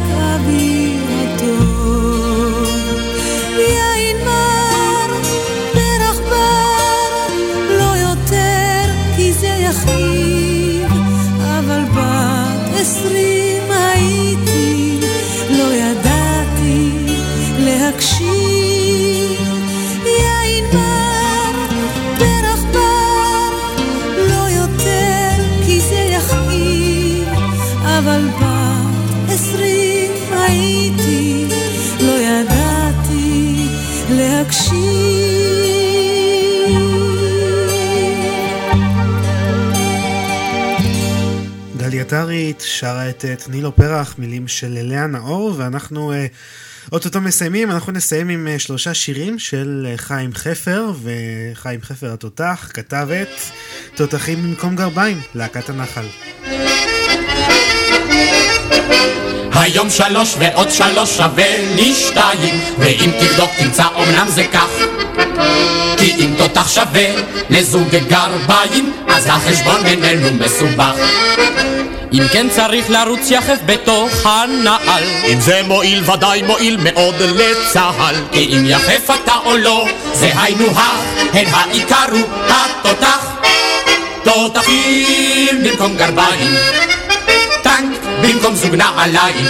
עטרית שרה את אה, תני לו פרח, מילים של לאה נאור, ואנחנו אה, אוטוטו מסיימים, אנחנו נסיים עם אה, שלושה שירים של אה, חיים חפר, וחיים חפר התותח כתב את תותחים במקום גרביים, להקת הנחל. היום שלוש ועוד שלוש שווה לי שתיים, ואם תבדוק תמצא אמנם זה כך. כי אם תותח שווה לזוג גרביים, אז החשבון בינינו מסובך. אם כן צריך לרוץ יחף בתוך הנעל. אם זה מועיל ודאי מועיל מאוד לצה"ל. כי אם יחף אתה או לא, זה היינו הך, הן העיקר הוא התותח. תותחים במקום גרביים, במקום זוג נעליים,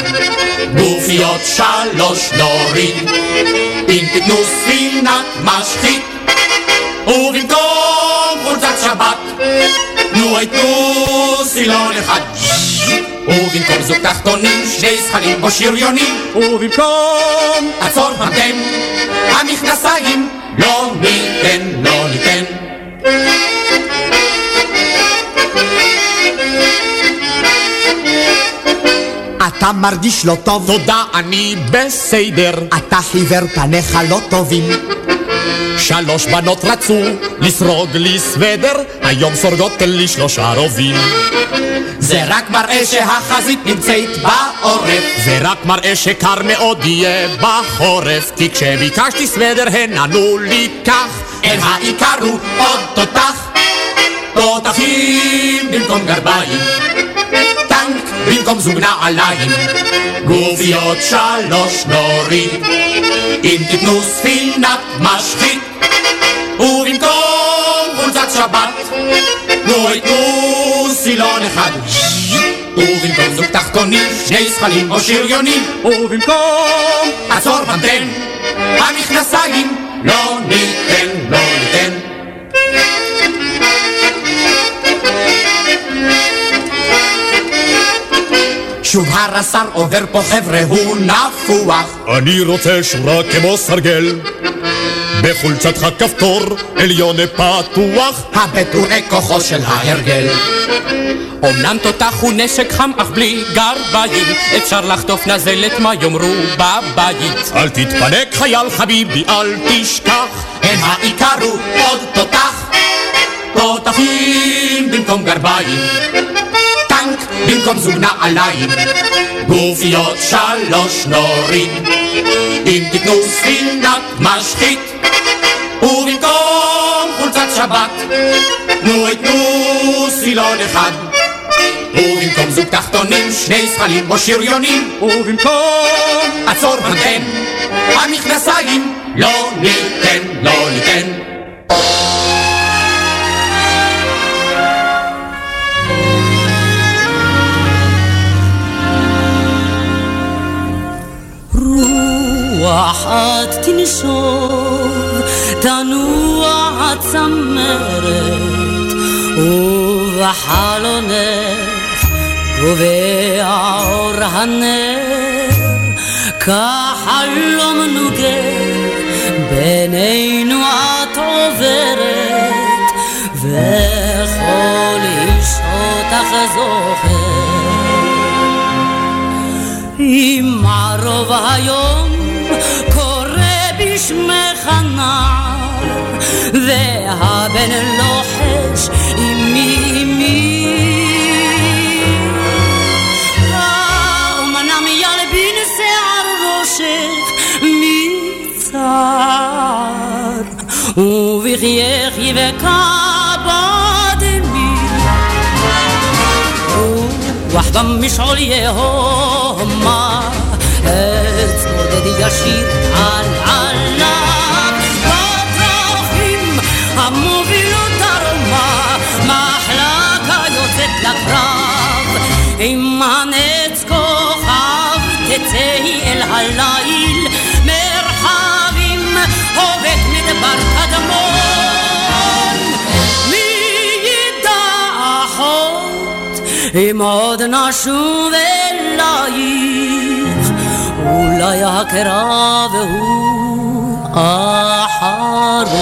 גופיות שלוש נוריד, אם תיתנו ספינת משחית, ובמקום חולצת שבת, נו תנו סילון אחד. ובמקום זוג תחתונים, שני זכרים או שריונים, ובמקום עצור המתם, המכנסיים, לא ניתן, לא ניתן. אתה מרגיש לא טוב? תודה, אני בסדר. אתה חיוור, פניך לא טובים. שלוש בנות רצו לסרוג לי סוודר, היום סורגות לי שלושה רובים. זה רק מראה שהחזית נמצאת בעורף, זה רק מראה שקר מאוד יהיה בחורף, כי כשביקשתי סוודר הן ענו לי כך, אין העיקר הוא עוד תותח, תותחים במקום גרביים. במקום זוג נעליים, גופיות שלוש נוריד, אם תיתנו ספינת משחית, ובמקום חולצת שבת, נו יתנו סילון אחד. ובמקום זוג תחתונים, שני זכלים או שריונים, ובמקום עצור פנטן, המכנסיים לא ניתן, לא ניתן. שוב הרס"ר עובר פה חבר'ה הוא נפוח. אני רוצה שורה כמו סרגל בחולצתך כפתור עליון פתוח. הבטורי כוחו של ההרגל. אמנם תותח הוא נשק חם אך בלי גרביים אפשר לחטוף נזלת מה יאמרו בבית אל תתפנק חייל חביבי אל תשכח. אין העיקר הוא עוד תותח תותחים במקום גרביים טנק במקום זוג נעליים גופיות שלוש נוריד אם תיתנו ספינת משחית ובמקום חולצת שבת נו יתנו סילון אחד ובמקום זוג תחתונים שני זכלים או שריונים ובמקום עצור ונתן המכנסיים לא ניתן, לא ניתן רוח את תנשוב, תנוע הצמרת, ובחלונך גובע אור הנר, כחלום נוגה, בינינו את עוברת, וכל איש אותך זוכר. אם ערוב היום בשמך נער והבן לוחש אמי אמי האומנם ילבין שיער ראשך מצער ובחייך יבקע בדמי רוח במשעול יהומה עץ נודד ישיר על עליו. בדרכים המובילות דרומה מחלקה יוצאת לקרב. עם הנץ כוכב תצאי אל הליל מרחבים הובק מדבר קדמון. מי ידע אחות אם עוד נשוב אלייך אולי הקרב הוא אחרון.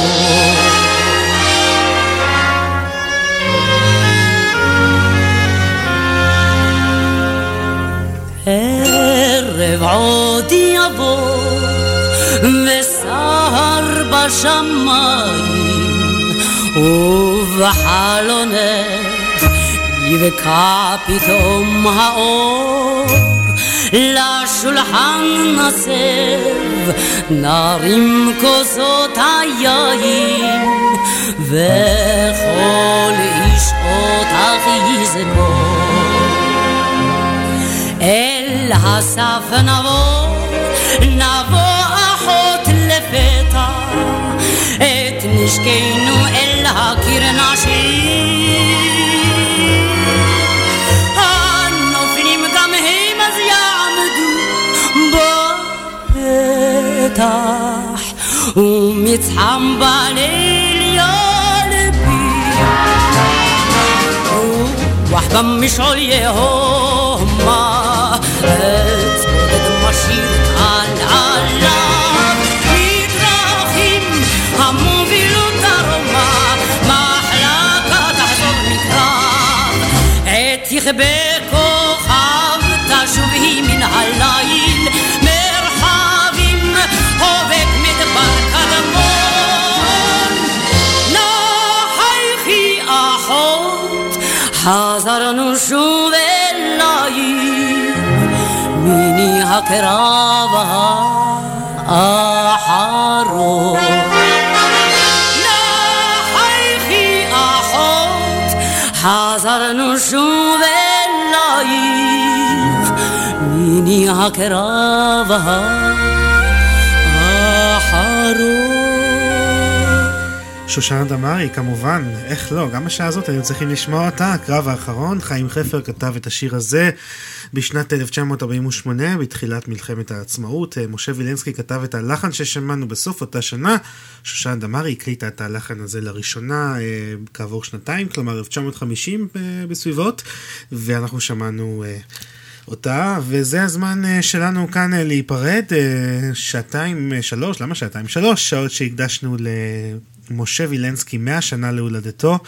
ערב עוד יבוא וסהר בשמיים ובחלונך יבקע פתאום האור לשולחן נסב נרים כוסות היין וכל איש אותך יזכור אל הסף נבוא, נבוא אחות לפתע, את נשקנו אל הקיר נשאיר. مرتاح قوم يتحمب عليه يا قلبي مش بمش عليا هما שוב אלייך מיני הקרב האחרון. נחייכי אחות, חזרנו שוב אלייך מיני הקרב האחרון. שושנה דמארי, כמובן, איך לא, גם בשעה הזאת היינו צריכים לשמוע אותה, הקרב האחרון, חיים חפר כתב את השיר הזה בשנת 1948, בתחילת מלחמת העצמאות, משה וילנסקי כתב את הלחן ששמענו בסוף אותה שנה, שושנה דמארי הקליטה את הלחן הזה לראשונה אה, כעבור שנתיים, כלומר 1950 אה, בסביבות, ואנחנו שמענו... אה, אותה, וזה הזמן שלנו כאן להיפרד, שעתיים, שלוש, למה שעתיים? שלוש שעות שהקדשנו משה וילנסקי 100 שנה להולדתו.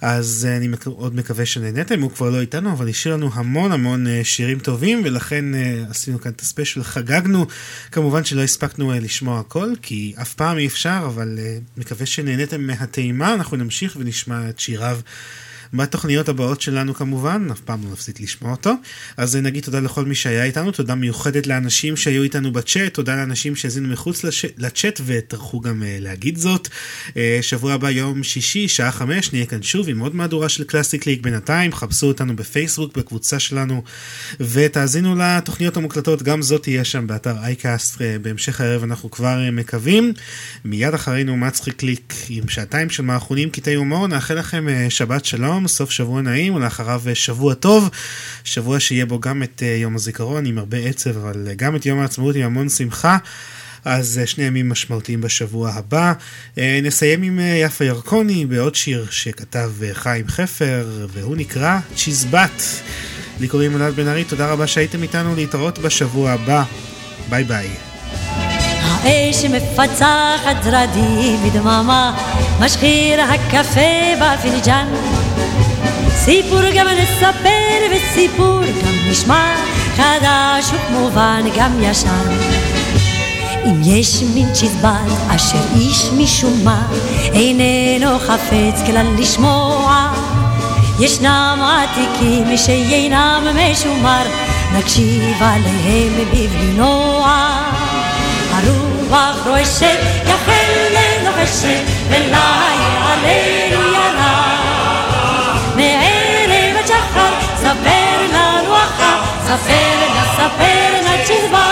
אז אני מאוד מקווה שנהניתם, הוא כבר לא איתנו, אבל השאיר לנו המון המון אה, שירים טובים, ולכן אה, עשינו כאן את הספיישל, חגגנו. כמובן שלא הספקנו אה, לשמוע הכל, כי אף פעם אי אפשר, אבל מקווה שנהניתם מהטעימה, אנחנו נמשיך ונשמע את שיריו בתוכניות הבאות שלנו כמובן, אף פעם לא נפסיק לשמוע אותו. אז נגיד תודה לכל מי שהיה איתנו, תודה מיוחדת לאנשים שהיו איתנו בצ'אט, תודה לאנשים שהזינו מחוץ לש... לצ'אט וטרחו גם uh, להגיד זאת. Uh, שבוע הבא יום שישי, שעה חמש, נהיה כאן שוב עם עוד מהדורה של קלאסיק ליג בינתיים, חפשו אותנו בפייסבוק, בקבוצה שלנו, ותאזינו לתוכניות המוקלטות, גם זאת תהיה שם באתר אייקאסט, uh, בהמשך הערב אנחנו כבר uh, מקווים. מיד אחרינו מצחיק ליק עם שעתיים של מערכונים קטעי הומור, נאחל לכם uh, שבת שלום. שלום, סוף שבוע נעים ולאחריו אה, שבוע טוב, שבוע שיהיה בו גם את אה, יום הזיכרון עם הרבה עצב, אבל אה, גם את יום העצמאות עם המון שמחה. אז שני ימים משמעותיים בשבוע הבא. נסיים עם יפה ירקוני בעוד שיר שכתב חיים חפר, והוא נקרא צ'יזבט. לי קוראים אלעד בן ארי, תודה רבה שהייתם איתנו להתראות בשבוע הבא. ביי ביי. האש מפצחת זרדים בדממה, משחיר הקפה בפינג'אן. סיפור גם נספר וסיפור גם נשמע, חדש וכמובן גם ישן. אם יש מין צ'יזבט אשר איש משום מה איננו חפץ כלל לשמוע, ישנם עתיקים שאינם משומר, נקשיב עליהם בבלי נוח. הרוח רועשת, יחל ללוחשת, ולילה עלינו ירד. מערב עד שחר, ספר לנו אחר, ספר נא ספר נא צ'זבא.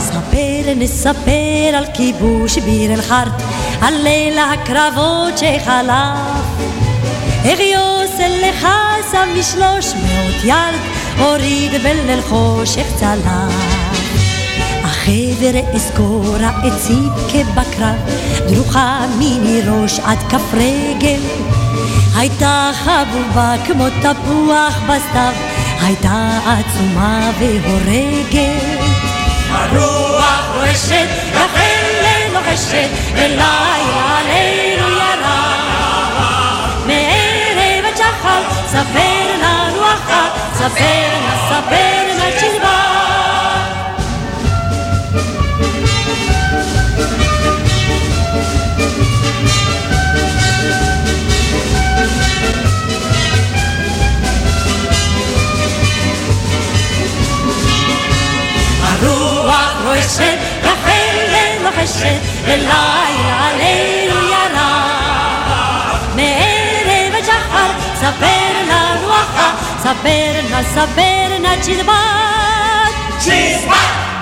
ספר נספר על כיבוש ביר אל חרט, על ליל הקרבות שחלף. איך יוסל לך שם משלוש מאות יד, הוריד בליל חושך צלף. החבר אזכור העצים כבקרב, דרוכה מיני ראש עד כף רגל. הייתה חבובה כמו תפוח בסתיו, הייתה עצומה והורגת. הרוח רועשת, החלם לוחשת, ולילה עלינו ירד. מערב עד שחר, ספר לנו אחת, ספר נא ספר נא רועשת, רחל לוחשת, ולילה עלינו ירד. מערב עד שחר, ספר לנו אחר, ספר נא ספר נא צ'יזבט. צ'יזבט!